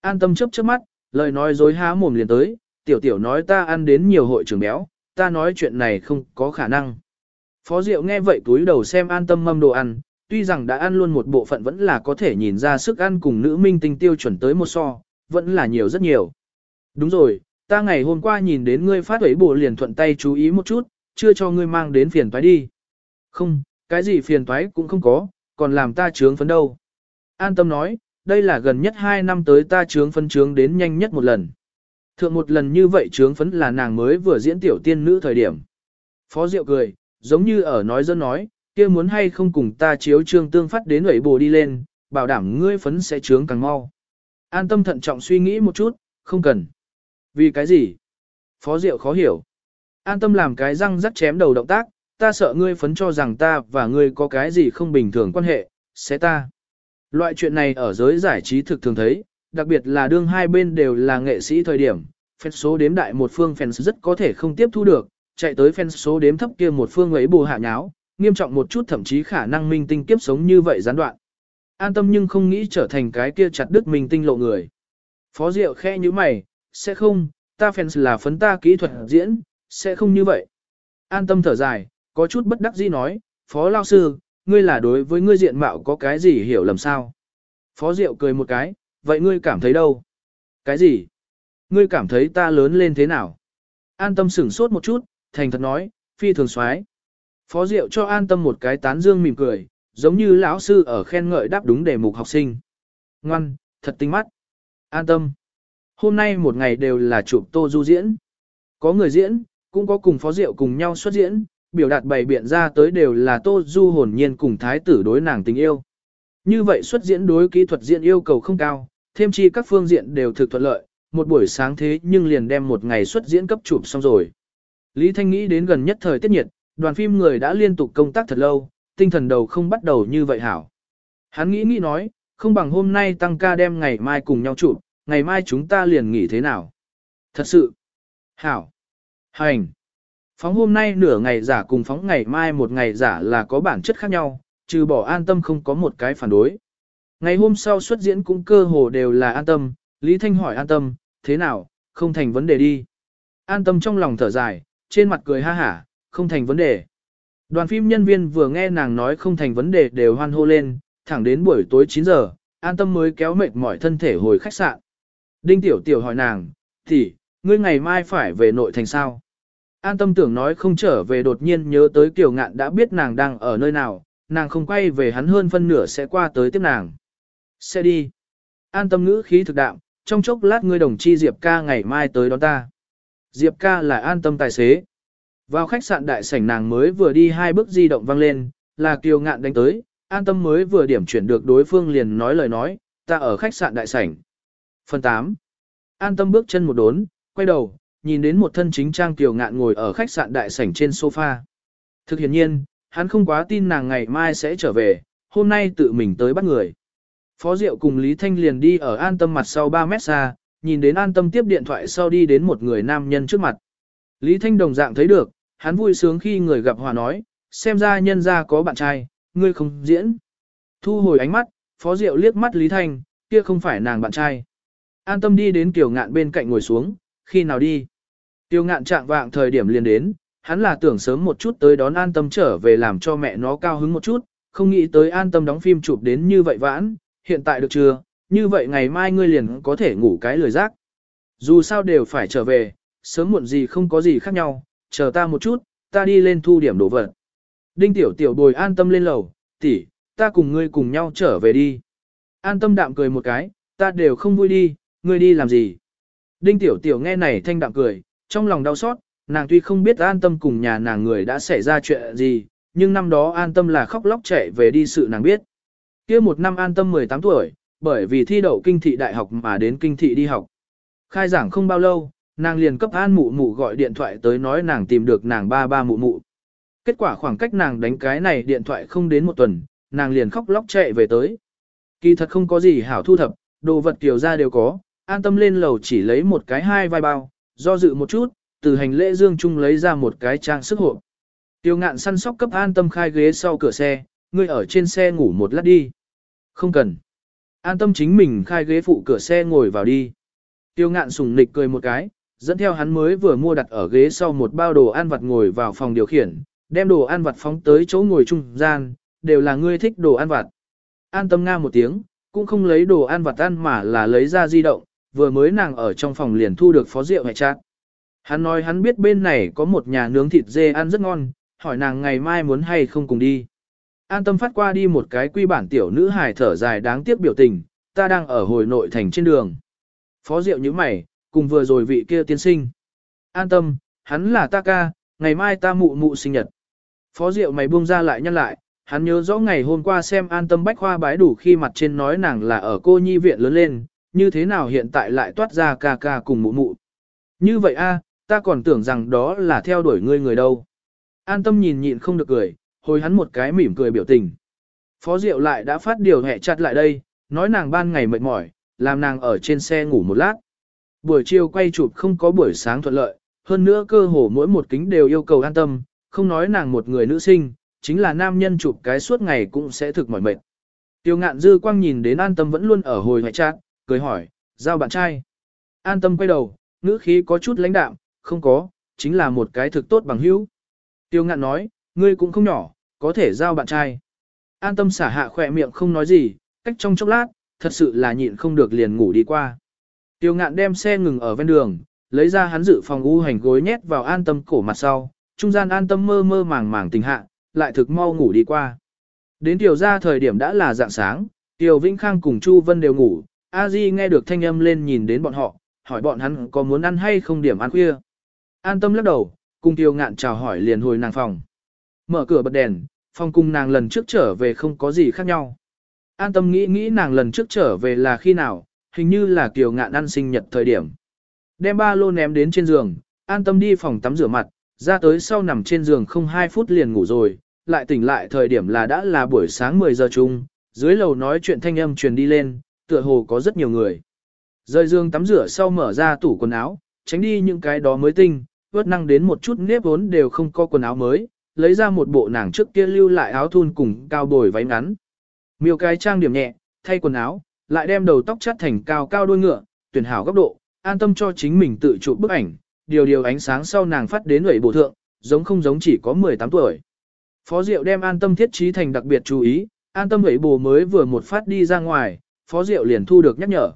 An tâm chớp chớp mắt, lời nói dối há mồm liền tới, Tiểu Tiểu nói ta ăn đến nhiều hội trưởng béo, ta nói chuyện này không có khả năng. Phó Diệu nghe vậy túi đầu xem an tâm mâm đồ ăn, tuy rằng đã ăn luôn một bộ phận vẫn là có thể nhìn ra sức ăn cùng nữ minh tinh tiêu chuẩn tới một so, vẫn là nhiều rất nhiều. Đúng rồi, ta ngày hôm qua nhìn đến ngươi phát ấy bộ liền thuận tay chú ý một chút, chưa cho ngươi mang đến phiền toái đi. Không, cái gì phiền toái cũng không có, còn làm ta trướng phấn đâu. An tâm nói, đây là gần nhất 2 năm tới ta trướng phấn trướng đến nhanh nhất một lần. Thượng một lần như vậy trướng phấn là nàng mới vừa diễn tiểu tiên nữ thời điểm. Phó Diệu cười, giống như ở nói dân nói, kia muốn hay không cùng ta chiếu trương tương phát đến ủy bồ đi lên, bảo đảm ngươi phấn sẽ trướng càng mau. An tâm thận trọng suy nghĩ một chút, không cần. Vì cái gì? Phó Diệu khó hiểu. An tâm làm cái răng rắc chém đầu động tác, ta sợ ngươi phấn cho rằng ta và ngươi có cái gì không bình thường quan hệ, sẽ ta. Loại chuyện này ở giới giải trí thực thường thấy, đặc biệt là đương hai bên đều là nghệ sĩ thời điểm, fan số đếm đại một phương fans rất có thể không tiếp thu được, chạy tới fan số đếm thấp kia một phương ấy bù hạ nháo, nghiêm trọng một chút thậm chí khả năng minh tinh kiếp sống như vậy gián đoạn. An tâm nhưng không nghĩ trở thành cái kia chặt đứt minh tinh lộ người. Phó Diệu khe như mày, sẽ không, ta fans là phấn ta kỹ thuật diễn, sẽ không như vậy. An tâm thở dài, có chút bất đắc dĩ nói, Phó Lao Sư, ngươi là đối với ngươi diện mạo có cái gì hiểu lầm sao? Phó Diệu cười một cái, vậy ngươi cảm thấy đâu? Cái gì? Ngươi cảm thấy ta lớn lên thế nào? An tâm sửng sốt một chút, thành thật nói, phi thường xoái. Phó Diệu cho an tâm một cái tán dương mỉm cười, giống như lão sư ở khen ngợi đáp đúng đề mục học sinh. Ngoan, thật tinh mắt. An tâm. Hôm nay một ngày đều là chụp tô du diễn. Có người diễn, cũng có cùng Phó Diệu cùng nhau xuất diễn, biểu đạt bày biện ra tới đều là tô du hồn nhiên cùng thái tử đối nàng tình yêu. Như vậy xuất diễn đối kỹ thuật diễn yêu cầu không cao, thêm chi các phương diện đều thực thuận lợi, một buổi sáng thế nhưng liền đem một ngày xuất diễn cấp chụp xong rồi. Lý Thanh nghĩ đến gần nhất thời tiết nhiệt, đoàn phim người đã liên tục công tác thật lâu, tinh thần đầu không bắt đầu như vậy hảo. Hắn nghĩ nghĩ nói, không bằng hôm nay tăng ca đem ngày mai cùng nhau chụp, ngày mai chúng ta liền nghỉ thế nào. Thật sự. Hảo. Hành. Phóng hôm nay nửa ngày giả cùng phóng ngày mai một ngày giả là có bản chất khác nhau, trừ bỏ an tâm không có một cái phản đối. Ngày hôm sau xuất diễn cũng cơ hồ đều là an tâm, Lý Thanh hỏi an tâm, thế nào, không thành vấn đề đi. An tâm trong lòng thở dài, trên mặt cười ha hả, không thành vấn đề. Đoàn phim nhân viên vừa nghe nàng nói không thành vấn đề đều hoan hô lên, thẳng đến buổi tối 9 giờ, an tâm mới kéo mệt mỏi thân thể hồi khách sạn. Đinh Tiểu Tiểu hỏi nàng, thì, ngươi ngày mai phải về nội thành sao? An tâm tưởng nói không trở về đột nhiên nhớ tới Kiều Ngạn đã biết nàng đang ở nơi nào, nàng không quay về hắn hơn phân nửa sẽ qua tới tiếp nàng. Sẽ đi. An tâm ngữ khí thực đạm, trong chốc lát ngươi đồng chi Diệp ca ngày mai tới đón ta. Diệp ca là an tâm tài xế. Vào khách sạn đại sảnh nàng mới vừa đi hai bước di động vang lên, là Kiều Ngạn đánh tới, an tâm mới vừa điểm chuyển được đối phương liền nói lời nói, ta ở khách sạn đại sảnh. Phần 8. An tâm bước chân một đốn, quay đầu, nhìn đến một thân chính trang Kiều Ngạn ngồi ở khách sạn đại sảnh trên sofa. Thực hiện nhiên, hắn không quá tin nàng ngày mai sẽ trở về, hôm nay tự mình tới bắt người. Phó Diệu cùng Lý Thanh liền đi ở an tâm mặt sau 3 mét xa, nhìn đến an tâm tiếp điện thoại sau đi đến một người nam nhân trước mặt. Lý Thanh đồng dạng thấy được, hắn vui sướng khi người gặp hòa nói, xem ra nhân ra có bạn trai, ngươi không diễn. Thu hồi ánh mắt, Phó Diệu liếc mắt Lý Thanh, kia không phải nàng bạn trai. An tâm đi đến Kiều Ngạn bên cạnh ngồi xuống, khi nào đi. Tiêu Ngạn trạng vạng thời điểm liền đến, hắn là tưởng sớm một chút tới đón an tâm trở về làm cho mẹ nó cao hứng một chút, không nghĩ tới an tâm đóng phim chụp đến như vậy vãn, hiện tại được chưa, như vậy ngày mai ngươi liền có thể ngủ cái lười giác. Dù sao đều phải trở về, sớm muộn gì không có gì khác nhau, chờ ta một chút, ta đi lên thu điểm đồ vật. Đinh tiểu tiểu bồi an tâm lên lầu, tỷ, ta cùng ngươi cùng nhau trở về đi. An tâm đạm cười một cái, ta đều không vui đi, ngươi đi làm gì. Đinh tiểu tiểu nghe này thanh đạm cười, trong lòng đau xót, nàng tuy không biết an tâm cùng nhà nàng người đã xảy ra chuyện gì, nhưng năm đó an tâm là khóc lóc chạy về đi sự nàng biết. kia một năm an tâm 18 tuổi, bởi vì thi đậu kinh thị đại học mà đến kinh thị đi học. Khai giảng không bao lâu, nàng liền cấp an mụ mụ gọi điện thoại tới nói nàng tìm được nàng ba ba mụ mụ. Kết quả khoảng cách nàng đánh cái này điện thoại không đến một tuần, nàng liền khóc lóc chạy về tới. Kỳ thật không có gì hảo thu thập, đồ vật tiểu ra đều có, an tâm lên lầu chỉ lấy một cái hai vai bao, do dự một chút, từ hành lễ dương trung lấy ra một cái trang sức hộp. Tiêu ngạn săn sóc cấp an tâm khai ghế sau cửa xe, ngươi ở trên xe ngủ một lát đi. Không cần. An tâm chính mình khai ghế phụ cửa xe ngồi vào đi. Tiêu ngạn sùng nịch cười một cái, dẫn theo hắn mới vừa mua đặt ở ghế sau một bao đồ ăn vặt ngồi vào phòng điều khiển, đem đồ ăn vặt phóng tới chỗ ngồi trung gian, đều là ngươi thích đồ ăn vặt. An tâm nga một tiếng, cũng không lấy đồ ăn vặt ăn mà là lấy ra di động, vừa mới nàng ở trong phòng liền thu được phó rượu hệ chát. Hắn nói hắn biết bên này có một nhà nướng thịt dê ăn rất ngon, hỏi nàng ngày mai muốn hay không cùng đi. An tâm phát qua đi một cái quy bản tiểu nữ hài thở dài đáng tiếc biểu tình, ta đang ở hồi nội thành trên đường. Phó Diệu như mày, cùng vừa rồi vị kia tiên sinh. An tâm, hắn là ta ca, ngày mai ta mụ mụ sinh nhật. Phó Diệu mày buông ra lại nhăn lại, hắn nhớ rõ ngày hôm qua xem an tâm bách khoa bái đủ khi mặt trên nói nàng là ở cô nhi viện lớn lên, như thế nào hiện tại lại toát ra ca ca cùng mụ mụ. Như vậy a, ta còn tưởng rằng đó là theo đuổi ngươi người đâu. An tâm nhìn nhịn không được cười, hồi hắn một cái mỉm cười biểu tình. Phó Diệu lại đã phát điều hẹ chặt lại đây, nói nàng ban ngày mệt mỏi, làm nàng ở trên xe ngủ một lát. Buổi chiều quay chụp không có buổi sáng thuận lợi, hơn nữa cơ hồ mỗi một kính đều yêu cầu an tâm, không nói nàng một người nữ sinh, chính là nam nhân chụp cái suốt ngày cũng sẽ thực mỏi mệt. Tiêu ngạn dư quang nhìn đến an tâm vẫn luôn ở hồi hoại chát, cười hỏi, giao bạn trai. An tâm quay đầu, ngữ khí có chút lãnh đạm, không có, chính là một cái thực tốt bằng hữu. Tiêu ngạn nói, ngươi cũng không nhỏ, có thể giao bạn trai. An tâm xả hạ khỏe miệng không nói gì, cách trong chốc lát, thật sự là nhịn không được liền ngủ đi qua. Tiêu ngạn đem xe ngừng ở ven đường, lấy ra hắn dự phòng u hành gối nhét vào an tâm cổ mặt sau, trung gian an tâm mơ mơ màng màng tình hạ, lại thực mau ngủ đi qua. Đến tiểu ra thời điểm đã là dạng sáng, Tiêu Vĩnh Khang cùng Chu Vân đều ngủ, A Di nghe được thanh âm lên nhìn đến bọn họ, hỏi bọn hắn có muốn ăn hay không điểm ăn khuya. An tâm lắc đầu, cùng Tiêu Ngạn chào hỏi liền hồi nàng phòng. Mở cửa bật đèn, phòng cùng nàng lần trước trở về không có gì khác nhau. An tâm nghĩ nghĩ nàng lần trước trở về là khi nào, hình như là kiều ngạn ăn sinh nhật thời điểm. Đem ba lô ném đến trên giường, an tâm đi phòng tắm rửa mặt, ra tới sau nằm trên giường không 2 phút liền ngủ rồi, lại tỉnh lại thời điểm là đã là buổi sáng 10 giờ chung, dưới lầu nói chuyện thanh âm truyền đi lên, tựa hồ có rất nhiều người. Rời giường tắm rửa sau mở ra tủ quần áo, tránh đi những cái đó mới tinh, vớt năng đến một chút nếp vốn đều không có quần áo mới, lấy ra một bộ nàng trước kia lưu lại áo thun cùng cao bồi váy ngắn. Miêu cái trang điểm nhẹ, thay quần áo, lại đem đầu tóc chắt thành cao cao đuôi ngựa, tuyển hảo góc độ, an tâm cho chính mình tự chụp bức ảnh, điều điều ánh sáng sau nàng phát đến ủy bộ thượng, giống không giống chỉ có 18 tuổi. Phó Diệu đem an tâm thiết trí thành đặc biệt chú ý, an tâm ủy bồ mới vừa một phát đi ra ngoài, Phó Diệu liền thu được nhắc nhở.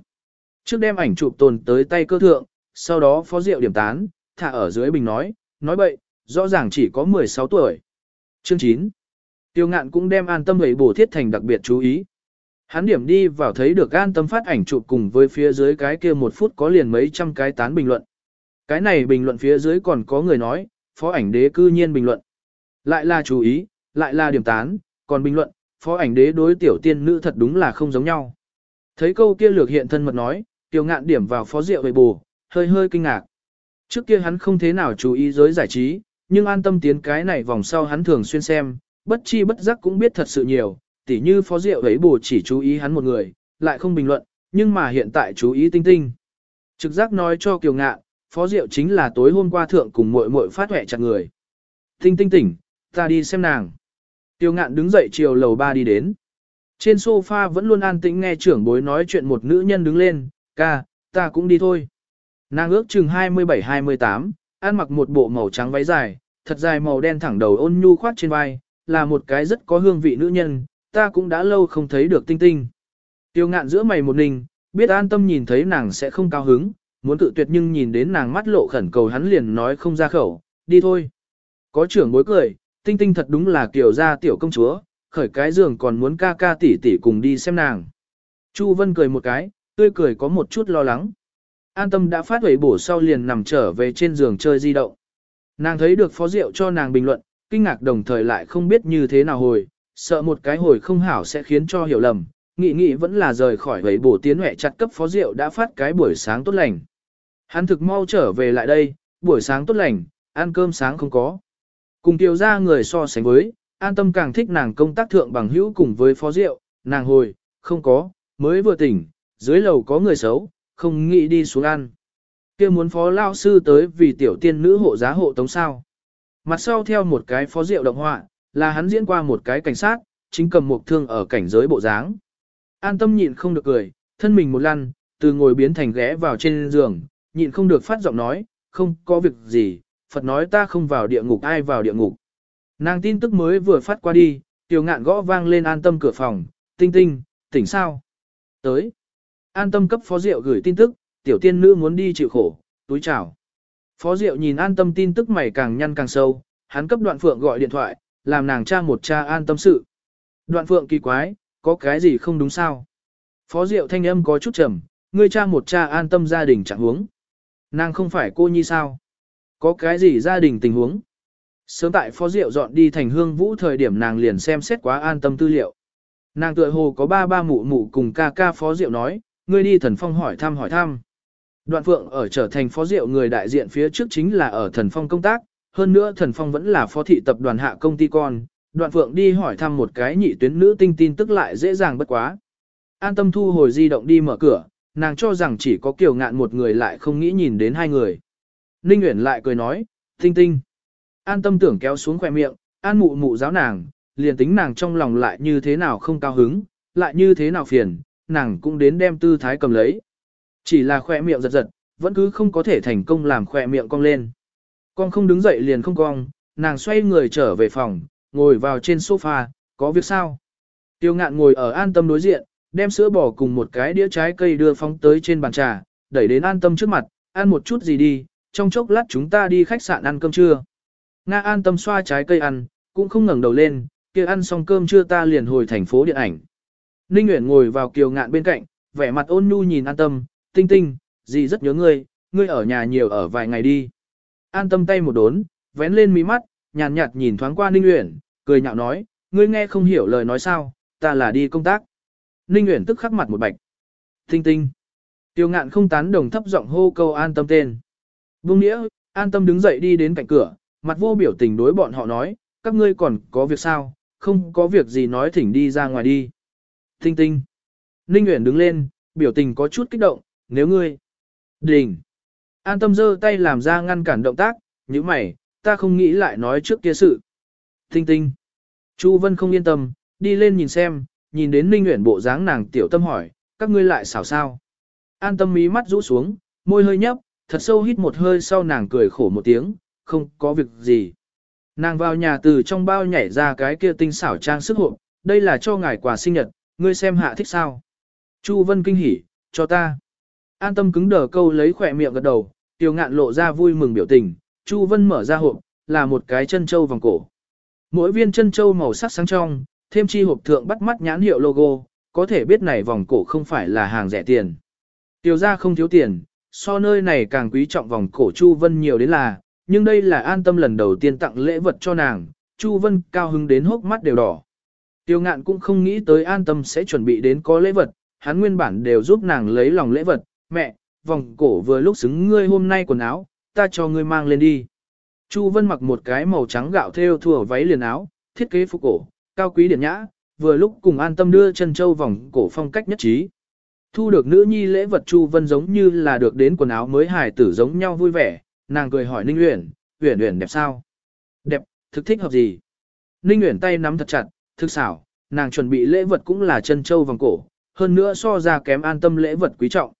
Trước đem ảnh chụp tồn tới tay cơ thượng, sau đó Phó Diệu điểm tán, thả ở dưới bình nói, nói bậy, rõ ràng chỉ có 16 tuổi. Chương 9. Tiêu ngạn cũng đem an tâm lưỡi bổ thiết thành đặc biệt chú ý. Hắn điểm đi vào thấy được an tâm phát ảnh chụp cùng với phía dưới cái kia một phút có liền mấy trăm cái tán bình luận. Cái này bình luận phía dưới còn có người nói, phó ảnh đế cư nhiên bình luận. Lại là chú ý, lại là điểm tán, còn bình luận, phó ảnh đế đối tiểu tiên nữ thật đúng là không giống nhau. Thấy câu kia lược hiện thân mật nói, tiểu ngạn điểm vào phó rượu về bù, hơi hơi kinh ngạc. Trước kia hắn không thế nào chú ý giới giải trí, nhưng an tâm tiến cái này vòng sau hắn thường xuyên xem, bất chi bất giác cũng biết thật sự nhiều, tỉ như phó rượu ấy bù chỉ chú ý hắn một người, lại không bình luận, nhưng mà hiện tại chú ý tinh tinh. Trực giác nói cho Kiều Ngạn, phó rượu chính là tối hôm qua thượng cùng muội muội phát hỏe chặt người. Tinh tinh tỉnh, ta đi xem nàng. Tiêu ngạn đứng dậy chiều lầu ba đi đến. Trên sofa vẫn luôn an tĩnh nghe trưởng bối nói chuyện một nữ nhân đứng lên, ca, ta cũng đi thôi. Nàng ước chừng 27-28, ăn mặc một bộ màu trắng váy dài, thật dài màu đen thẳng đầu ôn nhu khoát trên vai, là một cái rất có hương vị nữ nhân, ta cũng đã lâu không thấy được tinh tinh. Tiêu ngạn giữa mày một ninh, biết an tâm nhìn thấy nàng sẽ không cao hứng, muốn tự tuyệt nhưng nhìn đến nàng mắt lộ khẩn cầu hắn liền nói không ra khẩu, đi thôi. Có trưởng bối cười, tinh tinh thật đúng là kiểu ra tiểu công chúa, khởi cái giường còn muốn ca ca tỷ tỷ cùng đi xem nàng. Chu Vân cười một cái, tươi cười có một chút lo lắng. An tâm đã phát huẩy bổ sau liền nằm trở về trên giường chơi di động. Nàng thấy được phó rượu cho nàng bình luận, kinh ngạc đồng thời lại không biết như thế nào hồi, sợ một cái hồi không hảo sẽ khiến cho hiểu lầm, nghĩ nghĩ vẫn là rời khỏi huẩy bổ tiến huệ chặt cấp phó rượu đã phát cái buổi sáng tốt lành. Hắn thực mau trở về lại đây, buổi sáng tốt lành, ăn cơm sáng không có. Cùng tiểu ra người so sánh với, an tâm càng thích nàng công tác thượng bằng hữu cùng với phó rượu, nàng hồi, không có, mới vừa tỉnh, dưới lầu có người xấu, không nghĩ đi xuống ăn. kia muốn phó lao sư tới vì tiểu tiên nữ hộ giá hộ tống sao. Mặt sau theo một cái phó rượu động họa, là hắn diễn qua một cái cảnh sát, chính cầm một thương ở cảnh giới bộ dáng. An tâm nhịn không được cười, thân mình một lăn, từ ngồi biến thành ghé vào trên giường, nhịn không được phát giọng nói, không có việc gì, Phật nói ta không vào địa ngục ai vào địa ngục. Nàng tin tức mới vừa phát qua đi, tiểu ngạn gõ vang lên an tâm cửa phòng, tinh tinh, tỉnh sao? Tới. An tâm cấp phó diệu gửi tin tức, tiểu tiên nữ muốn đi chịu khổ, túi chào. Phó diệu nhìn an tâm tin tức mày càng nhăn càng sâu, hắn cấp đoạn phượng gọi điện thoại, làm nàng cha một cha an tâm sự. Đoạn phượng kỳ quái, có cái gì không đúng sao? Phó diệu thanh âm có chút trầm, ngươi cha một cha an tâm gia đình chẳng huống. Nàng không phải cô nhi sao? Có cái gì gia đình tình huống? Sớm tại phó diệu dọn đi thành hương vũ thời điểm nàng liền xem xét quá an tâm tư liệu. Nàng tựa hồ có ba ba mụ mụ cùng ca ca phó diệu nói, ngươi đi thần phong hỏi thăm hỏi thăm. Đoạn phượng ở trở thành phó diệu người đại diện phía trước chính là ở thần phong công tác, hơn nữa thần phong vẫn là phó thị tập đoàn hạ công ty con. Đoạn phượng đi hỏi thăm một cái nhị tuyến nữ tinh tin tức lại dễ dàng bất quá. An tâm thu hồi di động đi mở cửa, nàng cho rằng chỉ có kiều ngạn một người lại không nghĩ nhìn đến hai người. Ninh Uyển lại cười nói, tinh tinh. An tâm tưởng kéo xuống khỏe miệng, an mụ mụ giáo nàng, liền tính nàng trong lòng lại như thế nào không cao hứng, lại như thế nào phiền, nàng cũng đến đem tư thái cầm lấy. Chỉ là khỏe miệng giật giật, vẫn cứ không có thể thành công làm khỏe miệng cong lên. Con không đứng dậy liền không cong, nàng xoay người trở về phòng, ngồi vào trên sofa, có việc sao? Tiêu ngạn ngồi ở an tâm đối diện, đem sữa bò cùng một cái đĩa trái cây đưa phóng tới trên bàn trà, đẩy đến an tâm trước mặt, ăn một chút gì đi, trong chốc lát chúng ta đi khách sạn ăn cơm trưa. Nga an tâm xoa trái cây ăn, cũng không ngẩng đầu lên, kia ăn xong cơm trưa ta liền hồi thành phố điện ảnh. Ninh Nguyễn ngồi vào kiều ngạn bên cạnh, vẻ mặt ôn nhu nhìn an tâm, tinh tinh, gì rất nhớ ngươi, ngươi ở nhà nhiều ở vài ngày đi. An tâm tay một đốn, vén lên mí mắt, nhàn nhạt, nhạt nhìn thoáng qua Ninh Uyển, cười nhạo nói, ngươi nghe không hiểu lời nói sao, ta là đi công tác. Ninh Uyển tức khắc mặt một bạch. Tinh tinh. Tiêu ngạn không tán đồng thấp giọng hô câu an tâm tên. Vương nghĩa, an tâm đứng dậy đi đến cạnh cửa, mặt vô biểu tình đối bọn họ nói, các ngươi còn có việc sao, không có việc gì nói thỉnh đi ra ngoài đi. Tinh tinh. Ninh Nguyễn đứng lên, biểu tình có chút kích động, nếu ngươi. Đình. An tâm giơ tay làm ra ngăn cản động tác, như mày, ta không nghĩ lại nói trước kia sự. Tinh tinh. Chu Vân không yên tâm, đi lên nhìn xem, nhìn đến Ninh Nguyễn bộ dáng nàng tiểu tâm hỏi, các ngươi lại xảo sao. An tâm mí mắt rũ xuống, môi hơi nhấp, thật sâu hít một hơi sau nàng cười khổ một tiếng, không có việc gì. Nàng vào nhà từ trong bao nhảy ra cái kia tinh xảo trang sức hộp, đây là cho ngài quà sinh nhật, ngươi xem hạ thích sao. Chu Vân kinh hỉ, cho ta. An tâm cứng đờ câu lấy khỏe miệng gật đầu, tiểu ngạn lộ ra vui mừng biểu tình, Chu Vân mở ra hộp, là một cái chân châu vòng cổ. Mỗi viên chân châu màu sắc sáng trong, thêm chi hộp thượng bắt mắt nhãn hiệu logo, có thể biết này vòng cổ không phải là hàng rẻ tiền. Tiểu ra không thiếu tiền, so nơi này càng quý trọng vòng cổ Chu Vân nhiều đến là, nhưng đây là an tâm lần đầu tiên tặng lễ vật cho nàng, Chu Vân cao hứng đến hốc mắt đều đỏ. Tiêu ngạn cũng không nghĩ tới an tâm sẽ chuẩn bị đến có lễ vật, hắn nguyên bản đều giúp nàng lấy lòng lễ vật, mẹ, vòng cổ vừa lúc xứng ngươi hôm nay quần áo, ta cho ngươi mang lên đi. Chu Vân mặc một cái màu trắng gạo thêu thùa váy liền áo, thiết kế phục cổ, cao quý điển nhã, vừa lúc cùng an tâm đưa chân châu vòng cổ phong cách nhất trí. Thu được nữ nhi lễ vật Chu Vân giống như là được đến quần áo mới hài tử giống nhau vui vẻ, nàng cười hỏi Ninh Uyển, Uyển Uyển đẹp sao? Đẹp, thực thích hợp gì? Ninh Uyển tay nắm thật chặt, thực xảo, nàng chuẩn bị lễ vật cũng là chân châu vòng cổ, hơn nữa so ra kém an tâm lễ vật quý trọng.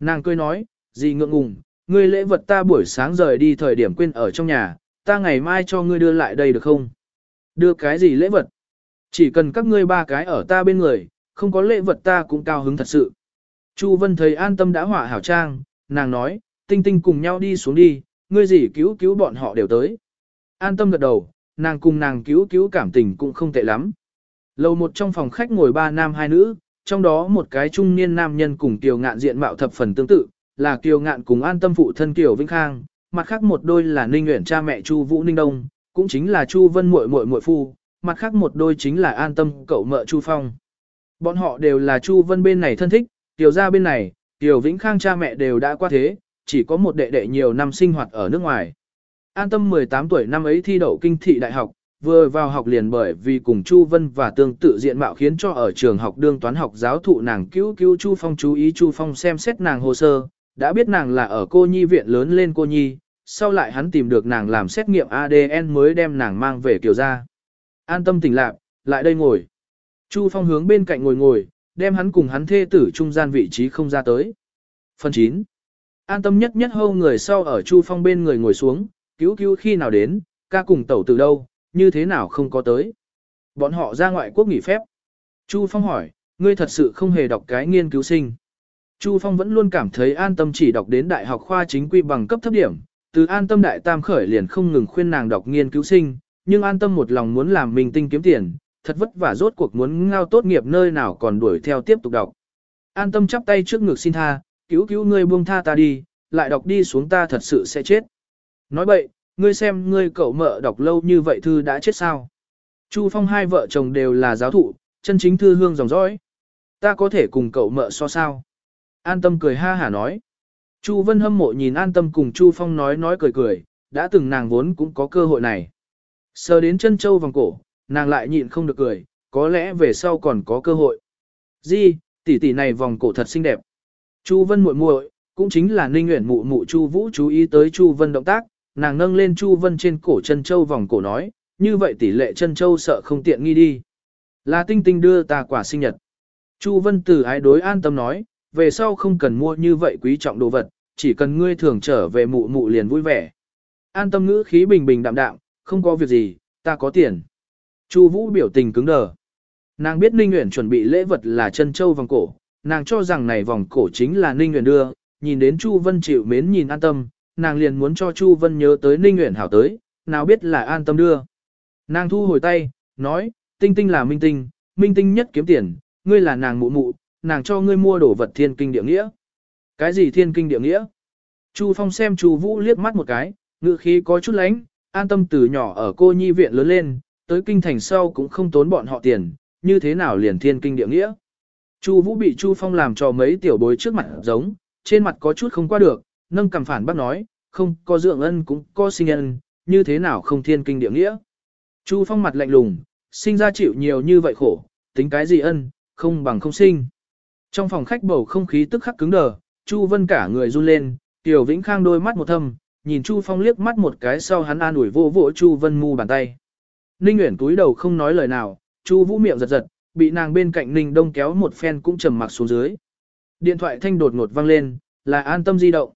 Nàng cười nói, gì ngượng ngùng, ngươi lễ vật ta buổi sáng rời đi thời điểm quên ở trong nhà, ta ngày mai cho ngươi đưa lại đây được không? Đưa cái gì lễ vật? Chỉ cần các ngươi ba cái ở ta bên người, không có lễ vật ta cũng cao hứng thật sự. Chu Vân thấy an tâm đã hỏa hảo trang, nàng nói, tinh tinh cùng nhau đi xuống đi, ngươi gì cứu cứu bọn họ đều tới. An tâm gật đầu, nàng cùng nàng cứu cứu cảm tình cũng không tệ lắm. Lầu một trong phòng khách ngồi ba nam hai nữ, trong đó một cái trung niên nam nhân cùng Kiều Ngạn diện mạo thập phần tương tự, là Kiều Ngạn cùng An Tâm phụ thân Kiều Vĩnh Khang, mặt khác một đôi là Ninh Nguyễn cha mẹ Chu Vũ Ninh Đông, cũng chính là Chu Vân muội muội muội phu, mặt khác một đôi chính là An Tâm cậu mợ Chu Phong. Bọn họ đều là Chu Vân bên này thân thích, Kiều gia bên này, Kiều Vĩnh Khang cha mẹ đều đã qua thế, chỉ có một đệ đệ nhiều năm sinh hoạt ở nước ngoài. An Tâm 18 tuổi năm ấy thi đậu kinh thị đại học, vừa vào học liền bởi vì cùng Chu Vân và tương tự diện mạo khiến cho ở trường học đương toán học giáo thụ nàng cứu cứu Chu Phong chú ý Chu Phong xem xét nàng hồ sơ, đã biết nàng là ở cô nhi viện lớn lên cô nhi, sau lại hắn tìm được nàng làm xét nghiệm ADN mới đem nàng mang về kiều gia. An tâm tỉnh lạc, lại đây ngồi. Chu Phong hướng bên cạnh ngồi ngồi, đem hắn cùng hắn thê tử trung gian vị trí không ra tới. Phần 9. An tâm nhất nhất hâu người sau ở Chu Phong bên người ngồi xuống, cứu cứu khi nào đến, ca cùng tẩu từ đâu, như thế nào không có tới. Bọn họ ra ngoại quốc nghỉ phép. Chu Phong hỏi, ngươi thật sự không hề đọc cái nghiên cứu sinh. Chu Phong vẫn luôn cảm thấy an tâm chỉ đọc đến đại học khoa chính quy bằng cấp thấp điểm, từ an tâm đại tam khởi liền không ngừng khuyên nàng đọc nghiên cứu sinh, nhưng an tâm một lòng muốn làm mình tinh kiếm tiền, thật vất vả rốt cuộc muốn ngao tốt nghiệp nơi nào còn đuổi theo tiếp tục đọc. An tâm chắp tay trước ngực xin tha, cứu cứu ngươi buông tha ta đi, lại đọc đi xuống ta thật sự sẽ chết. Nói bậy, ngươi xem ngươi cậu mợ đọc lâu như vậy thư đã chết sao. Chu Phong hai vợ chồng đều là giáo thụ, chân chính thư hương dòng dõi. Ta có thể cùng cậu mợ so sao. An tâm cười ha hả nói. Chu Vân hâm mộ nhìn an tâm cùng Chu Phong nói nói cười cười, đã từng nàng vốn cũng có cơ hội này. Sờ đến chân châu vòng cổ, nàng lại nhịn không được cười, có lẽ về sau còn có cơ hội. Di, tỷ tỷ này vòng cổ thật xinh đẹp. Chu Vân muội muội, cũng chính là Ninh Uyển mụ mụ Chu Vũ chú ý tới Chu Vân động tác, nàng nâng lên Chu Vân trên cổ chân châu vòng cổ nói, như vậy tỷ lệ chân châu sợ không tiện nghi đi. Là tinh tinh đưa ta quả sinh nhật. Chu Vân từ ái đối an tâm nói, về sau không cần mua như vậy quý trọng đồ vật, chỉ cần ngươi thường trở về mụ mụ liền vui vẻ. An tâm ngữ khí bình bình đạm đạm, không có việc gì, ta có tiền. Chu Vũ biểu tình cứng đờ. Nàng biết Ninh Uyển chuẩn bị lễ vật là chân châu vòng cổ, nàng cho rằng này vòng cổ chính là Ninh Nguyễn đưa, nhìn đến Chu Vân chịu mến nhìn an tâm, nàng liền muốn cho Chu Vân nhớ tới Ninh Nguyễn hảo tới, nào biết là an tâm đưa. Nàng thu hồi tay, nói, tinh tinh là minh tinh, minh tinh nhất kiếm tiền, ngươi là nàng mụ mụ, nàng cho ngươi mua đồ vật thiên kinh địa nghĩa. Cái gì thiên kinh địa nghĩa? Chu Phong xem Chu Vũ liếc mắt một cái, ngữ khí có chút lánh, an tâm từ nhỏ ở cô nhi viện lớn lên, tới kinh thành sau cũng không tốn bọn họ tiền, như thế nào liền thiên kinh địa nghĩa. Chu Vũ bị Chu Phong làm cho mấy tiểu bối trước mặt giống, trên mặt có chút không qua được, nâng cằm phản bác nói, không, có dưỡng ân cũng có sinh ân, như thế nào không thiên kinh địa nghĩa. Chu Phong mặt lạnh lùng, sinh ra chịu nhiều như vậy khổ, tính cái gì ân, không bằng không sinh. Trong phòng khách bầu không khí tức khắc cứng đờ, Chu Vân cả người run lên, Tiểu Vĩnh Khang đôi mắt một thâm, nhìn Chu Phong liếc mắt một cái sau hắn an ủi vô vỗ Chu Vân mu bàn tay. Ninh Uyển túi đầu không nói lời nào, Chu Vũ miệng giật giật, bị nàng bên cạnh Ninh Đông kéo một phen cũng trầm mặc xuống dưới. Điện thoại thanh đột ngột vang lên, là An Tâm di động.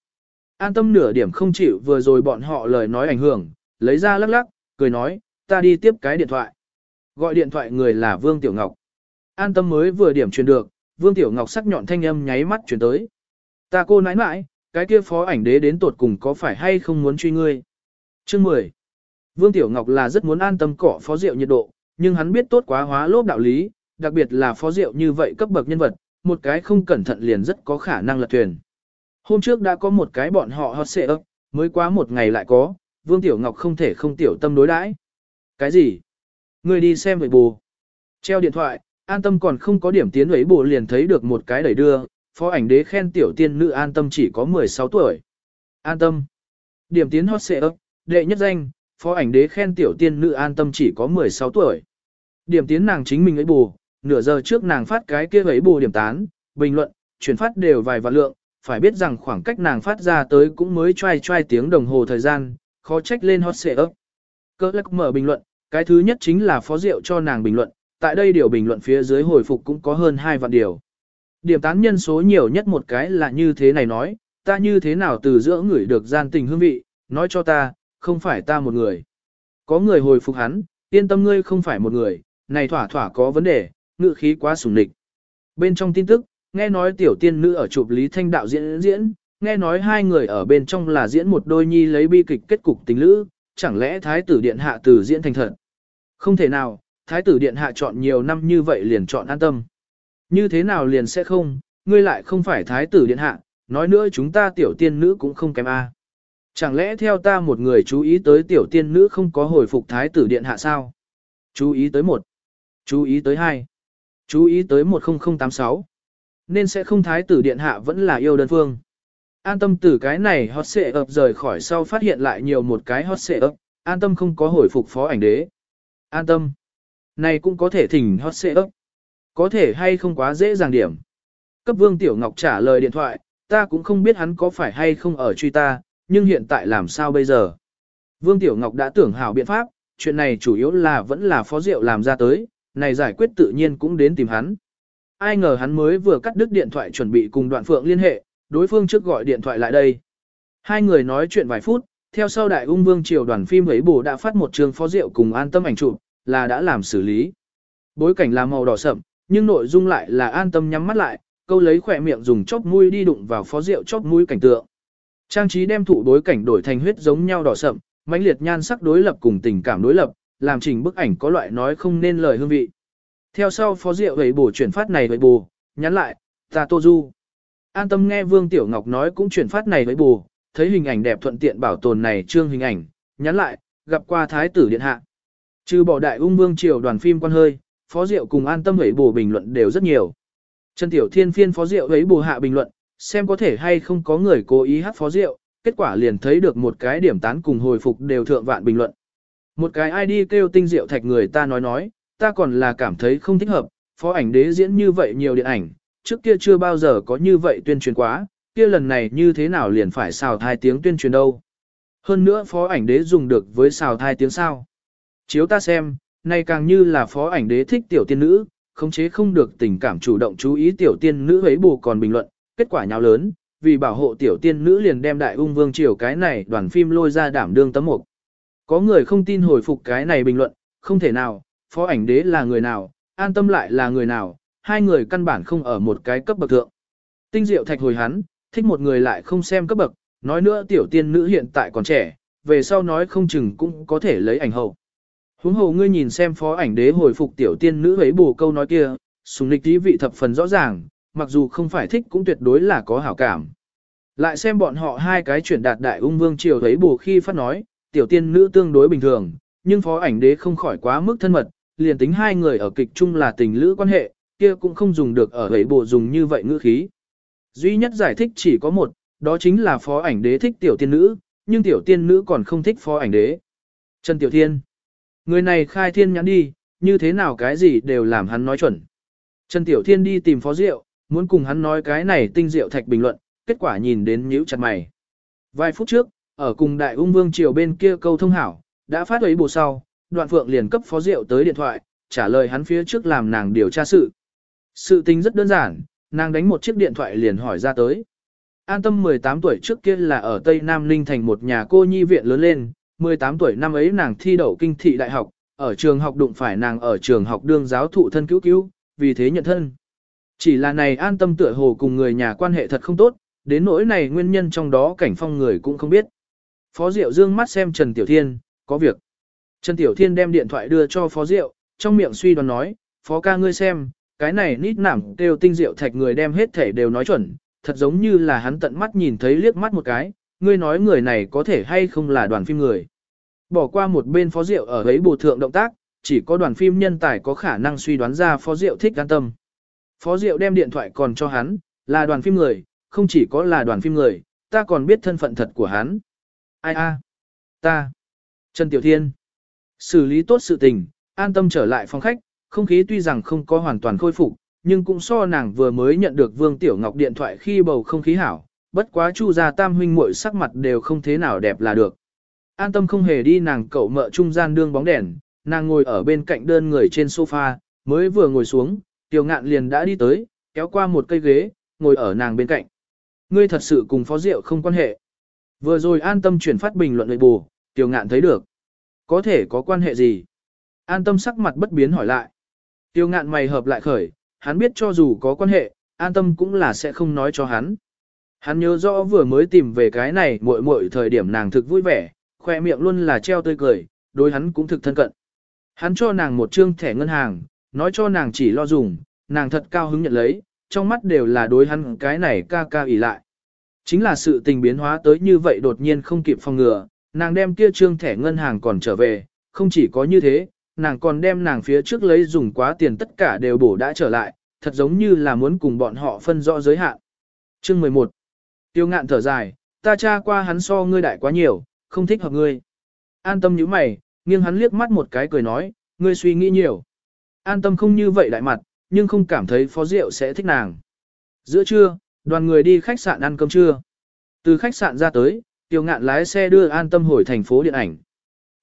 An Tâm nửa điểm không chịu vừa rồi bọn họ lời nói ảnh hưởng, lấy ra lắc lắc, cười nói, ta đi tiếp cái điện thoại. Gọi điện thoại người là Vương Tiểu Ngọc. An Tâm mới vừa điểm truyền được, Vương Tiểu Ngọc sắc nhọn thanh âm nháy mắt truyền tới. Ta cô nãi nãi, cái kia phó ảnh đế đến tột cùng có phải hay không muốn truy ngươi. Chương 10. Vương Tiểu Ngọc là rất muốn an tâm cỏ phó diệu nhiệt độ, nhưng hắn biết tốt quá hóa lốp đạo lý, đặc biệt là phó diệu như vậy cấp bậc nhân vật, một cái không cẩn thận liền rất có khả năng lật thuyền. Hôm trước đã có một cái bọn họ hot xệ ấp, mới quá một ngày lại có, Vương Tiểu Ngọc không thể không tiểu tâm đối đãi. Cái gì? Người đi xem vậy bù. Treo điện thoại, an tâm còn không có điểm tiến ấy bù liền thấy được một cái đẩy đưa, phó ảnh đế khen tiểu tiên nữ an tâm chỉ có 16 tuổi. An tâm. Điểm tiến hot xệ ấp, đệ nhất danh, phó ảnh đế khen tiểu tiên nữ an tâm chỉ có 16 tuổi. Điểm tiến nàng chính mình ấy bù, nửa giờ trước nàng phát cái kia ấy bù điểm tán, bình luận, chuyển phát đều vài vạn lượng, phải biết rằng khoảng cách nàng phát ra tới cũng mới trai trai tiếng đồng hồ thời gian, khó trách lên hot xệ ấp. Cơ lắc mở bình luận, cái thứ nhất chính là phó diệu cho nàng bình luận, tại đây điều bình luận phía dưới hồi phục cũng có hơn 2 vạn điều. Điểm tán nhân số nhiều nhất một cái là như thế này nói, ta như thế nào từ giữa người được gian tình hương vị, nói cho ta, không phải ta một người. Có người hồi phục hắn, yên tâm ngươi không phải một người, này thỏa thỏa có vấn đề, ngự khí quá sủng địch. Bên trong tin tức, nghe nói tiểu tiên nữ ở chụp Lý Thanh đạo diễn diễn, nghe nói hai người ở bên trong là diễn một đôi nhi lấy bi kịch kết cục tình lữ, chẳng lẽ thái tử điện hạ từ diễn thành thật. Không thể nào, thái tử điện hạ chọn nhiều năm như vậy liền chọn an tâm. Như thế nào liền sẽ không, ngươi lại không phải thái tử điện hạ, nói nữa chúng ta tiểu tiên nữ cũng không kém a. Chẳng lẽ theo ta một người chú ý tới tiểu tiên nữ không có hồi phục thái tử điện hạ sao? Chú ý tới một, chú ý tới hai, chú ý tới 10086. Nên sẽ không thái tử điện hạ vẫn là yêu đơn phương. An tâm từ cái này hot xệ ập rời khỏi sau phát hiện lại nhiều một cái hot xệ ập, an tâm không có hồi phục phó ảnh đế. An tâm. Này cũng có thể thỉnh hot xệ ấp. Có thể hay không quá dễ dàng điểm. Cấp Vương Tiểu Ngọc trả lời điện thoại, ta cũng không biết hắn có phải hay không ở truy ta, nhưng hiện tại làm sao bây giờ. Vương Tiểu Ngọc đã tưởng hảo biện pháp, chuyện này chủ yếu là vẫn là phó diệu làm ra tới, này giải quyết tự nhiên cũng đến tìm hắn. Ai ngờ hắn mới vừa cắt đứt điện thoại chuẩn bị cùng đoạn phượng liên hệ, đối phương trước gọi điện thoại lại đây. Hai người nói chuyện vài phút, theo sau đại ung vương triều đoàn phim ấy bổ đã phát một trường phó diệu cùng an tâm ảnh chụp, là đã làm xử lý. Bối cảnh là màu đỏ sậm, nhưng nội dung lại là an tâm nhắm mắt lại, câu lấy khỏe miệng dùng chóp mũi đi đụng vào phó rượu chóp mũi cảnh tượng. Trang trí đem thụ bối cảnh đổi thành huyết giống nhau đỏ sậm, mãnh liệt nhan sắc đối lập cùng tình cảm đối lập, làm chỉnh bức ảnh có loại nói không nên lời hương vị. Theo sau phó diệu vậy bổ chuyển phát này với bù, nhắn lại, ta tô du. An tâm nghe Vương Tiểu Ngọc nói cũng chuyển phát này với bù, thấy hình ảnh đẹp thuận tiện bảo tồn này trương hình ảnh, nhắn lại, gặp qua thái tử điện hạ. Trừ bỏ đại ung vương triều đoàn phim quan hơi, Phó Diệu cùng an tâm ấy bù bình luận đều rất nhiều. Trần Tiểu Thiên phiên Phó Diệu ấy bù hạ bình luận, xem có thể hay không có người cố ý hát Phó Diệu, kết quả liền thấy được một cái điểm tán cùng hồi phục đều thượng vạn bình luận. Một cái ID kêu tinh diệu thạch người ta nói nói, ta còn là cảm thấy không thích hợp, phó ảnh đế diễn như vậy nhiều điện ảnh, trước kia chưa bao giờ có như vậy tuyên truyền quá, kia lần này như thế nào liền phải xào thai tiếng tuyên truyền đâu. Hơn nữa phó ảnh đế dùng được với xào thai tiếng sao. Chiếu ta xem, nay càng như là phó ảnh đế thích tiểu tiên nữ, khống chế không được tình cảm chủ động chú ý tiểu tiên nữ ấy bù còn bình luận, kết quả nhào lớn, vì bảo hộ tiểu tiên nữ liền đem đại ung vương triều cái này đoàn phim lôi ra đảm đương tấm mục. Có người không tin hồi phục cái này bình luận, không thể nào, phó ảnh đế là người nào, an tâm lại là người nào, hai người căn bản không ở một cái cấp bậc thượng. Tinh diệu thạch hồi hắn, thích một người lại không xem cấp bậc, nói nữa tiểu tiên nữ hiện tại còn trẻ, về sau nói không chừng cũng có thể lấy ảnh hậu. Huống hồ ngươi nhìn xem phó ảnh đế hồi phục tiểu tiên nữ ấy bù câu nói kia, sùng lịch tí vị thập phần rõ ràng, mặc dù không phải thích cũng tuyệt đối là có hảo cảm. Lại xem bọn họ hai cái chuyển đạt đại ung vương triều thấy bù khi phát nói, tiểu tiên nữ tương đối bình thường, nhưng phó ảnh đế không khỏi quá mức thân mật, liền tính hai người ở kịch chung là tình lữ quan hệ, kia cũng không dùng được ở ấy bộ dùng như vậy ngữ khí. Duy nhất giải thích chỉ có một, đó chính là phó ảnh đế thích tiểu tiên nữ, nhưng tiểu tiên nữ còn không thích phó ảnh đế. Trần Tiểu Thiên. Người này khai thiên nhắn đi, như thế nào cái gì đều làm hắn nói chuẩn. Trần Tiểu Thiên đi tìm phó rượu, muốn cùng hắn nói cái này tinh diệu thạch bình luận, kết quả nhìn đến nhíu chặt mày. Vài phút trước, ở cùng đại ung vương triều bên kia câu thông hảo, đã phát ấy bộ sau, đoạn phượng liền cấp phó rượu tới điện thoại, trả lời hắn phía trước làm nàng điều tra sự. Sự tình rất đơn giản, nàng đánh một chiếc điện thoại liền hỏi ra tới. An tâm 18 tuổi trước kia là ở Tây Nam Ninh thành một nhà cô nhi viện lớn lên, 18 tuổi năm ấy nàng thi đậu kinh thị đại học, ở trường học đụng phải nàng ở trường học đương giáo thụ thân cứu cứu, vì thế nhận thân. Chỉ là này an tâm tựa hồ cùng người nhà quan hệ thật không tốt, đến nỗi này nguyên nhân trong đó cảnh phong người cũng không biết. Phó Diệu dương mắt xem Trần Tiểu Thiên, có việc. Trần Tiểu Thiên đem điện thoại đưa cho Phó Diệu, trong miệng suy đoán nói, Phó ca ngươi xem, cái này nít nảm đều tinh diệu thạch người đem hết thể đều nói chuẩn, thật giống như là hắn tận mắt nhìn thấy liếc mắt một cái, ngươi nói người này có thể hay không là đoàn phim người. Bỏ qua một bên Phó Diệu ở ấy bù thượng động tác, chỉ có đoàn phim nhân tài có khả năng suy đoán ra Phó Diệu thích an tâm. Phó Diệu đem điện thoại còn cho hắn, là đoàn phim người, không chỉ có là đoàn phim người, ta còn biết thân phận thật của hắn. Ai a? Ta. Trần Tiểu Thiên. Xử lý tốt sự tình, an tâm trở lại phòng khách, không khí tuy rằng không có hoàn toàn khôi phục, nhưng cũng so nàng vừa mới nhận được Vương Tiểu Ngọc điện thoại khi bầu không khí hảo, bất quá Chu gia tam huynh muội sắc mặt đều không thế nào đẹp là được. An tâm không hề đi nàng cậu mợ trung gian đương bóng đèn, nàng ngồi ở bên cạnh đơn người trên sofa, mới vừa ngồi xuống, Tiểu Ngạn liền đã đi tới, kéo qua một cây ghế, ngồi ở nàng bên cạnh. Ngươi thật sự cùng Phó Diệu không quan hệ. Vừa rồi an tâm chuyển phát bình luận lợi bù, Tiểu Ngạn thấy được. Có thể có quan hệ gì? An tâm sắc mặt bất biến hỏi lại. Tiêu ngạn mày hợp lại khởi, hắn biết cho dù có quan hệ, an tâm cũng là sẽ không nói cho hắn. Hắn nhớ rõ vừa mới tìm về cái này muội muội thời điểm nàng thực vui vẻ, khoe miệng luôn là treo tươi cười, đối hắn cũng thực thân cận. Hắn cho nàng một trương thẻ ngân hàng, nói cho nàng chỉ lo dùng, nàng thật cao hứng nhận lấy, trong mắt đều là đối hắn cái này ca ca ỉ lại. Chính là sự tình biến hóa tới như vậy đột nhiên không kịp phòng ngừa, nàng đem kia trương thẻ ngân hàng còn trở về, không chỉ có như thế, nàng còn đem nàng phía trước lấy dùng quá tiền tất cả đều bổ đã trở lại, thật giống như là muốn cùng bọn họ phân rõ giới hạn. Chương 11 Tiêu ngạn thở dài, ta tra qua hắn so ngươi đại quá nhiều, không thích hợp ngươi. An tâm như mày, nghiêng hắn liếc mắt một cái cười nói, ngươi suy nghĩ nhiều. An tâm không như vậy đại mặt, nhưng không cảm thấy phó rượu sẽ thích nàng. Giữa trưa, đoàn người đi khách sạn ăn cơm trưa. Từ khách sạn ra tới, tiêu ngạn lái xe đưa an tâm hồi thành phố điện ảnh.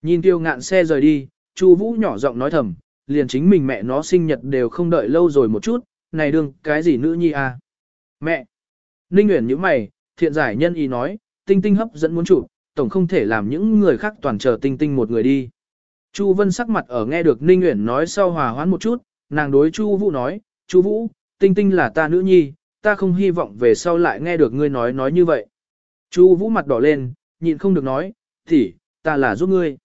Nhìn tiêu ngạn xe rời đi, Chu Vũ nhỏ giọng nói thầm, liền chính mình mẹ nó sinh nhật đều không đợi lâu rồi một chút, này đương cái gì nữ nhi à? Mẹ! Ninh Uyển nhíu mày, thiện giải nhân ý nói, tinh tinh hấp dẫn muốn chụp, tổng không thể làm những người khác toàn chờ tinh tinh một người đi. Chu Vân sắc mặt ở nghe được Ninh uyển nói sau hòa hoãn một chút, nàng đối Chu Vũ nói, Chu Vũ, tinh tinh là ta nữ nhi, ta không hy vọng về sau lại nghe được ngươi nói nói như vậy. Chu Vũ mặt đỏ lên, nhịn không được nói, tỷ, ta là giúp ngươi.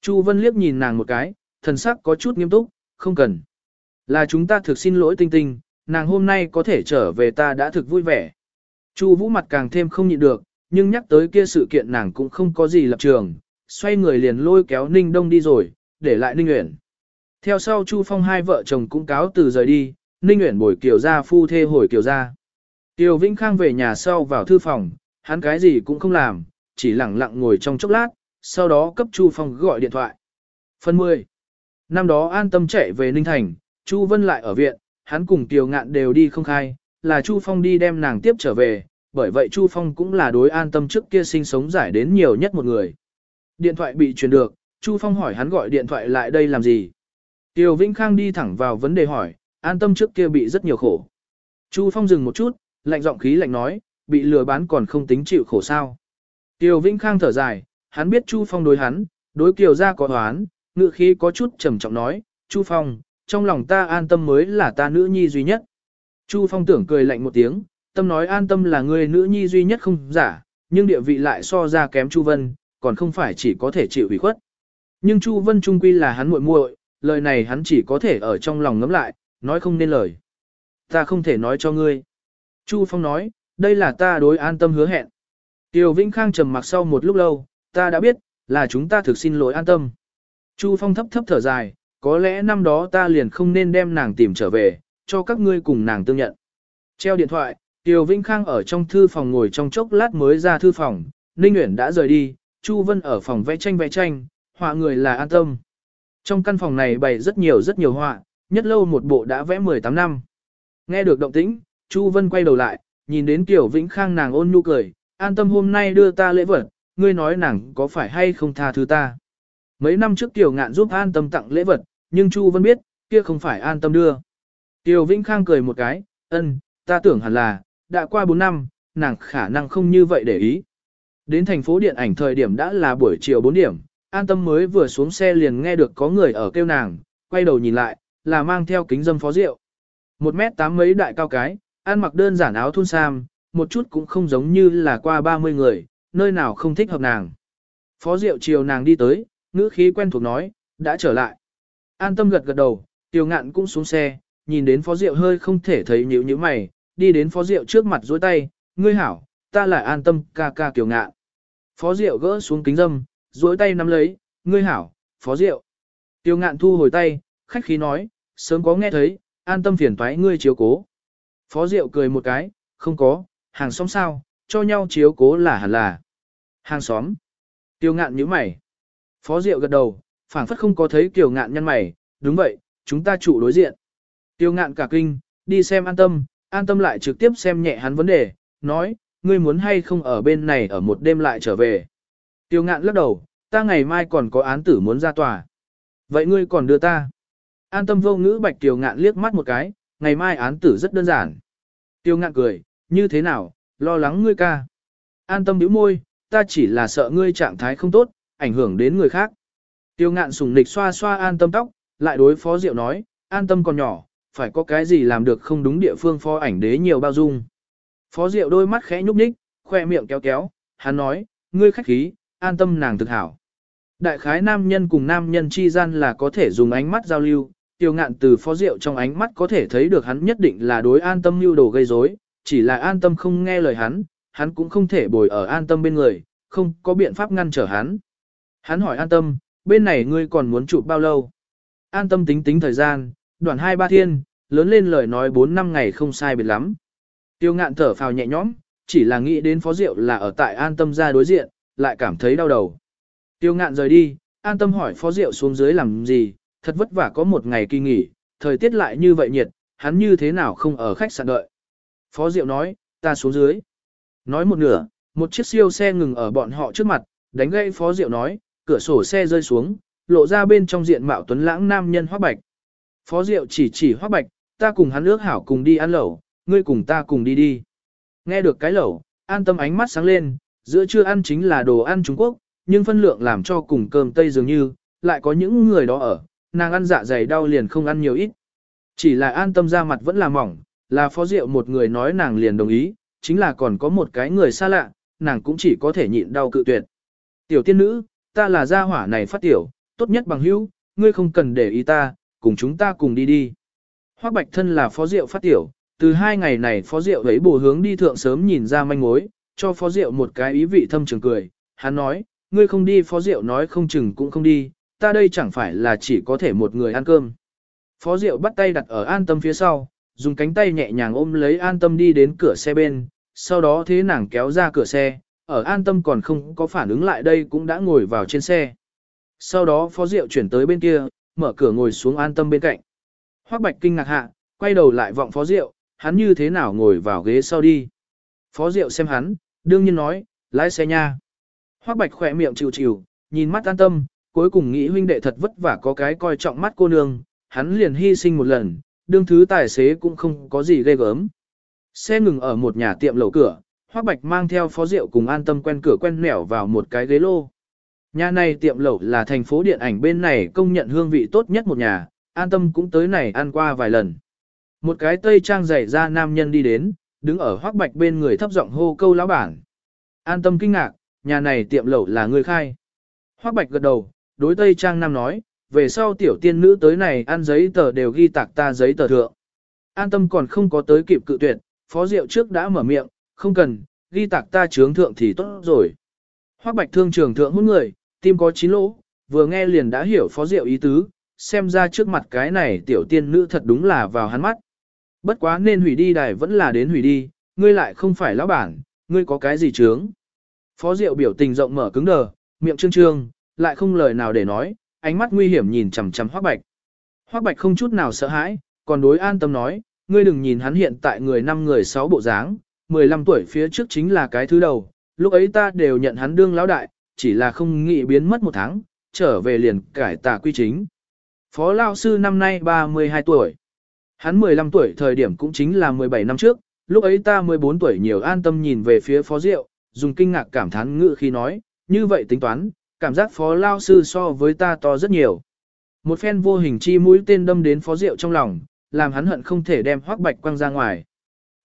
Chu Vân liếc nhìn nàng một cái, thần sắc có chút nghiêm túc, không cần. Là chúng ta thực xin lỗi tinh tinh, nàng hôm nay có thể trở về ta đã thực vui vẻ. Chu Vũ mặt càng thêm không nhịn được, nhưng nhắc tới kia sự kiện nàng cũng không có gì lập trường, xoay người liền lôi kéo Ninh Đông đi rồi, để lại Ninh Uyển. Theo sau Chu Phong hai vợ chồng cũng cáo từ rời đi, Ninh Uyển bồi Kiều gia phu thê hồi Kiều gia. Tiêu Vĩnh Khang về nhà sau vào thư phòng, hắn cái gì cũng không làm, chỉ lặng lặng ngồi trong chốc lát, sau đó cấp Chu Phong gọi điện thoại. Phần 10. Năm đó an tâm chạy về Ninh Thành, Chu Vân lại ở viện, hắn cùng Kiều Ngạn đều đi không khai, là Chu Phong đi đem nàng tiếp trở về, bởi vậy Chu Phong cũng là đối an tâm trước kia sinh sống giải đến nhiều nhất một người. Điện thoại bị truyền được, Chu Phong hỏi hắn gọi điện thoại lại đây làm gì. Tiêu Vĩnh Khang đi thẳng vào vấn đề hỏi, an tâm trước kia bị rất nhiều khổ. Chu Phong dừng một chút, lạnh giọng khí lạnh nói, bị lừa bán còn không tính chịu khổ sao. Tiêu Vĩnh Khang thở dài, hắn biết Chu Phong đối hắn, đối Kiều gia có oán, ngựa khí có chút trầm trọng nói, Chu Phong, trong lòng ta an tâm mới là ta nữ nhi duy nhất. Chu Phong tưởng cười lạnh một tiếng, tâm nói an tâm là người nữ nhi duy nhất không giả, nhưng địa vị lại so ra kém Chu Vân, còn không phải chỉ có thể chịu ủy khuất. Nhưng Chu Vân trung quy là hắn muội muội, lời này hắn chỉ có thể ở trong lòng ngấm lại, nói không nên lời. Ta không thể nói cho ngươi. Chu Phong nói, đây là ta đối an tâm hứa hẹn. Tiêu Vĩnh Khang trầm mặc sau một lúc lâu, ta đã biết, là chúng ta thực xin lỗi an tâm. Chu Phong thấp thấp thở dài, có lẽ năm đó ta liền không nên đem nàng tìm trở về, cho các ngươi cùng nàng tương nhận. Treo điện thoại, Tiêu Vĩnh Khang ở trong thư phòng ngồi trong chốc lát mới ra thư phòng, Ninh Uyển đã rời đi, Chu Vân ở phòng vẽ tranh vẽ tranh, họa người là an tâm. Trong căn phòng này bày rất nhiều rất nhiều họa, nhất lâu một bộ đã vẽ 18 năm. Nghe được động tĩnh, Chu Vân quay đầu lại, nhìn đến Tiểu Vĩnh Khang nàng ôn nhu cười, an tâm hôm nay đưa ta lễ vật, ngươi nói nàng có phải hay không tha thứ ta. Mấy năm trước Tiểu Ngạn giúp an tâm tặng lễ vật, nhưng Chu Vân biết, kia không phải an tâm đưa. Tiểu Vĩnh Khang cười một cái, ân, ta tưởng hẳn là, đã qua 4 năm, nàng khả năng không như vậy để ý. Đến thành phố điện ảnh thời điểm đã là buổi chiều 4 điểm, an tâm mới vừa xuống xe liền nghe được có người ở kêu nàng, quay đầu nhìn lại, là mang theo kính dâm phó rượu. Một mét tám mấy đại cao cái, ăn mặc đơn giản áo thun sam, một chút cũng không giống như là qua 30 người, nơi nào không thích hợp nàng. Phó Diệu chiều nàng đi tới, ngữ khí quen thuộc nói, đã trở lại. An tâm gật gật đầu, tiêu ngạn cũng xuống xe, nhìn đến Phó Diệu hơi không thể thấy nhíu như mày, đi đến Phó Diệu trước mặt dối tay, ngươi hảo, ta là an tâm ca ca kiều ngạn. Phó Diệu gỡ xuống kính dâm, dối tay nắm lấy, ngươi hảo, Phó Diệu. Tiêu ngạn thu hồi tay, khách khí nói, sớm có nghe thấy, an tâm phiền toái ngươi chiếu cố. Phó Diệu cười một cái, không có, hàng xóm sao, cho nhau chiếu cố là hẳn là. Hàng xóm. Tiêu ngạn nhíu mày. Phó Diệu gật đầu, phảng phất không có thấy Kiều ngạn nhăn mày, đúng vậy, chúng ta chủ đối diện. Tiêu ngạn cả kinh, đi xem an tâm, an tâm lại trực tiếp xem nhẹ hắn vấn đề, nói, ngươi muốn hay không ở bên này ở một đêm lại trở về. Tiêu ngạn lắc đầu, ta ngày mai còn có án tử muốn ra tòa. Vậy ngươi còn đưa ta. An tâm vô ngữ bạch tiêu ngạn liếc mắt một cái, ngày mai án tử rất đơn giản. Tiêu ngạn cười, như thế nào, lo lắng ngươi ca. An tâm bĩu môi, ta chỉ là sợ ngươi trạng thái không tốt, ảnh hưởng đến người khác. Tiêu ngạn sùng nịch xoa xoa an tâm tóc, lại đối phó diệu nói, an tâm còn nhỏ, phải có cái gì làm được không đúng địa phương phó ảnh đế nhiều bao dung. Phó diệu đôi mắt khẽ nhúc nhích, khoe miệng kéo kéo, hắn nói, ngươi khách khí, an tâm nàng thực hảo. Đại khái nam nhân cùng nam nhân chi gian là có thể dùng ánh mắt giao lưu, tiêu ngạn từ phó diệu trong ánh mắt có thể thấy được hắn nhất định là đối an tâm lưu đồ gây rối, chỉ là an tâm không nghe lời hắn, hắn cũng không thể bồi ở an tâm bên người, không có biện pháp ngăn trở hắn. Hắn hỏi an tâm, bên này ngươi còn muốn chụp bao lâu? An tâm tính tính thời gian, đoạn hai ba thiên, lớn lên lời nói 4 năm ngày không sai biệt lắm. Tiêu ngạn thở phào nhẹ nhõm, chỉ là nghĩ đến phó diệu là ở tại an tâm ra đối diện, lại cảm thấy đau đầu. Tiêu ngạn rời đi, an tâm hỏi phó diệu xuống dưới làm gì, thật vất vả có một ngày kỳ nghỉ, thời tiết lại như vậy nhiệt, hắn như thế nào không ở khách sạn đợi. Phó diệu nói, ta xuống dưới. Nói một nửa, một chiếc siêu xe ngừng ở bọn họ trước mặt, đánh gây phó diệu nói, cửa sổ xe rơi xuống, lộ ra bên trong diện mạo tuấn lãng nam nhân hoác bạch. Phó diệu chỉ chỉ hoác bạch, ta cùng hắn ước hảo cùng đi ăn lẩu, ngươi cùng ta cùng đi đi. Nghe được cái lẩu, an tâm ánh mắt sáng lên, giữa trưa ăn chính là đồ ăn Trung Quốc, nhưng phân lượng làm cho cùng cơm Tây dường như, lại có những người đó ở, nàng ăn dạ dày đau liền không ăn nhiều ít. Chỉ là an tâm ra mặt vẫn là mỏng, là phó diệu một người nói nàng liền đồng ý, chính là còn có một cái người xa lạ, nàng cũng chỉ có thể nhịn đau cự tuyệt. Tiểu tiên nữ, ta là gia hỏa này phát tiểu, tốt nhất bằng hữu, ngươi không cần để ý ta, cùng chúng ta cùng đi đi. Hoác Bạch Thân là phó diệu phát tiểu, từ hai ngày này phó diệu ấy bổ hướng đi thượng sớm nhìn ra manh mối, cho phó diệu một cái ý vị thâm trường cười, hắn nói, ngươi không đi phó diệu nói không chừng cũng không đi, ta đây chẳng phải là chỉ có thể một người ăn cơm. Phó diệu bắt tay đặt ở an tâm phía sau, dùng cánh tay nhẹ nhàng ôm lấy an tâm đi đến cửa xe bên, sau đó thế nàng kéo ra cửa xe, ở an tâm còn không có phản ứng lại đây cũng đã ngồi vào trên xe. Sau đó phó diệu chuyển tới bên kia, mở cửa ngồi xuống an tâm bên cạnh. Hoác bạch kinh ngạc hạ, quay đầu lại vọng phó diệu, hắn như thế nào ngồi vào ghế sau đi. Phó diệu xem hắn, đương nhiên nói, lái xe nha. Hoác bạch khỏe miệng chịu chịu, nhìn mắt an tâm, cuối cùng nghĩ huynh đệ thật vất vả có cái coi trọng mắt cô nương, hắn liền hy sinh một lần, đương thứ tài xế cũng không có gì ghê gớm. Xe ngừng ở một nhà tiệm lẩu cửa, Hoắc Bạch mang theo phó rượu cùng an tâm quen cửa quen nẻo vào một cái ghế lô. Nhà này tiệm lẩu là thành phố điện ảnh bên này công nhận hương vị tốt nhất một nhà, an tâm cũng tới này ăn qua vài lần. Một cái tây trang dày ra nam nhân đi đến, đứng ở Hoắc Bạch bên người thấp giọng hô câu lão bản. An tâm kinh ngạc, nhà này tiệm lẩu là người khai. Hoắc Bạch gật đầu, đối tây trang nam nói, về sau tiểu tiên nữ tới này ăn giấy tờ đều ghi tạc ta giấy tờ thượng. An tâm còn không có tới kịp cự tuyệt, phó diệu trước đã mở miệng, không cần, ghi tạc ta trướng thượng thì tốt rồi. Hoắc bạch thương trường thượng hút người, tim có chín lỗ, vừa nghe liền đã hiểu phó diệu ý tứ, xem ra trước mặt cái này tiểu tiên nữ thật đúng là vào hắn mắt. Bất quá nên hủy đi đài vẫn là đến hủy đi, ngươi lại không phải lão bản, ngươi có cái gì trướng. Phó Diệu biểu tình rộng mở cứng đờ, miệng trương trương, lại không lời nào để nói, ánh mắt nguy hiểm nhìn chằm chằm Hoắc Bạch. Hoắc Bạch không chút nào sợ hãi, còn đối an tâm nói, ngươi đừng nhìn hắn hiện tại người năm người sáu bộ dáng, 15 tuổi phía trước chính là cái thứ đầu, lúc ấy ta đều nhận hắn đương lão đại, chỉ là không nghĩ biến mất một tháng, trở về liền cải tà quy chính. Phó Lao Sư năm nay 32 tuổi. Hắn 15 tuổi thời điểm cũng chính là 17 năm trước, lúc ấy ta 14 tuổi nhiều an tâm nhìn về phía Phó Diệu, dùng kinh ngạc cảm thán ngự khi nói, như vậy tính toán, cảm giác Phó Lao Sư so với ta to rất nhiều. Một phen vô hình chi mũi tên đâm đến Phó rượu trong lòng, làm hắn hận không thể đem Hoắc Bạch quăng ra ngoài.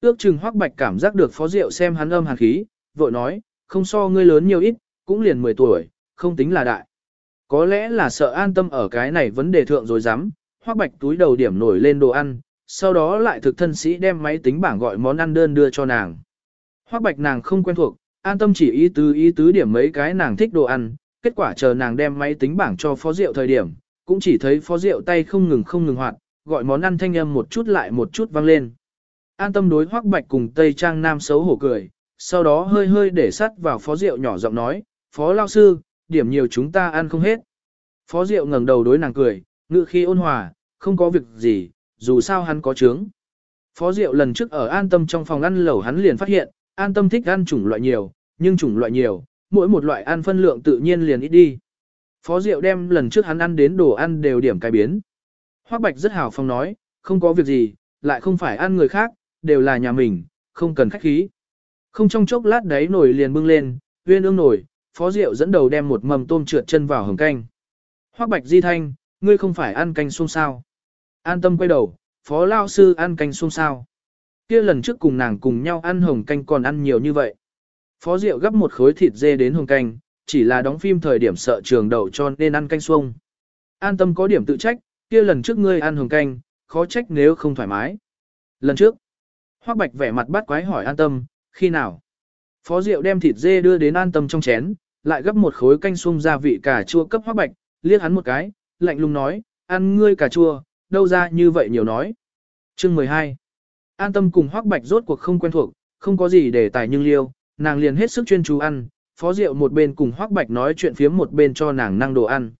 Ước chừng Hoắc Bạch cảm giác được Phó rượu xem hắn âm hàn khí, vội nói, không so ngươi lớn nhiều ít, cũng liền 10 tuổi, không tính là đại. Có lẽ là sợ an tâm ở cái này vấn đề thượng rồi dám, Hoắc Bạch túi đầu điểm nổi lên đồ ăn, sau đó lại thực thân sĩ đem máy tính bảng gọi món ăn đơn đưa cho nàng. Hoắc Bạch nàng không quen thuộc, an tâm chỉ ý tứ ý tứ điểm mấy cái nàng thích đồ ăn, kết quả chờ nàng đem máy tính bảng cho phó rượu thời điểm, cũng chỉ thấy phó rượu tay không ngừng không ngừng hoạt, gọi món ăn thanh âm một chút lại một chút vang lên. An tâm đối Hoắc Bạch cùng Tây Trang Nam xấu hổ cười, sau đó hơi hơi để sắt vào phó rượu nhỏ giọng nói, phó lao sư, điểm nhiều chúng ta ăn không hết. Phó rượu ngẩng đầu đối nàng cười, ngự khi ôn hòa, không có việc gì, dù sao hắn có trướng. Phó Diệu lần trước ở an tâm trong phòng ăn lẩu hắn liền phát hiện, an tâm thích ăn chủng loại nhiều, nhưng chủng loại nhiều, mỗi một loại ăn phân lượng tự nhiên liền ít đi. Phó Diệu đem lần trước hắn ăn đến đồ ăn đều điểm cải biến. Hoắc Bạch rất hào phóng nói, không có việc gì, lại không phải ăn người khác, đều là nhà mình, không cần khách khí. Không trong chốc lát đấy nổi liền bưng lên, uyên ương nổi, Phó Diệu dẫn đầu đem một mầm tôm trượt chân vào hầm canh. Hoắc Bạch Di Thanh, ngươi không phải ăn canh xuông sao? An tâm quay đầu, phó lao sư ăn canh xuông sao. Kia lần trước cùng nàng cùng nhau ăn hồng canh còn ăn nhiều như vậy. Phó Diệu gấp một khối thịt dê đến hồng canh, chỉ là đóng phim thời điểm sợ trường đầu cho nên ăn canh xuông. An tâm có điểm tự trách, kia lần trước ngươi ăn hồng canh, khó trách nếu không thoải mái. Lần trước, Hoắc Bạch vẻ mặt bắt quái hỏi an tâm, khi nào? Phó Diệu đem thịt dê đưa đến an tâm trong chén, lại gấp một khối canh xuông gia vị cà chua cấp Hoắc Bạch, liếc hắn một cái, lạnh lùng nói, ăn ngươi cà chua, đâu ra như vậy nhiều nói. Chương 12. An tâm cùng Hoắc Bạch rốt cuộc không quen thuộc, không có gì để tài nhưng liêu, nàng liền hết sức chuyên chú ăn, Phó Diệu một bên cùng Hoắc Bạch nói chuyện phiếm một bên cho nàng năng đồ ăn.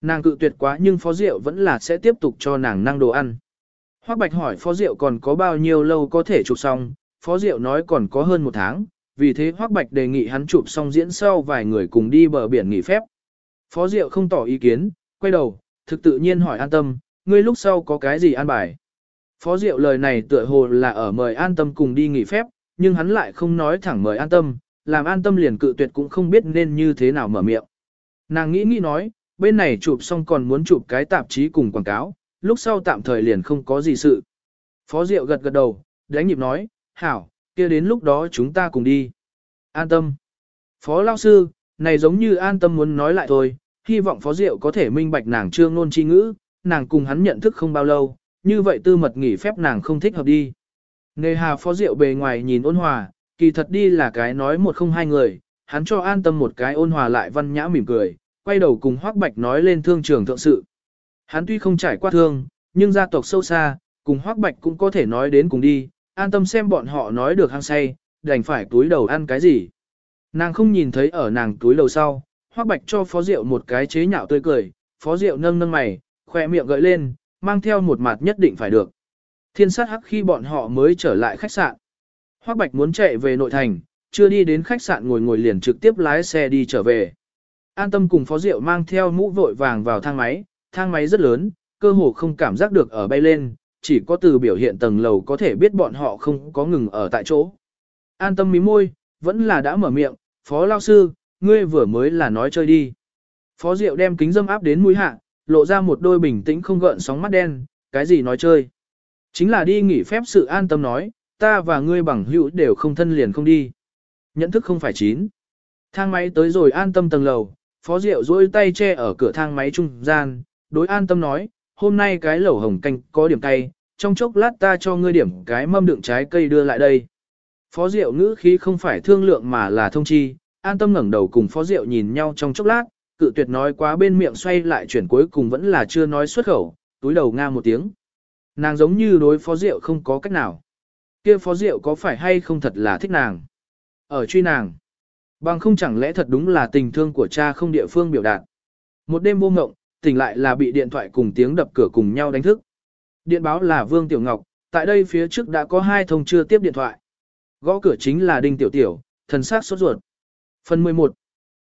Nàng cự tuyệt quá nhưng Phó Diệu vẫn là sẽ tiếp tục cho nàng năng đồ ăn. Hoắc Bạch hỏi Phó Diệu còn có bao nhiêu lâu có thể chụp xong, Phó Diệu nói còn có hơn một tháng, vì thế Hoắc Bạch đề nghị hắn chụp xong diễn sau vài người cùng đi bờ biển nghỉ phép. Phó Diệu không tỏ ý kiến, quay đầu, thực tự nhiên hỏi an tâm, ngươi lúc sau có cái gì an bài. Phó Diệu lời này tựa hồ là ở mời an tâm cùng đi nghỉ phép, nhưng hắn lại không nói thẳng mời an tâm, làm an tâm liền cự tuyệt cũng không biết nên như thế nào mở miệng. Nàng nghĩ nghĩ nói, bên này chụp xong còn muốn chụp cái tạp chí cùng quảng cáo, lúc sau tạm thời liền không có gì sự. Phó Diệu gật gật đầu, đánh nhịp nói, hảo, kia đến lúc đó chúng ta cùng đi. An tâm. Phó Lao Sư, này giống như an tâm muốn nói lại thôi, hy vọng Phó Diệu có thể minh bạch nàng trương nôn chi ngữ, nàng cùng hắn nhận thức không bao lâu, như vậy tư mật nghỉ phép nàng không thích hợp đi. Nề hà Phó Diệu bề ngoài nhìn ôn hòa, kỳ thật đi là cái nói một không hai người, hắn cho an tâm một cái ôn hòa lại văn nhã mỉm cười, quay đầu cùng Hoắc Bạch nói lên thương trường thượng sự. Hắn tuy không trải qua thương, nhưng gia tộc sâu xa, cùng Hoắc Bạch cũng có thể nói đến cùng đi, an tâm xem bọn họ nói được hăng say, đành phải túi đầu ăn cái gì. Nàng không nhìn thấy ở nàng túi đầu sau, Hoắc Bạch cho Phó Diệu một cái chế nhạo tươi cười, Phó Diệu nâng nâng mày, khoe miệng gợi lên, mang theo một mặt nhất định phải được. Thiên sát hắc khi bọn họ mới trở lại khách sạn. Hoắc Bạch muốn chạy về nội thành, chưa đi đến khách sạn ngồi ngồi liền trực tiếp lái xe đi trở về. An tâm cùng Phó Diệu mang theo mũ vội vàng vào thang máy, thang máy rất lớn, cơ hồ không cảm giác được ở bay lên, chỉ có từ biểu hiện tầng lầu có thể biết bọn họ không có ngừng ở tại chỗ. An tâm mí môi, vẫn là đã mở miệng, Phó Lao Sư, ngươi vừa mới là nói chơi đi. Phó Diệu đem kính dâm áp đến mũi hạ, lộ ra một đôi bình tĩnh không gợn sóng mắt đen, cái gì nói chơi. Chính là đi nghỉ phép sự an tâm nói, ta và ngươi bằng hữu đều không thân liền không đi. Nhận thức không phải chín. Thang máy tới rồi an tâm tầng lầu, phó diệu duỗi tay che ở cửa thang máy trung gian, đối an tâm nói, hôm nay cái lẩu hồng canh có điểm cay, trong chốc lát ta cho ngươi điểm cái mâm đựng trái cây đưa lại đây. Phó diệu ngữ khí không phải thương lượng mà là thông chi, an tâm ngẩng đầu cùng phó diệu nhìn nhau trong chốc lát, cự tuyệt nói quá bên miệng xoay lại chuyển cuối cùng vẫn là chưa nói xuất khẩu, túi đầu nga một tiếng. Nàng giống như đối phó rượu không có cách nào. kia phó rượu có phải hay không thật là thích nàng? Ở truy nàng. Bằng không chẳng lẽ thật đúng là tình thương của cha không địa phương biểu đạt. Một đêm vô ngộng, tỉnh lại là bị điện thoại cùng tiếng đập cửa cùng nhau đánh thức. Điện báo là Vương Tiểu Ngọc, tại đây phía trước đã có hai thông chưa tiếp điện thoại. Gõ cửa chính là Đinh Tiểu Tiểu, thần sắc sốt ruột. Phần 11.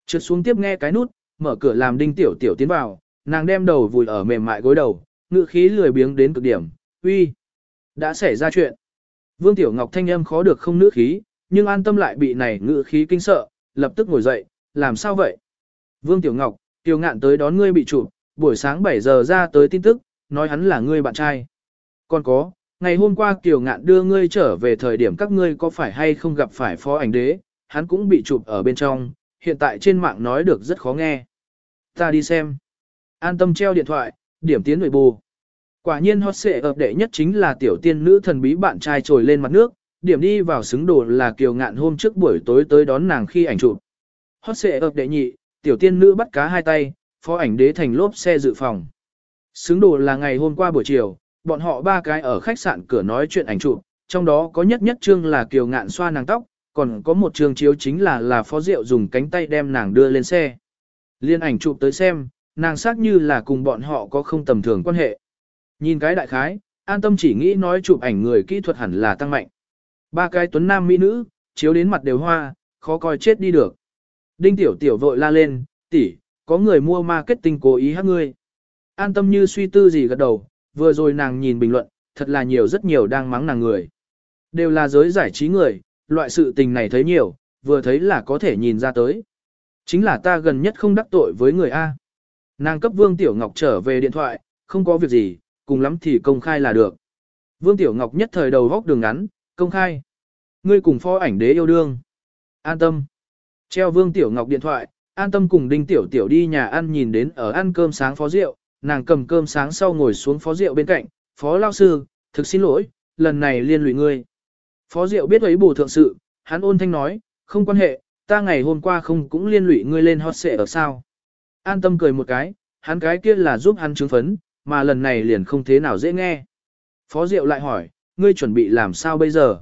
Trượt xuống tiếp nghe cái nút, mở cửa làm Đinh Tiểu Tiểu tiến vào, nàng đem đầu vùi ở mềm mại gối đầu, ngự khí lười biếng đến cực điểm, uy. Đã xảy ra chuyện. Vương Tiểu Ngọc thanh âm khó được không nữ khí, nhưng an tâm lại bị này ngự khí kinh sợ, lập tức ngồi dậy, làm sao vậy? Vương Tiểu Ngọc, Tiểu ngạn tới đón ngươi bị chụp, buổi sáng 7 giờ ra tới tin tức, nói hắn là ngươi bạn trai. Còn có, ngày hôm qua Tiểu Ngạn đưa ngươi trở về thời điểm các ngươi có phải hay không gặp phải phó ảnh đế, hắn cũng bị chụp ở bên trong, hiện tại trên mạng nói được rất khó nghe. Ta đi xem. An tâm treo điện thoại, điểm tiến nội bù. Quả nhiên hot xệ ập đệ nhất chính là tiểu tiên nữ thần bí bạn trai trồi lên mặt nước, điểm đi vào xứng đồ là Kiều Ngạn hôm trước buổi tối tới đón nàng khi ảnh chụp. Hot xệ ập đệ nhị, tiểu tiên nữ bắt cá hai tay, phó ảnh đế thành lốp xe dự phòng. Xứng đồ là ngày hôm qua buổi chiều, bọn họ ba cái ở khách sạn cửa nói chuyện ảnh chụp, trong đó có nhất nhất chương là kiều ngạn xoa nàng tóc, còn có một chương chiếu chính là là phó diệu dùng cánh tay đem nàng đưa lên xe. Liên ảnh chụp tới xem, nàng xác như là cùng bọn họ có không tầm thường quan hệ. Nhìn cái đại khái, an tâm chỉ nghĩ nói chụp ảnh người kỹ thuật hẳn là tăng mạnh. Ba cái tuấn nam mỹ nữ, chiếu đến mặt đều hoa, khó coi chết đi được. Đinh tiểu tiểu vội la lên, tỷ, có người mua marketing cố ý hát ngươi. An tâm như suy tư gì gật đầu, vừa rồi nàng nhìn bình luận, thật là nhiều rất nhiều đang mắng nàng người. Đều là giới giải trí người, loại sự tình này thấy nhiều, vừa thấy là có thể nhìn ra tới. Chính là ta gần nhất không đắc tội với người A. Nàng cấp Vương Tiểu Ngọc trở về điện thoại, không có việc gì, cùng lắm thì công khai là được. Vương Tiểu Ngọc nhất thời đầu góc đường ngắn, công khai. Ngươi cùng phó ảnh đế yêu đương. An tâm. Treo Vương Tiểu Ngọc điện thoại, an tâm cùng Đinh Tiểu Tiểu đi nhà ăn nhìn đến ở ăn cơm sáng phó rượu, nàng cầm cơm sáng sau ngồi xuống phó rượu bên cạnh, phó lao sư, thực xin lỗi, lần này liên lụy ngươi. Phó rượu biết ấy bù thượng sự, hắn ôn thanh nói, không quan hệ, ta ngày hôm qua không cũng liên lụy ngươi lên hot xệ ở sao. An tâm cười một cái, hắn cái kia là giúp hắn chứng phấn, mà lần này liền không thế nào dễ nghe. Phó Diệu lại hỏi, ngươi chuẩn bị làm sao bây giờ?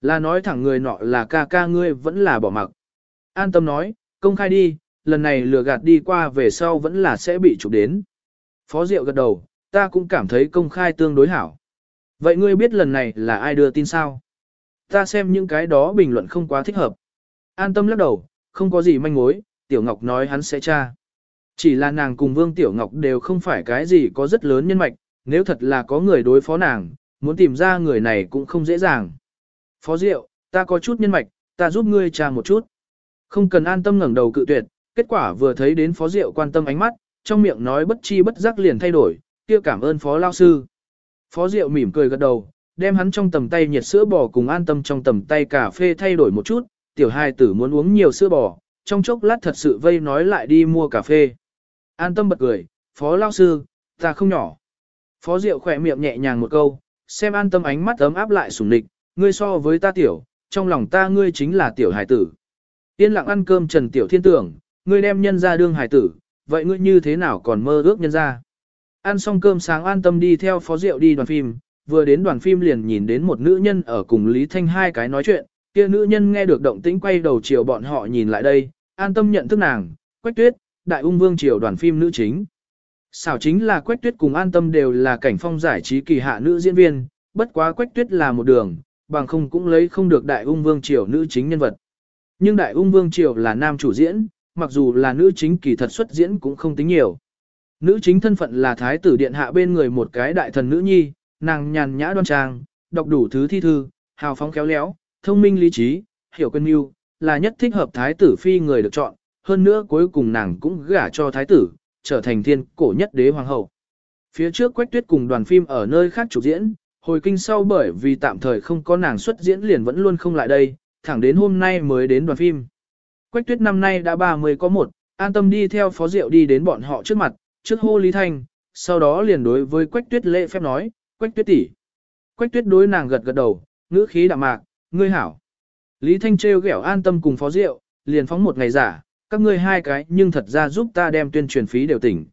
Là nói thẳng người nọ là ca ca ngươi vẫn là bỏ mặc. An tâm nói, công khai đi, lần này lừa gạt đi qua về sau vẫn là sẽ bị chụp đến. Phó Diệu gật đầu, ta cũng cảm thấy công khai tương đối hảo. Vậy ngươi biết lần này là ai đưa tin sao? Ta xem những cái đó bình luận không quá thích hợp. An tâm lắc đầu, không có gì manh mối, Tiểu Ngọc nói hắn sẽ tra. Chỉ là nàng cùng Vương Tiểu Ngọc đều không phải cái gì có rất lớn nhân mạch, nếu thật là có người đối phó nàng, muốn tìm ra người này cũng không dễ dàng. Phó Diệu, ta có chút nhân mạch, ta giúp ngươi tra một chút. Không cần an tâm ngẩng đầu cự tuyệt, kết quả vừa thấy đến Phó Diệu quan tâm ánh mắt, trong miệng nói bất chi bất giác liền thay đổi, kia cảm ơn phó lao sư. Phó Diệu mỉm cười gật đầu, đem hắn trong tầm tay nhiệt sữa bò cùng an tâm trong tầm tay cà phê thay đổi một chút, tiểu hai tử muốn uống nhiều sữa bò, trong chốc lát thật sự vây nói lại đi mua cà phê. An tâm bật cười, phó lao sư, ta không nhỏ. Phó Diệu khỏe miệng nhẹ nhàng một câu, xem an tâm ánh mắt ấm áp lại sủng nịch, ngươi so với ta tiểu, trong lòng ta ngươi chính là tiểu hải tử. Yên lặng ăn cơm trần tiểu thiên tưởng, ngươi đem nhân ra đương hải tử, vậy ngươi như thế nào còn mơ ước nhân ra? Ăn xong cơm sáng an tâm đi theo phó Diệu đi đoàn phim, vừa đến đoàn phim liền nhìn đến một nữ nhân ở cùng Lý Thanh hai cái nói chuyện, kia nữ nhân nghe được động tĩnh quay đầu chiều bọn họ nhìn lại đây, an tâm nhận thức nàng, Quách Tuyết, Đại Ung Vương triều đoàn phim nữ chính. Xảo chính là Quách Tuyết cùng an tâm đều là cảnh phong giải trí kỳ hạ nữ diễn viên, bất quá Quách Tuyết là một đường, bằng không cũng lấy không được Đại Ung Vương triều nữ chính nhân vật. Nhưng Đại Ung Vương triều là nam chủ diễn, mặc dù là nữ chính kỳ thật xuất diễn cũng không tính nhiều. Nữ chính thân phận là thái tử điện hạ bên người một cái đại thần nữ nhi, nàng nhàn nhã đoan trang, đọc đủ thứ thi thư, hào phóng khéo léo, thông minh lý trí, hiểu quân mưu, là nhất thích hợp thái tử phi người được chọn, hơn nữa cuối cùng nàng cũng gả cho thái tử, trở thành thiên cổ nhất đế hoàng hậu. Phía trước Quách Tuyết cùng đoàn phim ở nơi khác chụp diễn, hồi kinh sau bởi vì tạm thời không có nàng xuất diễn liền vẫn luôn không lại đây, thẳng đến hôm nay mới đến đoàn phim. Quách tuyết năm nay đã 30 có một, an tâm đi theo phó diệu đi đến bọn họ trước mặt, trước hô Lý Thanh, sau đó liền đối với quách tuyết lễ phép nói, quách tuyết tỷ. Quách tuyết đối nàng gật gật đầu, ngữ khí đạm mạc, ngươi hảo. Lý Thanh trêu ghẹo an tâm cùng phó diệu, liền phóng một ngày giả, các ngươi hai cái nhưng thật ra giúp ta đem tuyên truyền phí đều tỉnh.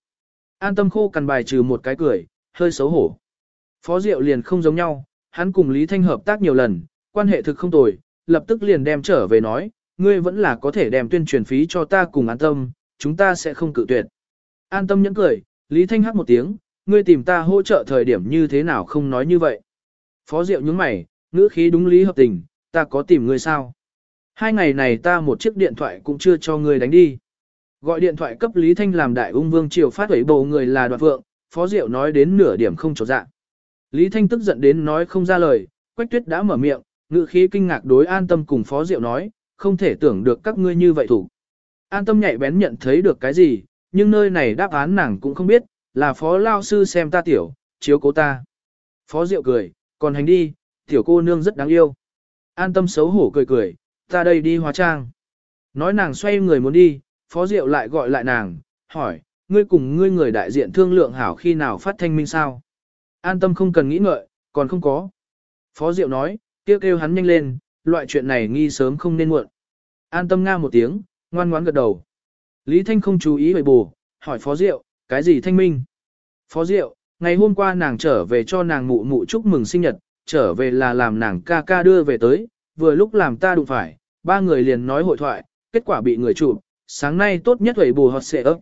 An tâm khô cằn bài trừ một cái cười, hơi xấu hổ. Phó Diệu liền không giống nhau, hắn cùng Lý Thanh hợp tác nhiều lần, quan hệ thực không tồi, lập tức liền đem trở về nói, ngươi vẫn là có thể đem tuyên truyền phí cho ta cùng an tâm, chúng ta sẽ không cự tuyệt. An tâm nhẫn cười, Lý Thanh hát một tiếng, ngươi tìm ta hỗ trợ thời điểm như thế nào không nói như vậy. Phó Diệu nhướng mày, ngữ khí đúng lý hợp tình, ta có tìm ngươi sao? Hai ngày này ta một chiếc điện thoại cũng chưa cho ngươi đánh đi. Gọi điện thoại cấp Lý Thanh làm đại ung vương triều phát ấy bầu người là đoạt vượng, Phó Diệu nói đến nửa điểm không trọt dạ. Lý Thanh tức giận đến nói không ra lời, Quách Tuyết đã mở miệng, ngự khí kinh ngạc đối an tâm cùng Phó Diệu nói, không thể tưởng được các ngươi như vậy thủ. An tâm nhạy bén nhận thấy được cái gì, nhưng nơi này đáp án nàng cũng không biết, là Phó Lao Sư xem ta tiểu, chiếu cố ta. Phó Diệu cười, còn hành đi, tiểu cô nương rất đáng yêu. An tâm xấu hổ cười cười, ta đây đi hóa trang. Nói nàng xoay người muốn đi, Phó Diệu lại gọi lại nàng, hỏi, ngươi cùng ngươi người đại diện thương lượng hảo khi nào phát thanh minh sao? An tâm không cần nghĩ ngợi, còn không có. Phó Diệu nói, kêu kêu hắn nhanh lên, loại chuyện này nghi sớm không nên muộn. An tâm nga một tiếng, ngoan ngoãn gật đầu. Lý Thanh không chú ý bầy bù, hỏi Phó Diệu, cái gì thanh minh? Phó Diệu, ngày hôm qua nàng trở về cho nàng mụ mụ chúc mừng sinh nhật, trở về là làm nàng ca ca đưa về tới, vừa lúc làm ta đụng phải, ba người liền nói hội thoại, kết quả bị người chụp, sáng nay tốt nhất hủy bù hot xệ ấp.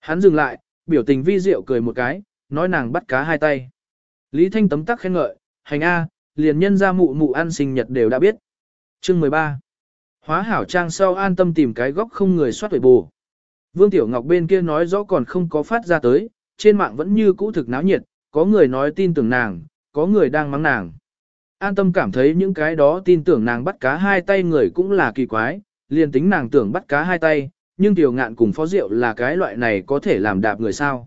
Hắn dừng lại, biểu tình vi diệu cười một cái, nói nàng bắt cá hai tay. Lý Thanh tấm tắc khen ngợi, hành A, liền nhân ra mụ mụ ăn sinh nhật đều đã biết. Chương 13 Hóa hảo trang sau an tâm tìm cái góc không người soát tuổi bù. Vương Tiểu Ngọc bên kia nói rõ còn không có phát ra tới, trên mạng vẫn như cũ thực náo nhiệt, có người nói tin tưởng nàng, có người đang mắng nàng. An tâm cảm thấy những cái đó tin tưởng nàng bắt cá hai tay người cũng là kỳ quái, liền tính nàng tưởng bắt cá hai tay, nhưng Tiểu Ngạn cùng Phó Diệu là cái loại này có thể làm đạp người sao.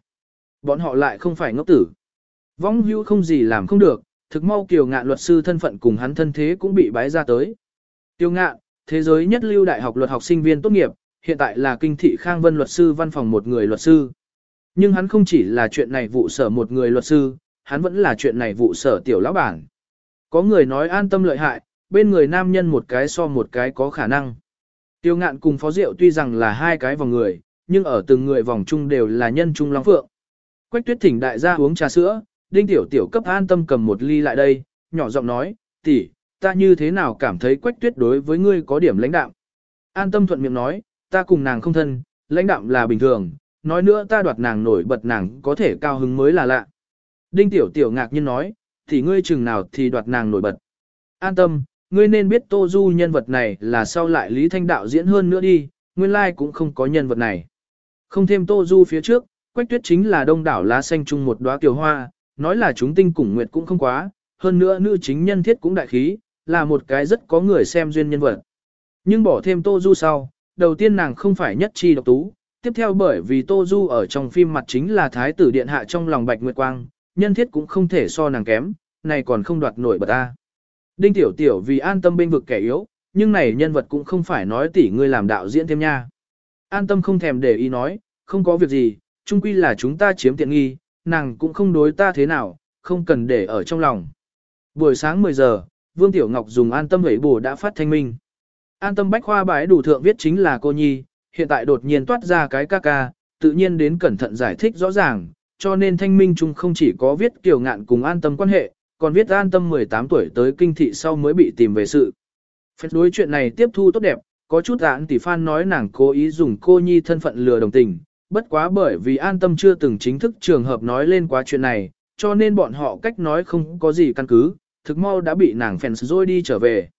Bọn họ lại không phải ngốc tử. Vong hữu không gì làm không được, thực mau Kiều Ngạn luật sư thân phận cùng hắn thân thế cũng bị bái ra tới. Tiêu Ngạn, thế giới nhất lưu đại học luật học sinh viên tốt nghiệp, hiện tại là kinh thị Khang Vân luật sư văn phòng một người luật sư. Nhưng hắn không chỉ là chuyện này vụ sở một người luật sư, hắn vẫn là chuyện này vụ sở tiểu lão bản. Có người nói an tâm lợi hại, bên người nam nhân một cái so một cái có khả năng. Tiêu ngạn cùng phó diệu tuy rằng là hai cái vòng người, nhưng ở từng người vòng chung đều là nhân trung long phượng. Quách tuyết thỉnh đại gia uống trà sữa, đinh tiểu tiểu cấp an tâm cầm một ly lại đây, nhỏ giọng nói, tỷ, ta như thế nào cảm thấy quách tuyết đối với ngươi có điểm lãnh đạm. An tâm thuận miệng nói, ta cùng nàng không thân, lãnh đạm là bình thường, nói nữa ta đoạt nàng nổi bật nàng có thể cao hứng mới là lạ. Đinh tiểu tiểu ngạc nhiên nói, thì ngươi chừng nào thì đoạt nàng nổi bật. An tâm, ngươi nên biết Tô Du nhân vật này là sau lại Lý Thanh đạo diễn hơn nữa đi, nguyên lai like cũng không có nhân vật này. Không thêm Tô Du phía trước, Quách Tuyết chính là đông đảo lá xanh chung một đóa kiều hoa, nói là chúng tinh cùng nguyệt cũng không quá, hơn nữa nữ chính nhân thiết cũng đại khí, là một cái rất có người xem duyên nhân vật. Nhưng bỏ thêm Tô Du sau, đầu tiên nàng không phải nhất chi độc tú, tiếp theo bởi vì Tô Du ở trong phim mặt chính là thái tử điện hạ trong lòng Bạch Nguyệt Quang, nhân thiết cũng không thể so nàng kém, này còn không đoạt nổi bật ta. Đinh Tiểu Tiểu vì an tâm bên vực kẻ yếu, nhưng này nhân vật cũng không phải nói tỉ ngươi làm đạo diễn thêm nha. An tâm không thèm để ý nói, không có việc gì, chung quy là chúng ta chiếm tiện nghi, nàng cũng không đối ta thế nào, không cần để ở trong lòng. Buổi sáng 10 giờ, Vương Tiểu Ngọc dùng an tâm hủy bổ đã phát thanh minh. An tâm bách khoa bái đủ thượng viết chính là cô nhi, hiện tại đột nhiên toát ra cái ca ca, tự nhiên đến cẩn thận giải thích rõ ràng, cho nên thanh minh chung không chỉ có viết kiểu ngạn cùng an tâm quan hệ, còn viết an tâm 18 tuổi tới kinh thị sau mới bị tìm về sự. Phép đối chuyện này tiếp thu tốt đẹp, có chút án tỷ phan nói nàng cố ý dùng cô nhi thân phận lừa đồng tình, bất quá bởi vì an tâm chưa từng chính thức trường hợp nói lên quá chuyện này, cho nên bọn họ cách nói không có gì căn cứ, thực mau đã bị nàng fans rồi đi trở về.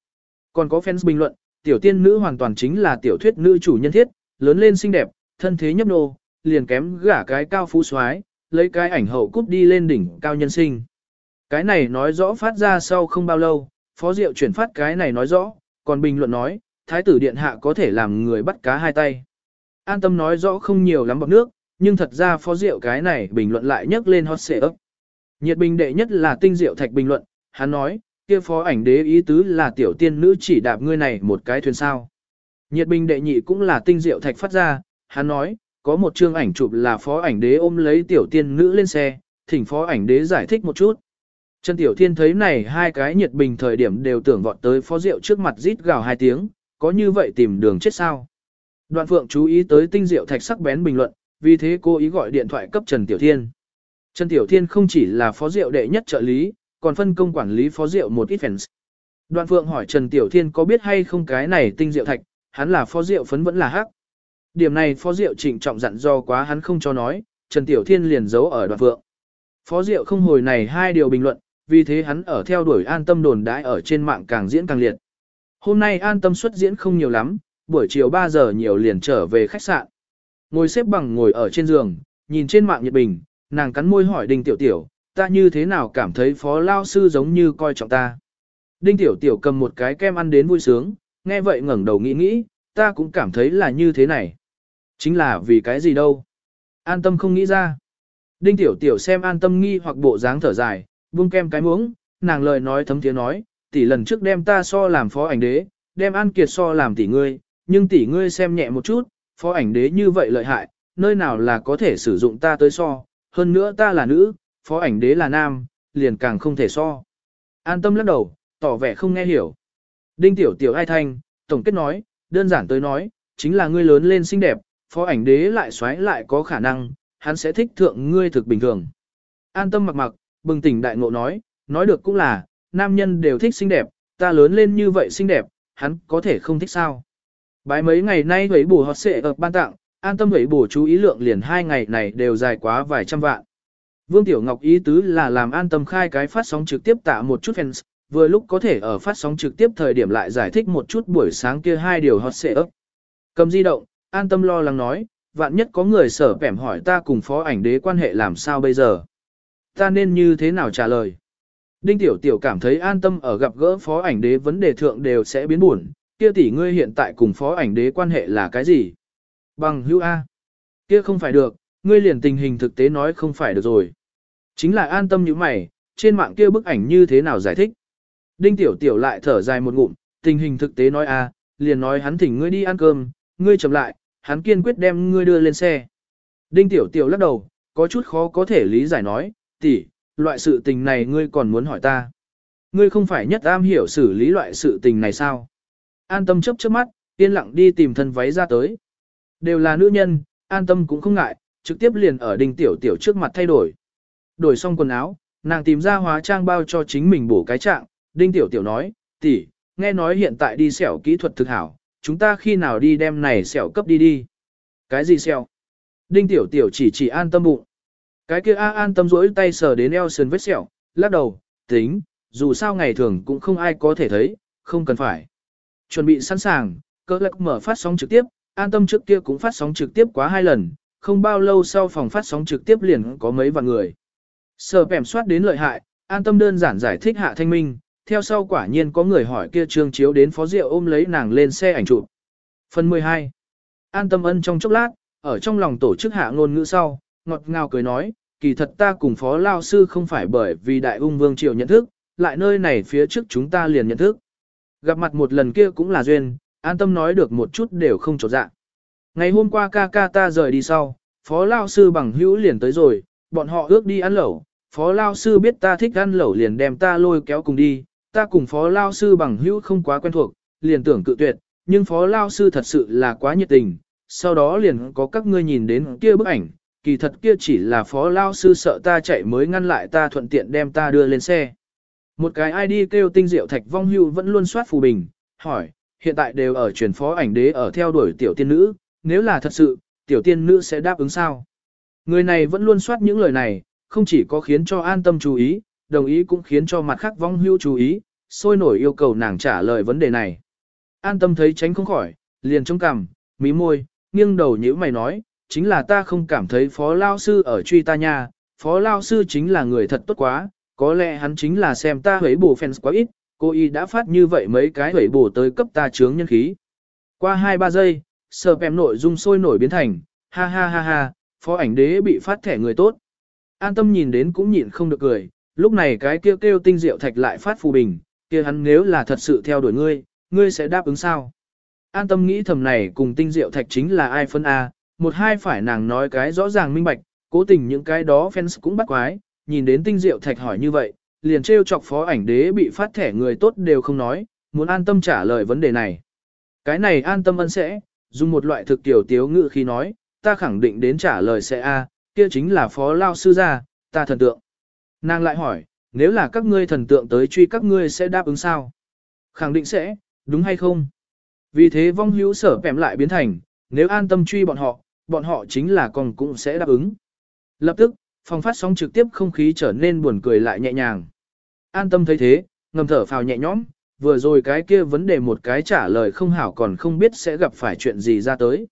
Còn có fans bình luận, tiểu tiên nữ hoàn toàn chính là tiểu thuyết nữ chủ nhân thiết, lớn lên xinh đẹp, thân thế nhấp nô, liền kém gả cái cao phú soái, lấy cái ảnh hậu cúp đi lên đỉnh cao nhân sinh. Cái này nói rõ phát ra sau không bao lâu, Phó Diệu chuyển phát cái này nói rõ, còn bình luận nói, Thái tử Điện Hạ có thể làm người bắt cá hai tay. An tâm nói rõ không nhiều lắm bọc nước, nhưng thật ra Phó Diệu cái này bình luận lại nhấc lên hot xệ ấp. Nhiệt bình đệ nhất là tinh diệu thạch bình luận, hắn nói, kia phó ảnh đế ý tứ là tiểu tiên nữ chỉ đạp ngươi này một cái thuyền sao. Nhiệt bình đệ nhị cũng là tinh diệu thạch phát ra, hắn nói, có một chương ảnh chụp là phó ảnh đế ôm lấy tiểu tiên nữ lên xe, thỉnh phó ảnh đế giải thích một chút. Trần Tiểu Thiên thấy này hai cái nhiệt bình thời điểm đều tưởng vọt tới phó rượu trước mặt rít gào hai tiếng, có như vậy tìm đường chết sao. Đoạn phượng chú ý tới tinh diệu thạch sắc bén bình luận, vì thế cô ý gọi điện thoại cấp Trần Tiểu Thiên. Trần Tiểu Thiên không chỉ là phó rượu đệ nhất trợ lý, còn phân công quản lý phó rượu một ít fans. Đoạn Phượng hỏi Trần Tiểu Thiên có biết hay không cái này tinh diệu thạch, hắn là phó rượu phấn vẫn là hắc. Điểm này phó diệu trịnh trọng dặn do quá hắn không cho nói, Trần Tiểu Thiên liền giấu ở đoạn vượng Phó diệu không hồi này hai điều bình luận, vì thế hắn ở theo đuổi an tâm đồn đãi ở trên mạng càng diễn càng liệt. Hôm nay an tâm xuất diễn không nhiều lắm, buổi chiều 3 giờ nhiều liền trở về khách sạn. Ngồi xếp bằng ngồi ở trên giường, nhìn trên mạng nhiệt bình, nàng cắn môi hỏi Đinh Tiểu Tiểu, ta như thế nào cảm thấy phó lao sư giống như coi trọng ta. Đinh Tiểu Tiểu cầm một cái kem ăn đến vui sướng, nghe vậy ngẩng đầu nghĩ nghĩ, ta cũng cảm thấy là như thế này. Chính là vì cái gì đâu. An tâm không nghĩ ra. Đinh Tiểu Tiểu xem an tâm nghi hoặc bộ dáng thở dài, buông kem cái muỗng, nàng lời nói thấm tiếng nói, tỷ lần trước đem ta so làm phó ảnh đế, đem An Kiệt so làm tỷ ngươi, nhưng tỷ ngươi xem nhẹ một chút, phó ảnh đế như vậy lợi hại, nơi nào là có thể sử dụng ta tới so, hơn nữa ta là nữ, phó ảnh đế là nam, liền càng không thể so. An tâm lắc đầu, tỏ vẻ không nghe hiểu. Đinh tiểu tiểu ai thanh, tổng kết nói, đơn giản tới nói, chính là ngươi lớn lên xinh đẹp, phó ảnh đế lại xoáy lại có khả năng, hắn sẽ thích thượng ngươi thực bình thường. An tâm mặc mặc, bừng tỉnh đại ngộ nói, nói được cũng là, nam nhân đều thích xinh đẹp, ta lớn lên như vậy xinh đẹp, hắn có thể không thích sao. Bái mấy ngày nay ấy bù hot xệ ở ban tặng, an tâm ấy bù chú ý lượng liền hai ngày này đều dài quá vài trăm vạn. Vương Tiểu Ngọc ý tứ là làm an tâm khai cái phát sóng trực tiếp tạ một chút fans, vừa lúc có thể ở phát sóng trực tiếp thời điểm lại giải thích một chút buổi sáng kia hai điều hot xệ ấp. Cầm di động, an tâm lo lắng nói, vạn nhất có người sở vẻm hỏi ta cùng phó ảnh đế quan hệ làm sao bây giờ. Ta nên như thế nào trả lời? Đinh Tiểu Tiểu cảm thấy an tâm ở gặp gỡ phó ảnh đế vấn đề thượng đều sẽ biến buồn, kia tỷ ngươi hiện tại cùng phó ảnh đế quan hệ là cái gì? Bằng hữu A. Kia không phải được, ngươi liền tình hình thực tế nói không phải được rồi. Chính là an tâm như mày, trên mạng kia bức ảnh như thế nào giải thích? Đinh Tiểu Tiểu lại thở dài một ngụm, tình hình thực tế nói A, liền nói hắn thỉnh ngươi đi ăn cơm, ngươi chậm lại, hắn kiên quyết đem ngươi đưa lên xe. Đinh Tiểu Tiểu lắc đầu, có chút khó có thể lý giải nói, tỷ, loại sự tình này ngươi còn muốn hỏi ta. Ngươi không phải nhất am hiểu xử lý loại sự tình này sao? An tâm chấp chớp mắt, yên lặng đi tìm thân váy ra tới. Đều là nữ nhân, an tâm cũng không ngại, trực tiếp liền ở đinh tiểu tiểu trước mặt thay đổi. Đổi xong quần áo, nàng tìm ra hóa trang bao cho chính mình bổ cái trạng, đinh tiểu tiểu nói, tỷ, nghe nói hiện tại đi xẻo kỹ thuật thực hảo, chúng ta khi nào đi đem này sẹo cấp đi đi. Cái gì sẹo Đinh tiểu tiểu chỉ chỉ an tâm bụng. Cái kia A an tâm rỗi tay sờ đến eo sườn vết sẹo, lắc đầu, tính, dù sao ngày thường cũng không ai có thể thấy, không cần phải. Chuẩn bị sẵn sàng, cơ lạc mở phát sóng trực tiếp, an tâm trước kia cũng phát sóng trực tiếp quá hai lần, không bao lâu sau phòng phát sóng trực tiếp liền có mấy vạn người. Sờ bẻm soát đến lợi hại, an tâm đơn giản giải thích hạ thanh minh, theo sau quả nhiên có người hỏi kia trương chiếu đến phó rượu ôm lấy nàng lên xe ảnh chụp. Phần 12. An tâm ân trong chốc lát, ở trong lòng tổ chức hạ ngôn ngữ sau, ngọt ngào cười nói, kỳ thật ta cùng phó lao sư không phải bởi vì đại ung vương triều nhận thức, lại nơi này phía trước chúng ta liền nhận thức. Gặp mặt một lần kia cũng là duyên, an tâm nói được một chút đều không trột dạ. Ngày hôm qua ca ca ta rời đi sau, phó lao sư bằng hữu liền tới rồi, bọn họ ước đi ăn lẩu, phó lao sư biết ta thích ăn lẩu liền đem ta lôi kéo cùng đi, ta cùng phó lao sư bằng hữu không quá quen thuộc, liền tưởng cự tuyệt, nhưng phó lao sư thật sự là quá nhiệt tình, sau đó liền có các ngươi nhìn đến kia bức ảnh, kỳ thật kia chỉ là phó lao sư sợ ta chạy mới ngăn lại ta thuận tiện đem ta đưa lên xe. Một cái ID kêu tinh diệu thạch vong hưu vẫn luôn soát phù bình, hỏi, hiện tại đều ở truyền phó ảnh đế ở theo đuổi tiểu tiên nữ, nếu là thật sự, tiểu tiên nữ sẽ đáp ứng sao? Người này vẫn luôn soát những lời này, không chỉ có khiến cho an tâm chú ý, đồng ý cũng khiến cho mặt khác vong hưu chú ý, sôi nổi yêu cầu nàng trả lời vấn đề này. An tâm thấy tránh không khỏi, liền trông cằm, mí môi, nghiêng đầu nhíu mày nói, chính là ta không cảm thấy phó lao sư ở truy ta nha, phó lao sư chính là người thật tốt quá, có lẽ hắn chính là xem ta hấy bổ fans quá ít, cô y đã phát như vậy mấy cái hấy bổ tới cấp ta chướng nhân khí. Qua 2-3 giây, sờ pèm nội dung sôi nổi biến thành, ha ha ha ha, phó ảnh đế bị phát thẻ người tốt. An tâm nhìn đến cũng nhịn không được cười, lúc này cái kêu kêu tinh diệu thạch lại phát phù bình, kia hắn nếu là thật sự theo đuổi ngươi, ngươi sẽ đáp ứng sao? An tâm nghĩ thầm này cùng tinh diệu thạch chính là ai phân A, một hai phải nàng nói cái rõ ràng minh bạch, cố tình những cái đó fans cũng bắt quái, nhìn đến tinh diệu thạch hỏi như vậy, liền trêu chọc phó ảnh đế bị phát thẻ người tốt đều không nói, muốn an tâm trả lời vấn đề này. Cái này an tâm ân sẽ, dùng một loại thực tiểu tiếu ngữ khi nói, ta khẳng định đến trả lời sẽ A, kia chính là phó lao sư gia, ta thần tượng. Nàng lại hỏi, nếu là các ngươi thần tượng tới truy các ngươi sẽ đáp ứng sao? Khẳng định sẽ, đúng hay không? Vì thế vong hữu sở bẻm lại biến thành, nếu an tâm truy bọn họ, bọn họ chính là còn cũng sẽ đáp ứng. Lập tức, phòng phát sóng trực tiếp không khí trở nên buồn cười lại nhẹ nhàng. An tâm thấy thế, ngầm thở phào nhẹ nhõm, vừa rồi cái kia vấn đề một cái trả lời không hảo còn không biết sẽ gặp phải chuyện gì ra tới.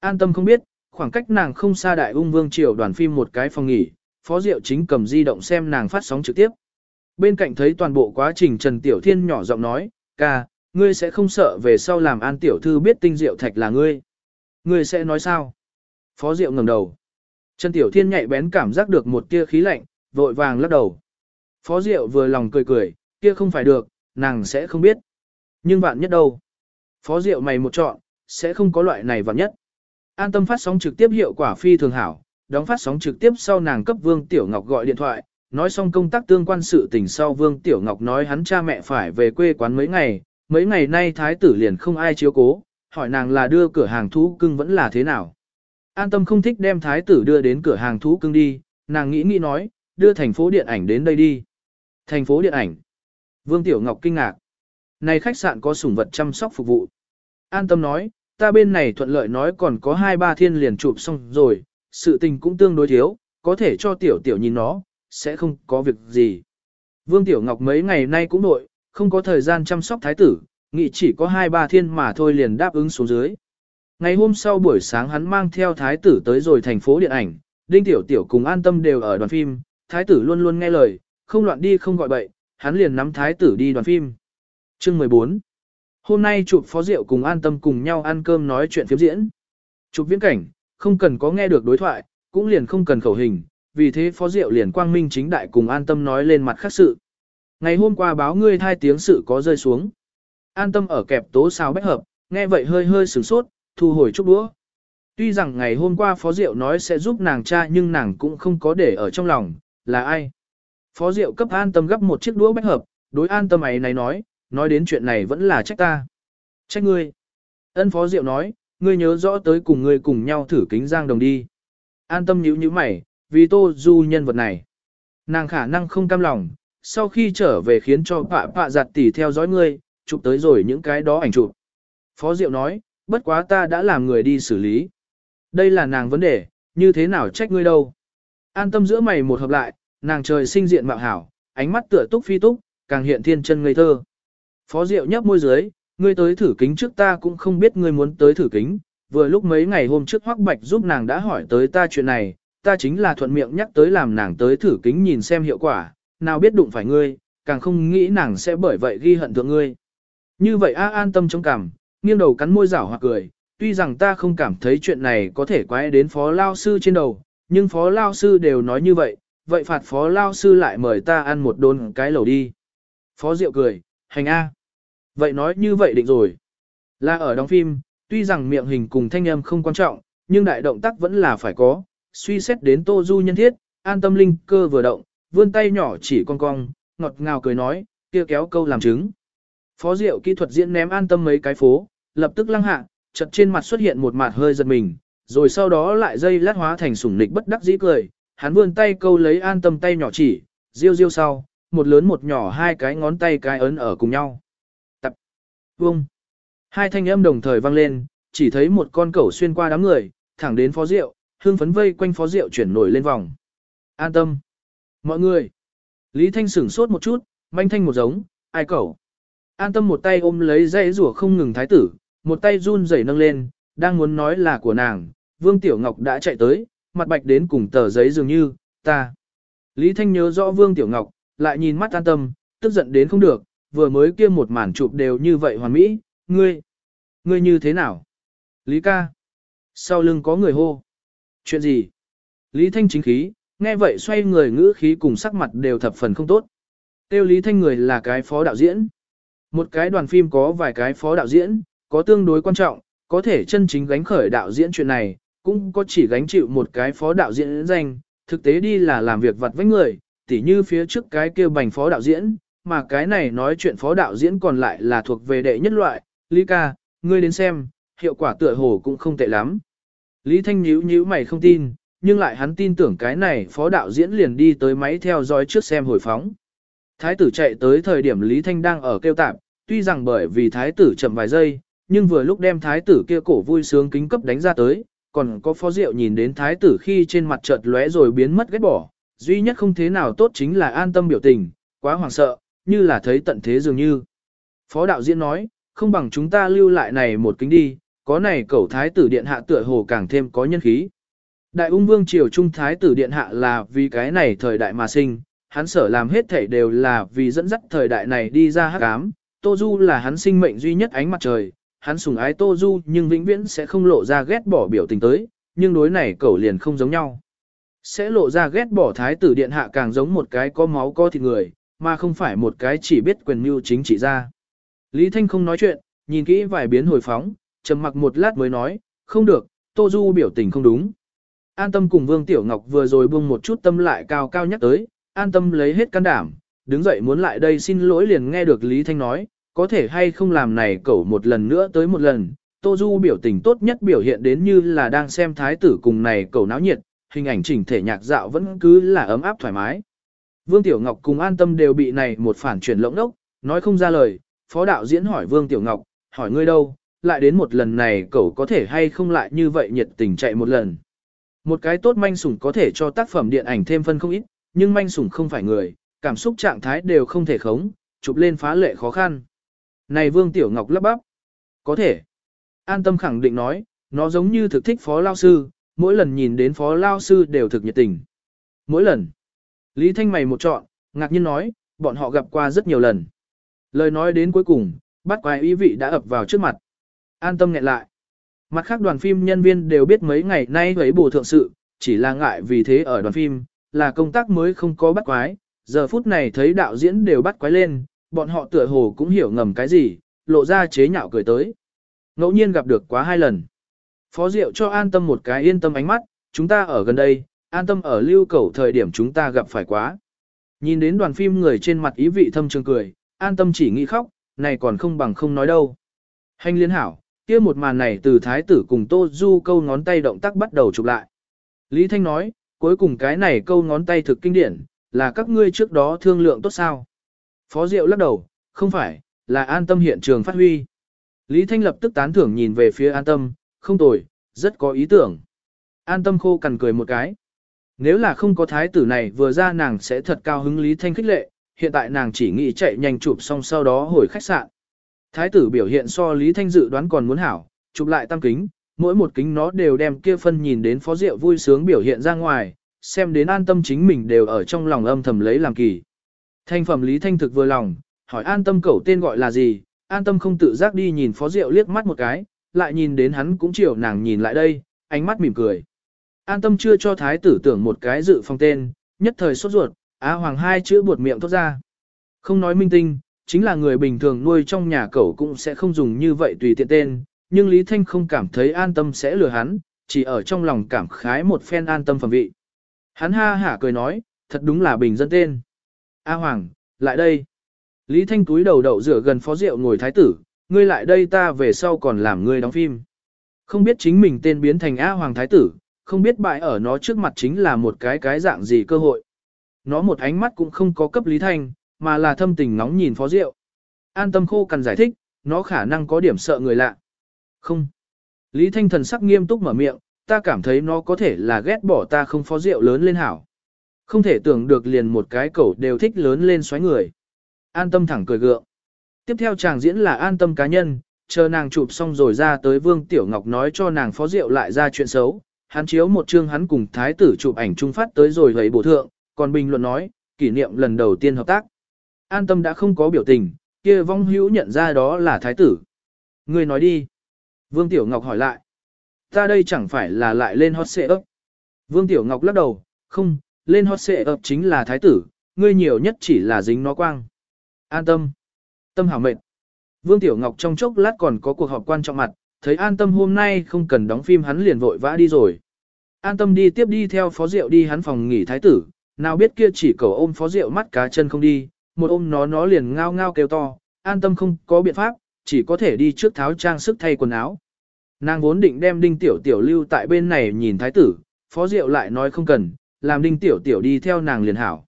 An tâm không biết, khoảng cách nàng không xa đại ung vương triều đoàn phim một cái phòng nghỉ, phó diệu chính cầm di động xem nàng phát sóng trực tiếp. Bên cạnh thấy toàn bộ quá trình Trần Tiểu Thiên nhỏ giọng nói, ca, ngươi sẽ không sợ về sau làm an tiểu thư biết tinh diệu thạch là ngươi. Ngươi sẽ nói sao? Phó diệu ngẩng đầu. Trần Tiểu Thiên nhạy bén cảm giác được một tia khí lạnh, vội vàng lắc đầu. Phó diệu vừa lòng cười cười, kia không phải được, nàng sẽ không biết. Nhưng vạn nhất đâu? Phó diệu mày một chọn, sẽ không có loại này vạn nhất. An tâm phát sóng trực tiếp hiệu quả phi thường hảo, đóng phát sóng trực tiếp sau nàng cấp Vương Tiểu Ngọc gọi điện thoại, nói xong công tác tương quan sự tình sau Vương Tiểu Ngọc nói hắn cha mẹ phải về quê quán mấy ngày, mấy ngày nay thái tử liền không ai chiếu cố, hỏi nàng là đưa cửa hàng thú cưng vẫn là thế nào. An tâm không thích đem thái tử đưa đến cửa hàng thú cưng đi, nàng nghĩ nghĩ nói, đưa thành phố điện ảnh đến đây đi. Thành phố điện ảnh. Vương Tiểu Ngọc kinh ngạc. Này khách sạn có sủng vật chăm sóc phục vụ. An tâm nói, ta bên này thuận lợi nói còn có hai ba thiên liền chụp xong rồi, sự tình cũng tương đối thiếu, có thể cho Tiểu Tiểu nhìn nó, sẽ không có việc gì. Vương Tiểu Ngọc mấy ngày nay cũng nội, không có thời gian chăm sóc thái tử, nghĩ chỉ có hai ba thiên mà thôi liền đáp ứng xuống dưới. Ngày hôm sau buổi sáng hắn mang theo thái tử tới rồi thành phố điện ảnh, Đinh Tiểu Tiểu cùng an tâm đều ở đoàn phim, thái tử luôn luôn nghe lời, không loạn đi không gọi bậy, hắn liền nắm thái tử đi đoàn phim. Chương 14 Hôm nay chụp phó rượu cùng an tâm cùng nhau ăn cơm nói chuyện phiếm diễn. Chụp viễn cảnh, không cần có nghe được đối thoại, cũng liền không cần khẩu hình, vì thế phó diệu liền quang minh chính đại cùng an tâm nói lên mặt khác sự. Ngày hôm qua báo ngươi thai tiếng sự có rơi xuống. An tâm ở kẹp tố sao bách hợp, nghe vậy hơi hơi sửng sốt, thu hồi chút đũa. Tuy rằng ngày hôm qua phó diệu nói sẽ giúp nàng cha nhưng nàng cũng không có để ở trong lòng, là ai. Phó Diệu cấp an tâm gấp một chiếc đũa bách hợp, đối an tâm ấy này nói, nói đến chuyện này vẫn là trách ta. Trách ngươi. Ân Phó Diệu nói, ngươi nhớ rõ tới cùng ngươi cùng nhau thử kính giang đồng đi. An tâm nhíu nhíu mày, vì tô du nhân vật này. Nàng khả năng không cam lòng, sau khi trở về khiến cho pạ pạ giặt tỉ theo dõi ngươi, chụp tới rồi những cái đó ảnh chụp. Phó Diệu nói, bất quá ta đã làm người đi xử lý. Đây là nàng vấn đề, như thế nào trách ngươi đâu. An tâm giữa mày một hợp lại, nàng trời sinh diện mạo hảo, ánh mắt tựa túc phi túc, càng hiện thiên chân ngây thơ. Phó Diệu nhấp môi dưới, ngươi tới thử kính trước ta cũng không biết ngươi muốn tới thử kính, vừa lúc mấy ngày hôm trước Hoắc Bạch giúp nàng đã hỏi tới ta chuyện này, ta chính là thuận miệng nhắc tới làm nàng tới thử kính nhìn xem hiệu quả, nào biết đụng phải ngươi, càng không nghĩ nàng sẽ bởi vậy ghi hận thượng ngươi. Như vậy A an tâm trong cảm, nghiêng đầu cắn môi rảo hoặc cười, tuy rằng ta không cảm thấy chuyện này có thể quái đến phó lao sư trên đầu, nhưng phó lao sư đều nói như vậy, vậy phạt phó lao sư lại mời ta ăn một đốn cái lẩu đi. Phó Diệu cười, hành A. Vậy nói như vậy định rồi. Là ở đóng phim, tuy rằng miệng hình cùng thanh âm không quan trọng, nhưng đại động tác vẫn là phải có, suy xét đến Tô Du nhân thiết, an tâm linh cơ vừa động, vươn tay nhỏ chỉ con cong, ngọt ngào cười nói, kia kéo câu làm chứng. Phó Diệu kỹ thuật diễn ném an tâm mấy cái phố, lập tức lăng hạ, chật trên mặt xuất hiện một mặt hơi giật mình, rồi sau đó lại dây lát hóa thành sủng nịch bất đắc dĩ cười, hắn vươn tay câu lấy an tâm tay nhỏ chỉ, riêu riêu sau, một lớn một nhỏ hai cái ngón tay cái ấn ở cùng nhau. Vông. Hai thanh âm đồng thời vang lên, chỉ thấy một con cẩu xuyên qua đám người, thẳng đến phó rượu, hương phấn vây quanh phó rượu chuyển nổi lên vòng. An tâm. Mọi người. Lý Thanh sửng sốt một chút, manh thanh một giống, ai cẩu. An tâm một tay ôm lấy dây rủa không ngừng thái tử, một tay run rẩy nâng lên, đang muốn nói là của nàng, Vương Tiểu Ngọc đã chạy tới, mặt bạch đến cùng tờ giấy dường như, ta. Lý Thanh nhớ rõ Vương Tiểu Ngọc, lại nhìn mắt an tâm, tức giận đến không được, vừa mới kia một màn chụp đều như vậy hoàn mỹ, ngươi, ngươi như thế nào? Lý ca. Sau lưng có người hô. Chuyện gì? Lý Thanh chính khí, nghe vậy xoay người ngữ khí cùng sắc mặt đều thập phần không tốt. Tiêu Lý Thanh người là cái phó đạo diễn. Một cái đoàn phim có vài cái phó đạo diễn, có tương đối quan trọng, có thể chân chính gánh khởi đạo diễn chuyện này, cũng có chỉ gánh chịu một cái phó đạo diễn danh, thực tế đi là làm việc vặt với người, tỉ như phía trước cái kêu bành phó đạo diễn, mà cái này nói chuyện phó đạo diễn còn lại là thuộc về đệ nhất loại, Lý ca, ngươi đến xem, hiệu quả tựa hồ cũng không tệ lắm. Lý Thanh nhíu nhíu mày không tin, nhưng lại hắn tin tưởng cái này phó đạo diễn liền đi tới máy theo dõi trước xem hồi phóng. Thái tử chạy tới thời điểm Lý Thanh đang ở kêu tạm, tuy rằng bởi vì thái tử chậm vài giây, nhưng vừa lúc đem thái tử kia cổ vui sướng kính cấp đánh ra tới, còn có phó diệu nhìn đến thái tử khi trên mặt chợt lóe rồi biến mất ghét bỏ, duy nhất không thế nào tốt chính là an tâm biểu tình, quá hoảng sợ, như là thấy tận thế dường như. Phó đạo diễn nói, không bằng chúng ta lưu lại này một kính đi, có này cẩu thái tử điện hạ tựa hồ càng thêm có nhân khí. Đại ung vương triều trung thái tử điện hạ là vì cái này thời đại mà sinh, hắn sở làm hết thảy đều là vì dẫn dắt thời đại này đi ra hắc ám. Tô Du là hắn sinh mệnh duy nhất ánh mặt trời, hắn sùng ái Tô Du nhưng vĩnh viễn sẽ không lộ ra ghét bỏ biểu tình tới, nhưng đối này cẩu liền không giống nhau. Sẽ lộ ra ghét bỏ thái tử điện hạ càng giống một cái có máu có thịt người, mà không phải một cái chỉ biết quyền mưu chính trị ra. Lý Thanh không nói chuyện, nhìn kỹ vài biến hồi phóng, trầm mặc một lát mới nói, không được, Tô Du biểu tình không đúng. An tâm cùng Vương Tiểu Ngọc vừa rồi buông một chút tâm lại cao cao nhắc tới, an tâm lấy hết can đảm, đứng dậy muốn lại đây xin lỗi liền nghe được Lý Thanh nói, có thể hay không làm này cẩu một lần nữa tới một lần. Tô Du biểu tình tốt nhất biểu hiện đến như là đang xem thái tử cùng này cẩu náo nhiệt, hình ảnh chỉnh thể nhạc dạo vẫn cứ là ấm áp thoải mái. Vương Tiểu Ngọc cùng an tâm đều bị này một phản chuyển lỗng đốc, nói không ra lời, phó đạo diễn hỏi Vương Tiểu Ngọc, hỏi ngươi đâu, lại đến một lần này cậu có thể hay không lại như vậy nhiệt tình chạy một lần. Một cái tốt manh sủng có thể cho tác phẩm điện ảnh thêm phân không ít, nhưng manh sủng không phải người, cảm xúc trạng thái đều không thể khống, chụp lên phá lệ khó khăn. Này Vương Tiểu Ngọc lắp bắp. Có thể. An tâm khẳng định nói, nó giống như thực thích phó lao sư, mỗi lần nhìn đến phó lao sư đều thực nhiệt tình. Mỗi lần. Lý Thanh mày một chọn, ngạc nhiên nói, bọn họ gặp qua rất nhiều lần. Lời nói đến cuối cùng, bắt quái ý vị đã ập vào trước mặt. An tâm nghẹn lại. Mặt khác đoàn phim nhân viên đều biết mấy ngày nay ấy bổ thượng sự, chỉ là ngại vì thế ở đoàn phim, là công tác mới không có bắt quái. Giờ phút này thấy đạo diễn đều bắt quái lên, bọn họ tựa hồ cũng hiểu ngầm cái gì, lộ ra chế nhạo cười tới. Ngẫu nhiên gặp được quá hai lần. Phó Diệu cho an tâm một cái yên tâm ánh mắt, chúng ta ở gần đây, an tâm ở lưu cầu thời điểm chúng ta gặp phải quá. Nhìn đến đoàn phim người trên mặt ý vị thâm trường cười, an tâm chỉ nghĩ khóc, này còn không bằng không nói đâu. Hành liên hảo, kia một màn này từ thái tử cùng Tô Du câu ngón tay động tác bắt đầu chụp lại. Lý Thanh nói, cuối cùng cái này câu ngón tay thực kinh điển, là các ngươi trước đó thương lượng tốt sao. Phó Diệu lắc đầu, không phải, là an tâm hiện trường phát huy. Lý Thanh lập tức tán thưởng nhìn về phía an tâm, không tồi, rất có ý tưởng. An tâm khô cằn cười một cái. Nếu là không có thái tử này vừa ra nàng sẽ thật cao hứng Lý Thanh khích lệ, hiện tại nàng chỉ nghĩ chạy nhanh chụp xong sau đó hồi khách sạn. Thái tử biểu hiện so Lý Thanh dự đoán còn muốn hảo, chụp lại tam kính, mỗi một kính nó đều đem kia phân nhìn đến phó diệu vui sướng biểu hiện ra ngoài, xem đến an tâm chính mình đều ở trong lòng âm thầm lấy làm kỳ. Thanh phẩm Lý Thanh thực vừa lòng, hỏi an tâm cẩu tên gọi là gì, an tâm không tự giác đi nhìn phó diệu liếc mắt một cái, lại nhìn đến hắn cũng chiều nàng nhìn lại đây, ánh mắt mỉm cười. An tâm chưa cho thái tử tưởng một cái dự phòng tên, nhất thời sốt ruột, á hoàng hai chữ buột miệng thốt ra. Không nói minh tinh, chính là người bình thường nuôi trong nhà cậu cũng sẽ không dùng như vậy tùy tiện tên, nhưng Lý Thanh không cảm thấy an tâm sẽ lừa hắn, chỉ ở trong lòng cảm khái một phen an tâm phẩm vị. Hắn ha hả cười nói, thật đúng là bình dân tên. A Hoàng, lại đây. Lý Thanh túi đầu đậu rửa gần phó rượu ngồi thái tử, ngươi lại đây ta về sau còn làm ngươi đóng phim. Không biết chính mình tên biến thành A Hoàng thái tử, không biết bại ở nó trước mặt chính là một cái cái dạng gì cơ hội. Nó một ánh mắt cũng không có cấp Lý Thanh, mà là thâm tình ngóng nhìn phó diệu, An tâm khô cần giải thích, nó khả năng có điểm sợ người lạ. Không. Lý Thanh thần sắc nghiêm túc mở miệng, ta cảm thấy nó có thể là ghét bỏ ta không phó diệu lớn lên hảo. Không thể tưởng được liền một cái cẩu đều thích lớn lên xoáy người. An tâm thẳng cười gượng. Tiếp theo chàng diễn là an tâm cá nhân, chờ nàng chụp xong rồi ra tới Vương Tiểu Ngọc nói cho nàng phó diệu lại ra chuyện xấu. Hắn chiếu một chương hắn cùng thái tử chụp ảnh trung phát tới rồi lấy bổ thượng, còn bình luận nói, kỷ niệm lần đầu tiên hợp tác. An tâm đã không có biểu tình, kia vong hữu nhận ra đó là thái tử. Người nói đi. Vương Tiểu Ngọc hỏi lại. Ta đây chẳng phải là lại lên hot xệ ấp. Vương Tiểu Ngọc lắc đầu, không, lên hot xệ ấp chính là thái tử, ngươi nhiều nhất chỉ là dính nó quang. An tâm. Tâm hảo mệnh. Vương Tiểu Ngọc trong chốc lát còn có cuộc họp quan trọng mặt, thấy an tâm hôm nay không cần đóng phim hắn liền vội vã đi rồi. An tâm đi tiếp đi theo phó rượu đi hắn phòng nghỉ thái tử, nào biết kia chỉ cầu ôm phó rượu mắt cá chân không đi, một ôm nó nó liền ngao ngao kêu to, an tâm không có biện pháp, chỉ có thể đi trước tháo trang sức thay quần áo. Nàng vốn định đem đinh tiểu tiểu lưu tại bên này nhìn thái tử, phó diệu lại nói không cần, làm đinh tiểu tiểu đi theo nàng liền hảo.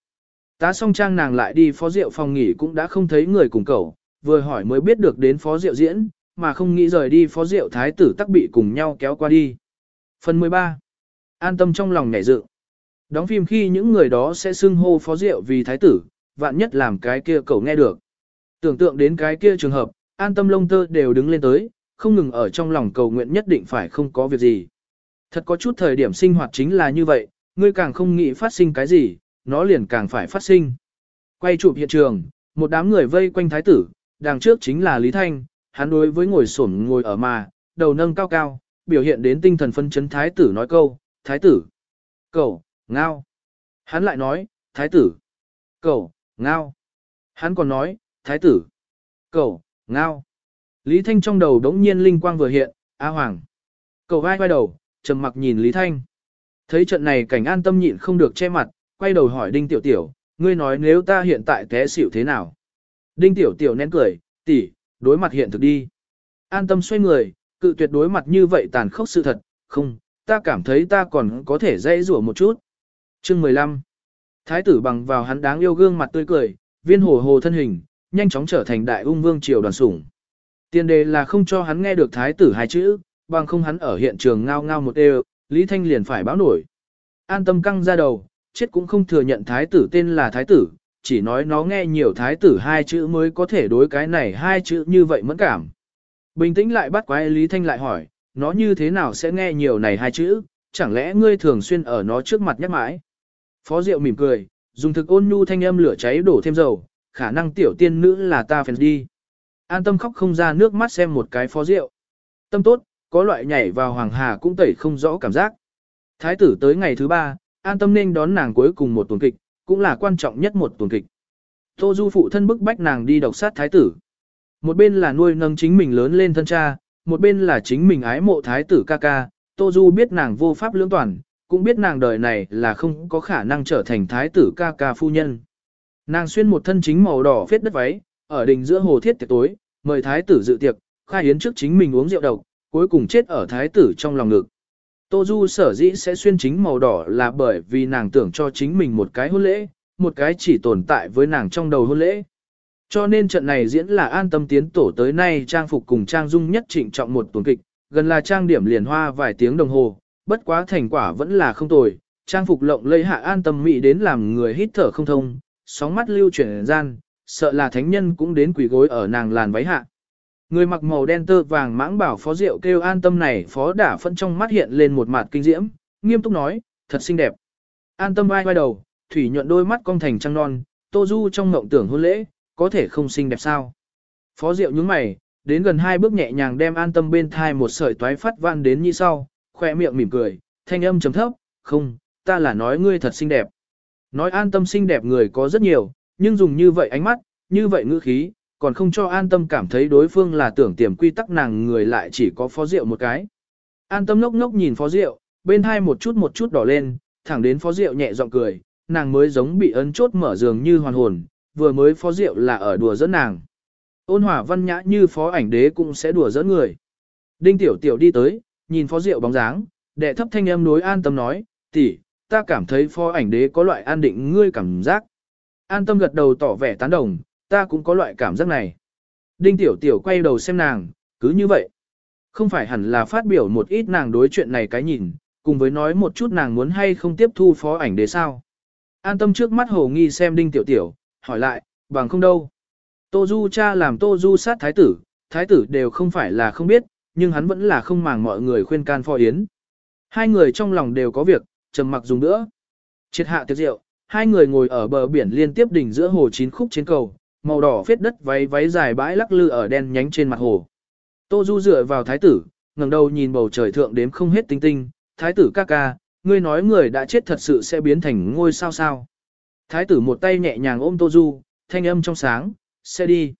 Tá xong trang nàng lại đi phó diệu phòng nghỉ cũng đã không thấy người cùng cầu vừa hỏi mới biết được đến phó diệu diễn, mà không nghĩ rời đi phó diệu thái tử tắc bị cùng nhau kéo qua đi. Phần 13. An tâm trong lòng nhảy dự. Đóng phim khi những người đó sẽ xưng hô phó diệu vì thái tử, vạn nhất làm cái kia cậu nghe được. Tưởng tượng đến cái kia trường hợp, an tâm lông tơ đều đứng lên tới, không ngừng ở trong lòng cầu nguyện nhất định phải không có việc gì. Thật có chút thời điểm sinh hoạt chính là như vậy, ngươi càng không nghĩ phát sinh cái gì, nó liền càng phải phát sinh. Quay chụp hiện trường, một đám người vây quanh thái tử, đằng trước chính là Lý Thanh, hắn đối với ngồi xổm ngồi ở mà, đầu nâng cao cao, biểu hiện đến tinh thần phân chấn thái tử nói câu, thái tử, cậu, ngao. Hắn lại nói, thái tử, cậu, ngao. Hắn còn nói, thái tử, cậu, ngao. Lý Thanh trong đầu đống nhiên linh quang vừa hiện, A Hoàng. Cậu vai vai đầu, trầm mặc nhìn Lý Thanh. Thấy trận này cảnh an tâm nhịn không được che mặt, quay đầu hỏi Đinh Tiểu Tiểu, ngươi nói nếu ta hiện tại té xỉu thế nào? Đinh Tiểu Tiểu nén cười, tỷ, đối mặt hiện thực đi. An tâm xoay người, cự tuyệt đối mặt như vậy tàn khốc sự thật, không, ta cảm thấy ta còn có thể dây rủa một chút. Chương 15 Thái tử bằng vào hắn đáng yêu gương mặt tươi cười, viên hồ hồ thân hình, nhanh chóng trở thành đại ung vương triều đoàn sủng. Tiên đề là không cho hắn nghe được thái tử hai chữ, bằng không hắn ở hiện trường ngao ngao một đều, Lý Thanh liền phải báo nổi. An tâm căng ra đầu, chết cũng không thừa nhận thái tử tên là thái tử, chỉ nói nó nghe nhiều thái tử hai chữ mới có thể đối cái này hai chữ như vậy mẫn cảm. Bình tĩnh lại bắt quái Lý Thanh lại hỏi, nó như thế nào sẽ nghe nhiều này hai chữ, chẳng lẽ ngươi thường xuyên ở nó trước mặt nhắc mãi. Phó Diệu mỉm cười, dùng thực ôn nhu thanh âm lửa cháy đổ thêm dầu, khả năng tiểu tiên nữ là ta phèn đi. An tâm khóc không ra nước mắt xem một cái Phó Diệu. Tâm tốt, có loại nhảy vào hoàng hà cũng tẩy không rõ cảm giác. Thái tử tới ngày thứ ba, an tâm nên đón nàng cuối cùng một tuần kịch, cũng là quan trọng nhất một tuần kịch. Tô Du phụ thân bức bách nàng đi độc sát thái tử. Một bên là nuôi nâng chính mình lớn lên thân cha, một bên là chính mình ái mộ thái tử ca ca. Tô Du biết nàng vô pháp lưỡng toàn, cũng biết nàng đời này là không có khả năng trở thành thái tử ca ca phu nhân. Nàng xuyên một thân chính màu đỏ phết đất váy, ở đỉnh giữa hồ thiết tiệc tối, mời thái tử dự tiệc, khai yến trước chính mình uống rượu độc, cuối cùng chết ở thái tử trong lòng ngực. Tô Du sở dĩ sẽ xuyên chính màu đỏ là bởi vì nàng tưởng cho chính mình một cái hôn lễ, một cái chỉ tồn tại với nàng trong đầu hôn lễ. Cho nên trận này diễn là an tâm tiến tổ tới nay trang phục cùng trang dung nhất trịnh trọng một tuần kịch, gần là trang điểm liền hoa vài tiếng đồng hồ, bất quá thành quả vẫn là không tồi, trang phục lộng lẫy hạ an tâm mỹ đến làm người hít thở không thông, sóng mắt lưu chuyển gian, sợ là thánh nhân cũng đến quỳ gối ở nàng làn váy hạ. Người mặc màu đen tơ vàng mãng bảo phó diệu kêu an tâm này phó đả phân trong mắt hiện lên một mặt kinh diễm, nghiêm túc nói, thật xinh đẹp. An tâm vai vai đầu, thủy nhuận đôi mắt cong thành trăng non, tô du trong mộng tưởng hôn lễ, có thể không xinh đẹp sao. Phó diệu nhướng mày, đến gần hai bước nhẹ nhàng đem an tâm bên thai một sợi toái phát van đến như sau, khoe miệng mỉm cười, thanh âm trầm thấp, không, ta là nói ngươi thật xinh đẹp. Nói an tâm xinh đẹp người có rất nhiều, nhưng dùng như vậy ánh mắt, như vậy ngữ khí, còn không cho an tâm cảm thấy đối phương là tưởng tiềm quy tắc nàng người lại chỉ có phó rượu một cái. An tâm ngốc ngốc nhìn phó rượu, bên hai một chút một chút đỏ lên, thẳng đến phó rượu nhẹ giọng cười, nàng mới giống bị ấn chốt mở giường như hoàn hồn, vừa mới phó rượu là ở đùa dẫn nàng. Ôn hỏa văn nhã như phó ảnh đế cũng sẽ đùa dẫn người. Đinh tiểu tiểu đi tới, nhìn phó rượu bóng dáng, đệ thấp thanh âm đối an tâm nói, tỷ, ta cảm thấy phó ảnh đế có loại an định ngươi cảm giác. An tâm gật đầu tỏ vẻ tán đồng, ta cũng có loại cảm giác này. Đinh tiểu tiểu quay đầu xem nàng, cứ như vậy. Không phải hẳn là phát biểu một ít nàng đối chuyện này cái nhìn, cùng với nói một chút nàng muốn hay không tiếp thu phó ảnh đế sao. An tâm trước mắt hồ nghi xem đinh tiểu tiểu, hỏi lại, bằng không đâu. Tô Du cha làm Tô Du sát thái tử, thái tử đều không phải là không biết, nhưng hắn vẫn là không màng mọi người khuyên can phò yến. Hai người trong lòng đều có việc, trầm mặc dùng nữa. Triệt hạ tiệc rượu, hai người ngồi ở bờ biển liên tiếp đỉnh giữa hồ chín khúc trên cầu, màu đỏ phết đất váy váy dài bãi lắc lư ở đen nhánh trên mặt hồ. Tô Du dựa vào thái tử, ngẩng đầu nhìn bầu trời thượng đếm không hết tinh tinh, thái tử ca ca, ngươi nói người đã chết thật sự sẽ biến thành ngôi sao sao. Thái tử một tay nhẹ nhàng ôm Tô Du, thanh âm trong sáng, sẽ đi.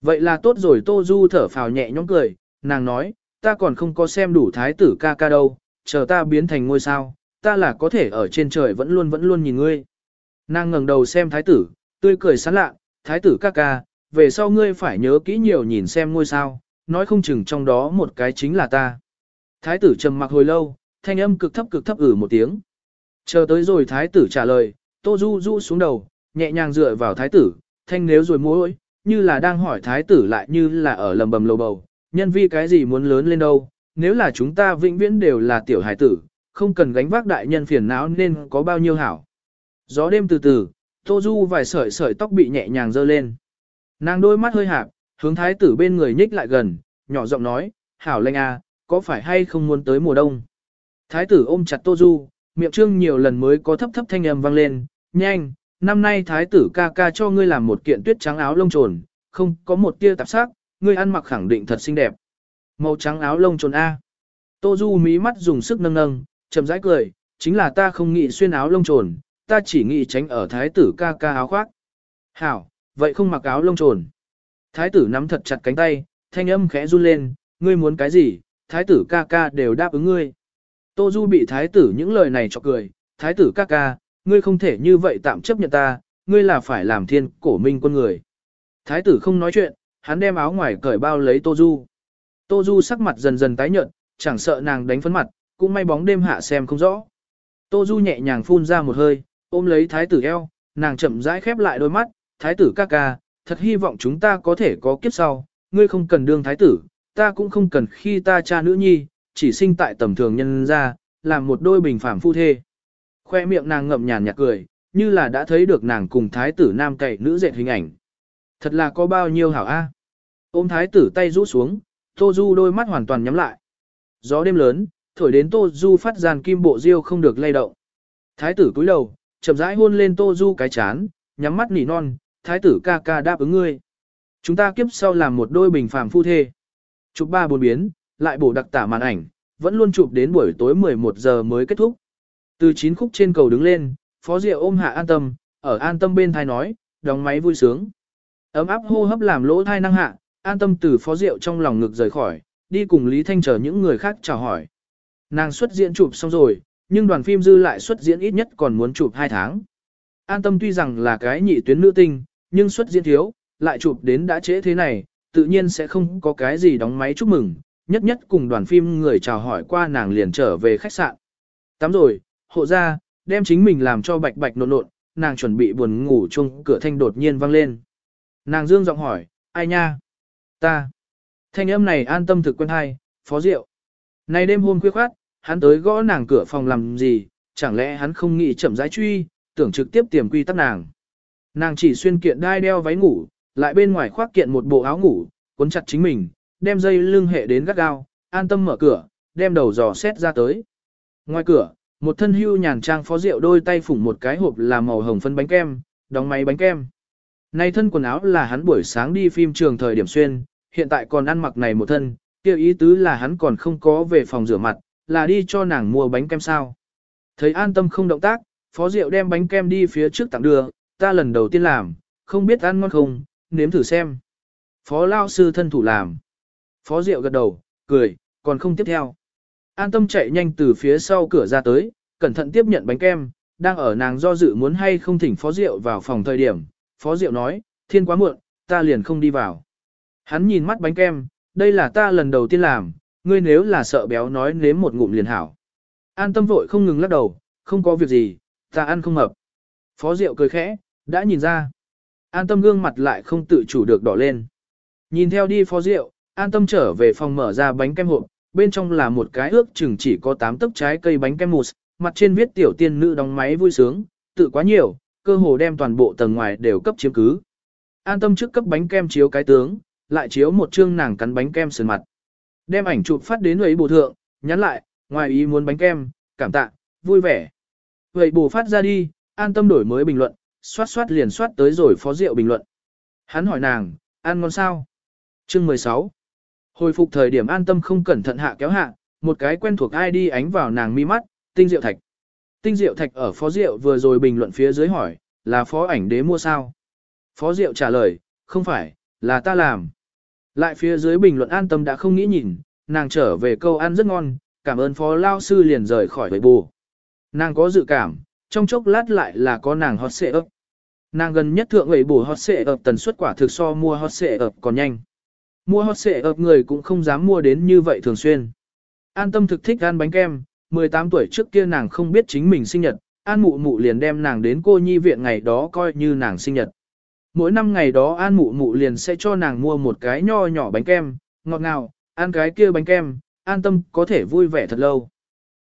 Vậy là tốt rồi Tô Du thở phào nhẹ nhõm cười, nàng nói, ta còn không có xem đủ thái tử ca ca đâu, chờ ta biến thành ngôi sao, ta là có thể ở trên trời vẫn luôn vẫn luôn nhìn ngươi. Nàng ngẩng đầu xem thái tử, tươi cười sán lạ, thái tử ca ca, về sau ngươi phải nhớ kỹ nhiều nhìn xem ngôi sao, nói không chừng trong đó một cái chính là ta. Thái tử trầm mặc hồi lâu, thanh âm cực thấp cực thấp ử một tiếng. Chờ tới rồi thái tử trả lời, Tô Du Du xuống đầu, nhẹ nhàng dựa vào thái tử, thanh nếu rồi mối, như là đang hỏi thái tử lại như là ở lầm bầm lầu bầu, nhân vi cái gì muốn lớn lên đâu, nếu là chúng ta vĩnh viễn đều là tiểu hải tử, không cần gánh vác đại nhân phiền não nên có bao nhiêu hảo. Gió đêm từ từ, Tô Du vài sợi sợi tóc bị nhẹ nhàng giơ lên. Nàng đôi mắt hơi hạp, hướng thái tử bên người nhích lại gần, nhỏ giọng nói, hảo lệnh à, có phải hay không muốn tới mùa đông? Thái tử ôm chặt Tô Du, miệng trương nhiều lần mới có thấp thấp thanh âm vang lên, nhanh, năm nay thái tử ca ca cho ngươi làm một kiện tuyết trắng áo lông trồn, không có một tia tạp sắc, ngươi ăn mặc khẳng định thật xinh đẹp. Màu trắng áo lông trồn A. Tô Du mí mắt dùng sức nâng nâng, chậm rãi cười, chính là ta không nghĩ xuyên áo lông trồn, ta chỉ nghĩ tránh ở thái tử ca ca áo khoác. Hảo, vậy không mặc áo lông trồn. Thái tử nắm thật chặt cánh tay, thanh âm khẽ run lên, ngươi muốn cái gì, thái tử ca ca đều đáp ứng ngươi. Tô Du bị thái tử những lời này cho cười, thái tử ca ca, ngươi không thể như vậy tạm chấp nhận ta, ngươi là phải làm thiên cổ minh quân người. Thái tử không nói chuyện, hắn đem áo ngoài cởi bao lấy Tô Du. Tô Du sắc mặt dần dần tái nhợt, chẳng sợ nàng đánh phấn mặt, cũng may bóng đêm hạ xem không rõ. Tô Du nhẹ nhàng phun ra một hơi, ôm lấy thái tử eo, nàng chậm rãi khép lại đôi mắt, thái tử ca ca, thật hy vọng chúng ta có thể có kiếp sau, ngươi không cần đương thái tử, ta cũng không cần khi ta cha nữ nhi, chỉ sinh tại tầm thường nhân ra, làm một đôi bình phàm phu thê. Khoe miệng nàng ngậm nhàn nhạt cười, như là đã thấy được nàng cùng thái tử nam cậy nữ dệt hình ảnh. Thật là có bao nhiêu hảo a. Ôm thái tử tay rũ xuống, Tô Du đôi mắt hoàn toàn nhắm lại. Gió đêm lớn, thổi đến Tô Du phát giàn kim bộ diêu không được lay động. Thái tử cúi đầu, chậm rãi hôn lên Tô Du cái chán, nhắm mắt nỉ non, thái tử ca ca đáp ứng ngươi. Chúng ta kiếp sau làm một đôi bình phàm phu thê. Chụp ba bốn biến, lại bổ đặc tả màn ảnh, vẫn luôn chụp đến buổi tối 11 giờ mới kết thúc. Từ chín khúc trên cầu đứng lên, Phó Diệu ôm hạ an tâm, ở an tâm bên thai nói, đóng máy vui sướng. Ấm áp hô hấp làm lỗ thai năng hạ, an tâm từ Phó Diệu trong lòng ngực rời khỏi, đi cùng Lý Thanh chờ những người khác chào hỏi. Nàng xuất diễn chụp xong rồi, nhưng đoàn phim dư lại xuất diễn ít nhất còn muốn chụp 2 tháng. An tâm tuy rằng là cái nhị tuyến nữ tinh, nhưng xuất diễn thiếu, lại chụp đến đã trễ thế này, tự nhiên sẽ không có cái gì đóng máy chúc mừng, nhất nhất cùng đoàn phim người chào hỏi qua nàng liền trở về khách sạn. Tắm rồi, hộ ra, đem chính mình làm cho bạch bạch nộn nộn, nàng chuẩn bị buồn ngủ chung cửa thanh đột nhiên vang lên. Nàng dương giọng hỏi, ai nha? Ta. Thanh âm này an tâm thực quân hay, phó diệu. Này đêm hôm khuya khoát, hắn tới gõ nàng cửa phòng làm gì, chẳng lẽ hắn không nghĩ chậm rãi truy, tưởng trực tiếp tiềm quy tắc nàng. Nàng chỉ xuyên kiện đai đeo váy ngủ, lại bên ngoài khoác kiện một bộ áo ngủ, cuốn chặt chính mình, đem dây lưng hệ đến gắt gao, an tâm mở cửa, đem đầu dò xét ra tới. Ngoài cửa, một thân hưu nhàn trang phó rượu đôi tay phủng một cái hộp là màu hồng phân bánh kem, đóng máy bánh kem. Này thân quần áo là hắn buổi sáng đi phim trường thời điểm xuyên, hiện tại còn ăn mặc này một thân, kêu ý tứ là hắn còn không có về phòng rửa mặt, là đi cho nàng mua bánh kem sao. Thấy an tâm không động tác, phó rượu đem bánh kem đi phía trước tặng đưa, ta lần đầu tiên làm, không biết ăn ngon không, nếm thử xem. Phó lao sư thân thủ làm. Phó Diệu gật đầu, cười, còn không tiếp theo. An tâm chạy nhanh từ phía sau cửa ra tới, cẩn thận tiếp nhận bánh kem, đang ở nàng do dự muốn hay không thỉnh Phó Diệu vào phòng thời điểm. Phó Diệu nói, thiên quá muộn, ta liền không đi vào. Hắn nhìn mắt bánh kem, đây là ta lần đầu tiên làm, ngươi nếu là sợ béo nói nếm một ngụm liền hảo. An tâm vội không ngừng lắc đầu, không có việc gì, ta ăn không hợp. Phó Diệu cười khẽ, đã nhìn ra. An tâm gương mặt lại không tự chủ được đỏ lên. Nhìn theo đi Phó Diệu, an tâm trở về phòng mở ra bánh kem hộp, bên trong là một cái ước chừng chỉ có 8 tấc trái cây bánh kem mousse, mặt trên viết tiểu tiên nữ đóng máy vui sướng, tự quá nhiều, cơ hồ đem toàn bộ tầng ngoài đều cấp chiếm cứ. An tâm trước cấp bánh kem chiếu cái tướng, lại chiếu một chương nàng cắn bánh kem sườn mặt. Đem ảnh chụp phát đến ấy bổ thượng, nhắn lại, ngoài ý muốn bánh kem, cảm tạ, vui vẻ. Vậy bổ phát ra đi, an tâm đổi mới bình luận, xoát xoát liền xoát tới rồi phó rượu bình luận. Hắn hỏi nàng, ăn ngon sao? Chương 16 Hồi phục thời điểm an tâm không cẩn thận hạ kéo hạ, một cái quen thuộc ID ánh vào nàng mi mắt, tinh diệu thạch. Tinh diệu thạch ở phó diệu vừa rồi bình luận phía dưới hỏi, là phó ảnh đế mua sao? Phó diệu trả lời, không phải, là ta làm. Lại phía dưới bình luận an tâm đã không nghĩ nhìn, nàng trở về câu ăn rất ngon, cảm ơn phó lao sư liền rời khỏi bầy bù. Nàng có dự cảm, trong chốc lát lại là có nàng hot xệ ấp. Nàng gần nhất thượng ấy bù hot xệ ấp tần suất quả thực so mua hot xệ ấp còn nhanh. Mua hot xệ ập người cũng không dám mua đến như vậy thường xuyên. An tâm thực thích ăn bánh kem, 18 tuổi trước kia nàng không biết chính mình sinh nhật, An Mụ Mụ liền đem nàng đến cô nhi viện ngày đó coi như nàng sinh nhật. Mỗi năm ngày đó An Mụ Mụ liền sẽ cho nàng mua một cái nho nhỏ bánh kem, ngọt ngào, ăn cái kia bánh kem, an tâm có thể vui vẻ thật lâu.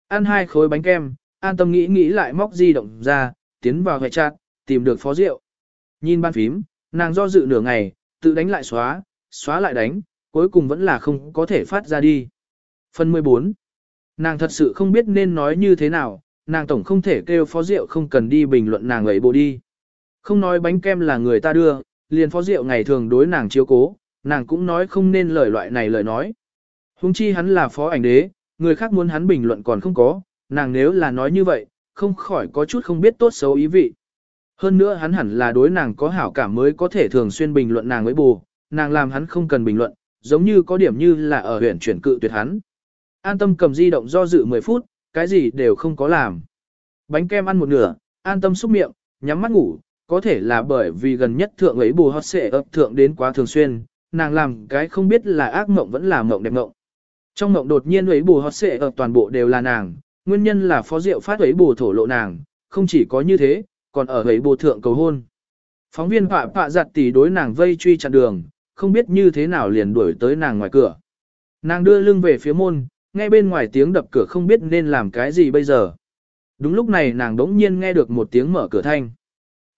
Ăn hai khối bánh kem, an tâm nghĩ nghĩ lại móc di động ra, tiến vào hệ chặt, tìm được phó rượu. Nhìn ban phím, nàng do dự nửa ngày, tự đánh lại xóa, xóa lại đánh, cuối cùng vẫn là không có thể phát ra đi. Phần 14 Nàng thật sự không biết nên nói như thế nào, nàng tổng không thể kêu phó rượu không cần đi bình luận nàng ấy bộ đi. Không nói bánh kem là người ta đưa, liền phó rượu ngày thường đối nàng chiếu cố, nàng cũng nói không nên lời loại này lời nói. Hùng chi hắn là phó ảnh đế, người khác muốn hắn bình luận còn không có, nàng nếu là nói như vậy, không khỏi có chút không biết tốt xấu ý vị. Hơn nữa hắn hẳn là đối nàng có hảo cảm mới có thể thường xuyên bình luận nàng với bù, nàng làm hắn không cần bình luận, giống như có điểm như là ở huyện chuyển cự tuyệt hắn. An tâm cầm di động do dự 10 phút, cái gì đều không có làm. Bánh kem ăn một nửa, an tâm xúc miệng, nhắm mắt ngủ, có thể là bởi vì gần nhất thượng ấy bù hót xệ ấp thượng đến quá thường xuyên, nàng làm cái không biết là ác mộng vẫn là mộng đẹp mộng. Trong mộng đột nhiên ấy bù hót xệ ập toàn bộ đều là nàng, nguyên nhân là phó diệu phát ấy bù thổ lộ nàng, không chỉ có như thế, còn ở ấy bù thượng cầu hôn. Phóng viên họa họa giặt tỷ đối nàng vây truy chặn đường, không biết như thế nào liền đuổi tới nàng ngoài cửa. Nàng đưa lưng về phía môn, nghe bên ngoài tiếng đập cửa không biết nên làm cái gì bây giờ. Đúng lúc này nàng đống nhiên nghe được một tiếng mở cửa thanh.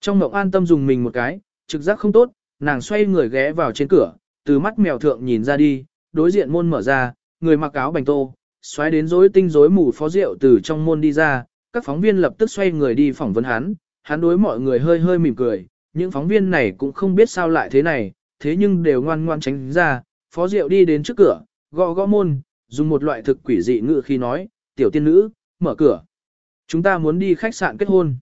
Trong mộng an tâm dùng mình một cái, trực giác không tốt, nàng xoay người ghé vào trên cửa, từ mắt mèo thượng nhìn ra đi, đối diện môn mở ra, người mặc áo bành tô, xoáy đến rối tinh rối mù phó rượu từ trong môn đi ra, các phóng viên lập tức xoay người đi phỏng vấn hắn, hắn đối mọi người hơi hơi mỉm cười, những phóng viên này cũng không biết sao lại thế này, thế nhưng đều ngoan ngoan tránh ra, phó rượu đi đến trước cửa, gõ gõ môn, dùng một loại thực quỷ dị ngữ khi nói, tiểu tiên nữ, mở cửa. Chúng ta muốn đi khách sạn kết hôn.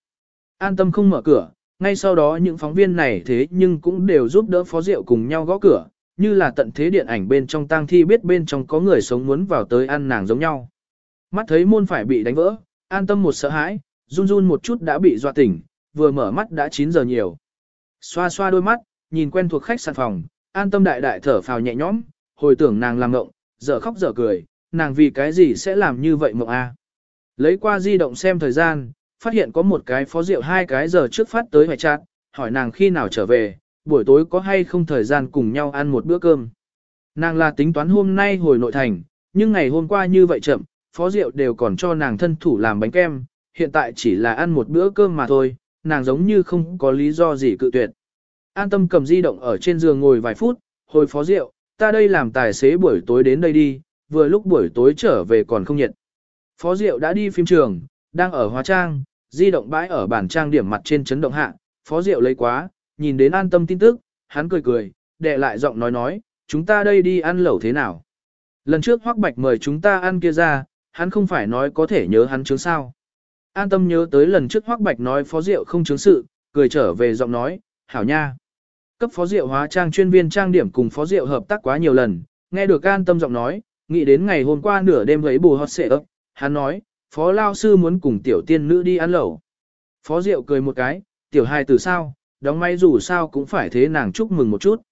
An tâm không mở cửa, ngay sau đó những phóng viên này thế nhưng cũng đều giúp đỡ phó rượu cùng nhau gõ cửa, như là tận thế điện ảnh bên trong tang thi biết bên trong có người sống muốn vào tới ăn nàng giống nhau. Mắt thấy môn phải bị đánh vỡ, an tâm một sợ hãi, run run một chút đã bị dọa tỉnh, vừa mở mắt đã 9 giờ nhiều. Xoa xoa đôi mắt, nhìn quen thuộc khách sạn phòng, an tâm đại đại thở phào nhẹ nhõm, hồi tưởng nàng làm ngộng, giờ khóc giờ cười, nàng vì cái gì sẽ làm như vậy mộng a? Lấy qua di động xem thời gian, phát hiện có một cái phó rượu hai cái giờ trước phát tới hoài trạng, hỏi nàng khi nào trở về, buổi tối có hay không thời gian cùng nhau ăn một bữa cơm. Nàng là tính toán hôm nay hồi nội thành, nhưng ngày hôm qua như vậy chậm, phó rượu đều còn cho nàng thân thủ làm bánh kem, hiện tại chỉ là ăn một bữa cơm mà thôi, nàng giống như không có lý do gì cự tuyệt. An tâm cầm di động ở trên giường ngồi vài phút, hồi phó rượu, ta đây làm tài xế buổi tối đến đây đi, vừa lúc buổi tối trở về còn không nhiệt. Phó rượu đã đi phim trường, đang ở hóa trang, di động bãi ở bản trang điểm mặt trên chấn động hạ, Phó Diệu lấy quá, nhìn đến an tâm tin tức, hắn cười cười, đệ lại giọng nói nói, chúng ta đây đi ăn lẩu thế nào. Lần trước Hoắc Bạch mời chúng ta ăn kia ra, hắn không phải nói có thể nhớ hắn chứng sao. An tâm nhớ tới lần trước Hoắc Bạch nói Phó Diệu không chứng sự, cười trở về giọng nói, hảo nha. Cấp Phó Diệu hóa trang chuyên viên trang điểm cùng Phó Diệu hợp tác quá nhiều lần, nghe được an tâm giọng nói, nghĩ đến ngày hôm qua nửa đêm ấy bù hót xệ ấp, hắn nói, phó lao sư muốn cùng tiểu tiên nữ đi ăn lẩu. Phó Diệu cười một cái, tiểu hài từ sao, đóng may dù sao cũng phải thế nàng chúc mừng một chút.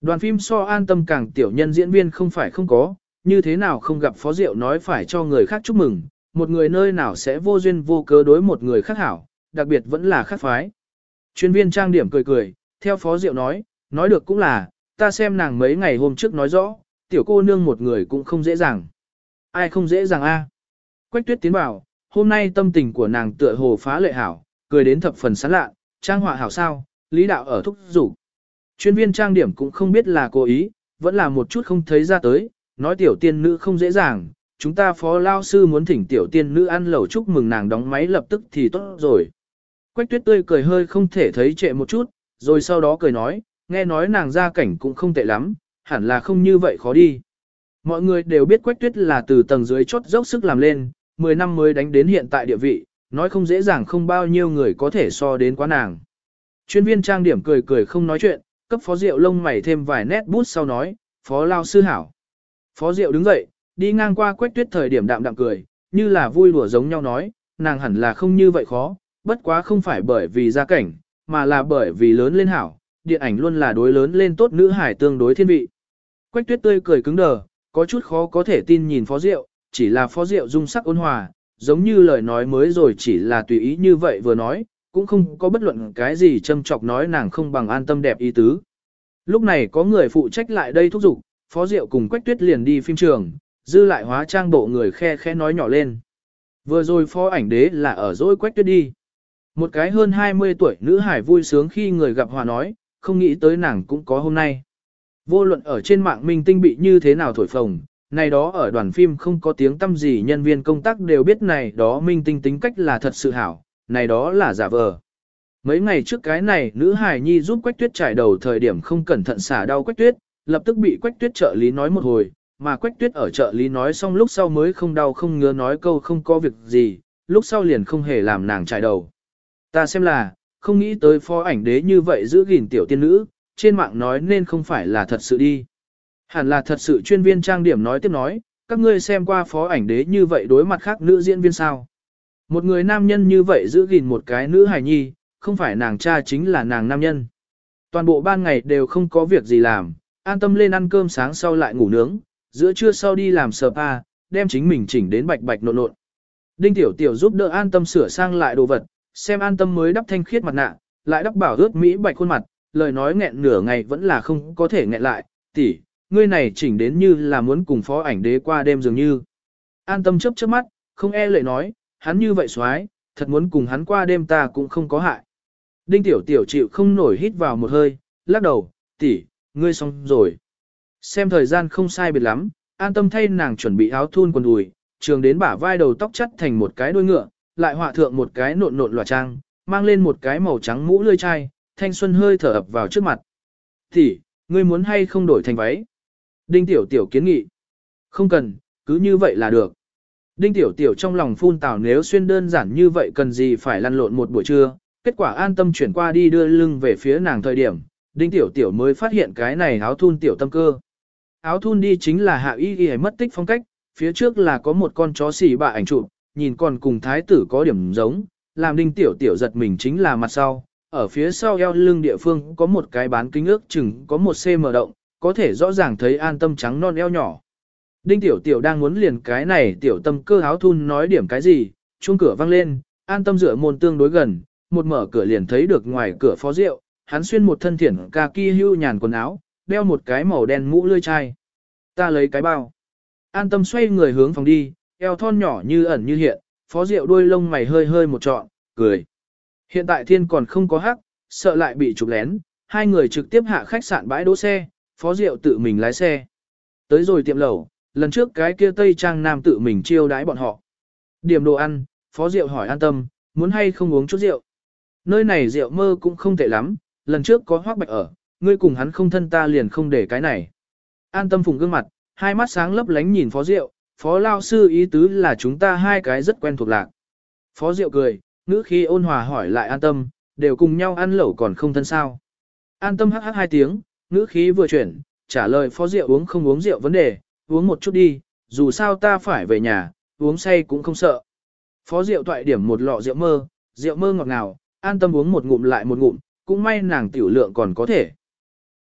Đoàn phim so an tâm càng tiểu nhân diễn viên không phải không có, như thế nào không gặp Phó Diệu nói phải cho người khác chúc mừng, một người nơi nào sẽ vô duyên vô cớ đối một người khác hảo, đặc biệt vẫn là khác phái. Chuyên viên trang điểm cười cười, theo Phó Diệu nói, nói được cũng là, ta xem nàng mấy ngày hôm trước nói rõ, tiểu cô nương một người cũng không dễ dàng. Ai không dễ dàng a? Quách tuyết tiến vào, hôm nay tâm tình của nàng tựa hồ phá lệ hảo, cười đến thập phần sán lạ, trang họa hảo sao, lý đạo ở thúc rủ. Chuyên viên trang điểm cũng không biết là cố ý, vẫn là một chút không thấy ra tới, nói tiểu tiên nữ không dễ dàng, chúng ta phó lao sư muốn thỉnh tiểu tiên nữ ăn lẩu chúc mừng nàng đóng máy lập tức thì tốt rồi. Quách tuyết tươi cười hơi không thể thấy trệ một chút, rồi sau đó cười nói, nghe nói nàng ra cảnh cũng không tệ lắm, hẳn là không như vậy khó đi. Mọi người đều biết Quách Tuyết là từ tầng dưới chốt dốc sức làm lên, 10 năm mới đánh đến hiện tại địa vị, nói không dễ dàng không bao nhiêu người có thể so đến quá nàng. Chuyên viên trang điểm cười cười không nói chuyện, cấp phó rượu lông mày thêm vài nét bút sau nói, phó lao sư hảo. Phó rượu đứng dậy, đi ngang qua Quách Tuyết thời điểm đạm đạm cười, như là vui đùa giống nhau nói, nàng hẳn là không như vậy khó, bất quá không phải bởi vì gia cảnh, mà là bởi vì lớn lên hảo, điện ảnh luôn là đối lớn lên tốt nữ hải tương đối thiên vị. Quách tuyết tươi cười cứng đờ, có chút khó có thể tin nhìn phó diệu, chỉ là phó diệu dung sắc ôn hòa, giống như lời nói mới rồi chỉ là tùy ý như vậy vừa nói, cũng không có bất luận cái gì châm chọc nói nàng không bằng an tâm đẹp ý tứ. Lúc này có người phụ trách lại đây thúc giục, Phó Diệu cùng Quách Tuyết liền đi phim trường, dư lại hóa trang bộ người khe khe nói nhỏ lên. Vừa rồi phó ảnh đế là ở dỗi Quách Tuyết đi. Một cái hơn 20 tuổi nữ hải vui sướng khi người gặp hòa nói, không nghĩ tới nàng cũng có hôm nay. Vô luận ở trên mạng minh tinh bị như thế nào thổi phồng, này đó ở đoàn phim không có tiếng tâm gì nhân viên công tác đều biết này đó minh tinh tính cách là thật sự hảo, này đó là giả vờ. Mấy ngày trước cái này, nữ hài nhi giúp Quách Tuyết trải đầu thời điểm không cẩn thận xả đau Quách Tuyết, lập tức bị Quách Tuyết trợ lý nói một hồi, mà Quách Tuyết ở trợ lý nói xong lúc sau mới không đau không ngứa nói câu không có việc gì, lúc sau liền không hề làm nàng trải đầu. Ta xem là, không nghĩ tới phó ảnh đế như vậy giữ gìn tiểu tiên nữ, trên mạng nói nên không phải là thật sự đi. Hẳn là thật sự chuyên viên trang điểm nói tiếp nói, các ngươi xem qua phó ảnh đế như vậy đối mặt khác nữ diễn viên sao. Một người nam nhân như vậy giữ gìn một cái nữ hài nhi, không phải nàng cha chính là nàng nam nhân. Toàn bộ ban ngày đều không có việc gì làm, an tâm lên ăn cơm sáng sau lại ngủ nướng, giữa trưa sau đi làm spa, đem chính mình chỉnh đến bạch bạch nộn nộn. Đinh Tiểu Tiểu giúp đỡ an tâm sửa sang lại đồ vật, xem an tâm mới đắp thanh khiết mặt nạ, lại đắp bảo ướt mỹ bạch khuôn mặt, lời nói nghẹn nửa ngày vẫn là không có thể nghẹn lại, tỷ, ngươi này chỉnh đến như là muốn cùng phó ảnh đế qua đêm dường như. An tâm chớp chớp mắt, không e lệ nói, hắn như vậy xoái, thật muốn cùng hắn qua đêm ta cũng không có hại. Đinh tiểu tiểu chịu không nổi hít vào một hơi, lắc đầu, tỷ, ngươi xong rồi. Xem thời gian không sai biệt lắm, an tâm thay nàng chuẩn bị áo thun quần đùi, trường đến bả vai đầu tóc chắt thành một cái đuôi ngựa, lại họa thượng một cái nộn nộn lòa trang, mang lên một cái màu trắng mũ lươi chai, thanh xuân hơi thở ập vào trước mặt. Tỷ, ngươi muốn hay không đổi thành váy? Đinh tiểu tiểu kiến nghị. Không cần, cứ như vậy là được. Đinh tiểu tiểu trong lòng phun tào nếu xuyên đơn giản như vậy cần gì phải lăn lộn một buổi trưa, kết quả an tâm chuyển qua đi đưa lưng về phía nàng thời điểm, đinh tiểu tiểu mới phát hiện cái này áo thun tiểu tâm cơ. Áo thun đi chính là hạ y y mất tích phong cách, phía trước là có một con chó xỉ bạ ảnh chụp, nhìn còn cùng thái tử có điểm giống, làm đinh tiểu tiểu giật mình chính là mặt sau, ở phía sau eo lưng địa phương có một cái bán kính ước chừng có một cm động, có thể rõ ràng thấy an tâm trắng non eo nhỏ. Đinh tiểu tiểu đang muốn liền cái này tiểu tâm cơ háo thun nói điểm cái gì, chuông cửa vang lên, an tâm dựa môn tương đối gần, một mở cửa liền thấy được ngoài cửa phó rượu, hắn xuyên một thân thiển kaki hưu nhàn quần áo, đeo một cái màu đen mũ lươi chai. Ta lấy cái bao. An tâm xoay người hướng phòng đi, eo thon nhỏ như ẩn như hiện, phó rượu đuôi lông mày hơi hơi một trọn, cười. Hiện tại thiên còn không có hắc, sợ lại bị chụp lén, hai người trực tiếp hạ khách sạn bãi đỗ xe, phó Diệu tự mình lái xe. Tới rồi tiệm lẩu, lần trước cái kia Tây Trang Nam tự mình chiêu đãi bọn họ. Điểm đồ ăn, phó Diệu hỏi an tâm, muốn hay không uống chút rượu. Nơi này rượu mơ cũng không tệ lắm, lần trước có hoác bạch ở, ngươi cùng hắn không thân ta liền không để cái này. An tâm phùng gương mặt, hai mắt sáng lấp lánh nhìn phó Diệu. phó lao sư ý tứ là chúng ta hai cái rất quen thuộc lạc. Phó Diệu cười, ngữ khi ôn hòa hỏi lại an tâm, đều cùng nhau ăn lẩu còn không thân sao. An tâm hắc hắc hai tiếng, ngữ khí vừa chuyển, trả lời phó rượu uống không uống rượu vấn đề, uống một chút đi, dù sao ta phải về nhà, uống say cũng không sợ. Phó rượu toại điểm một lọ rượu mơ, rượu mơ ngọt ngào, an tâm uống một ngụm lại một ngụm, cũng may nàng tiểu lượng còn có thể.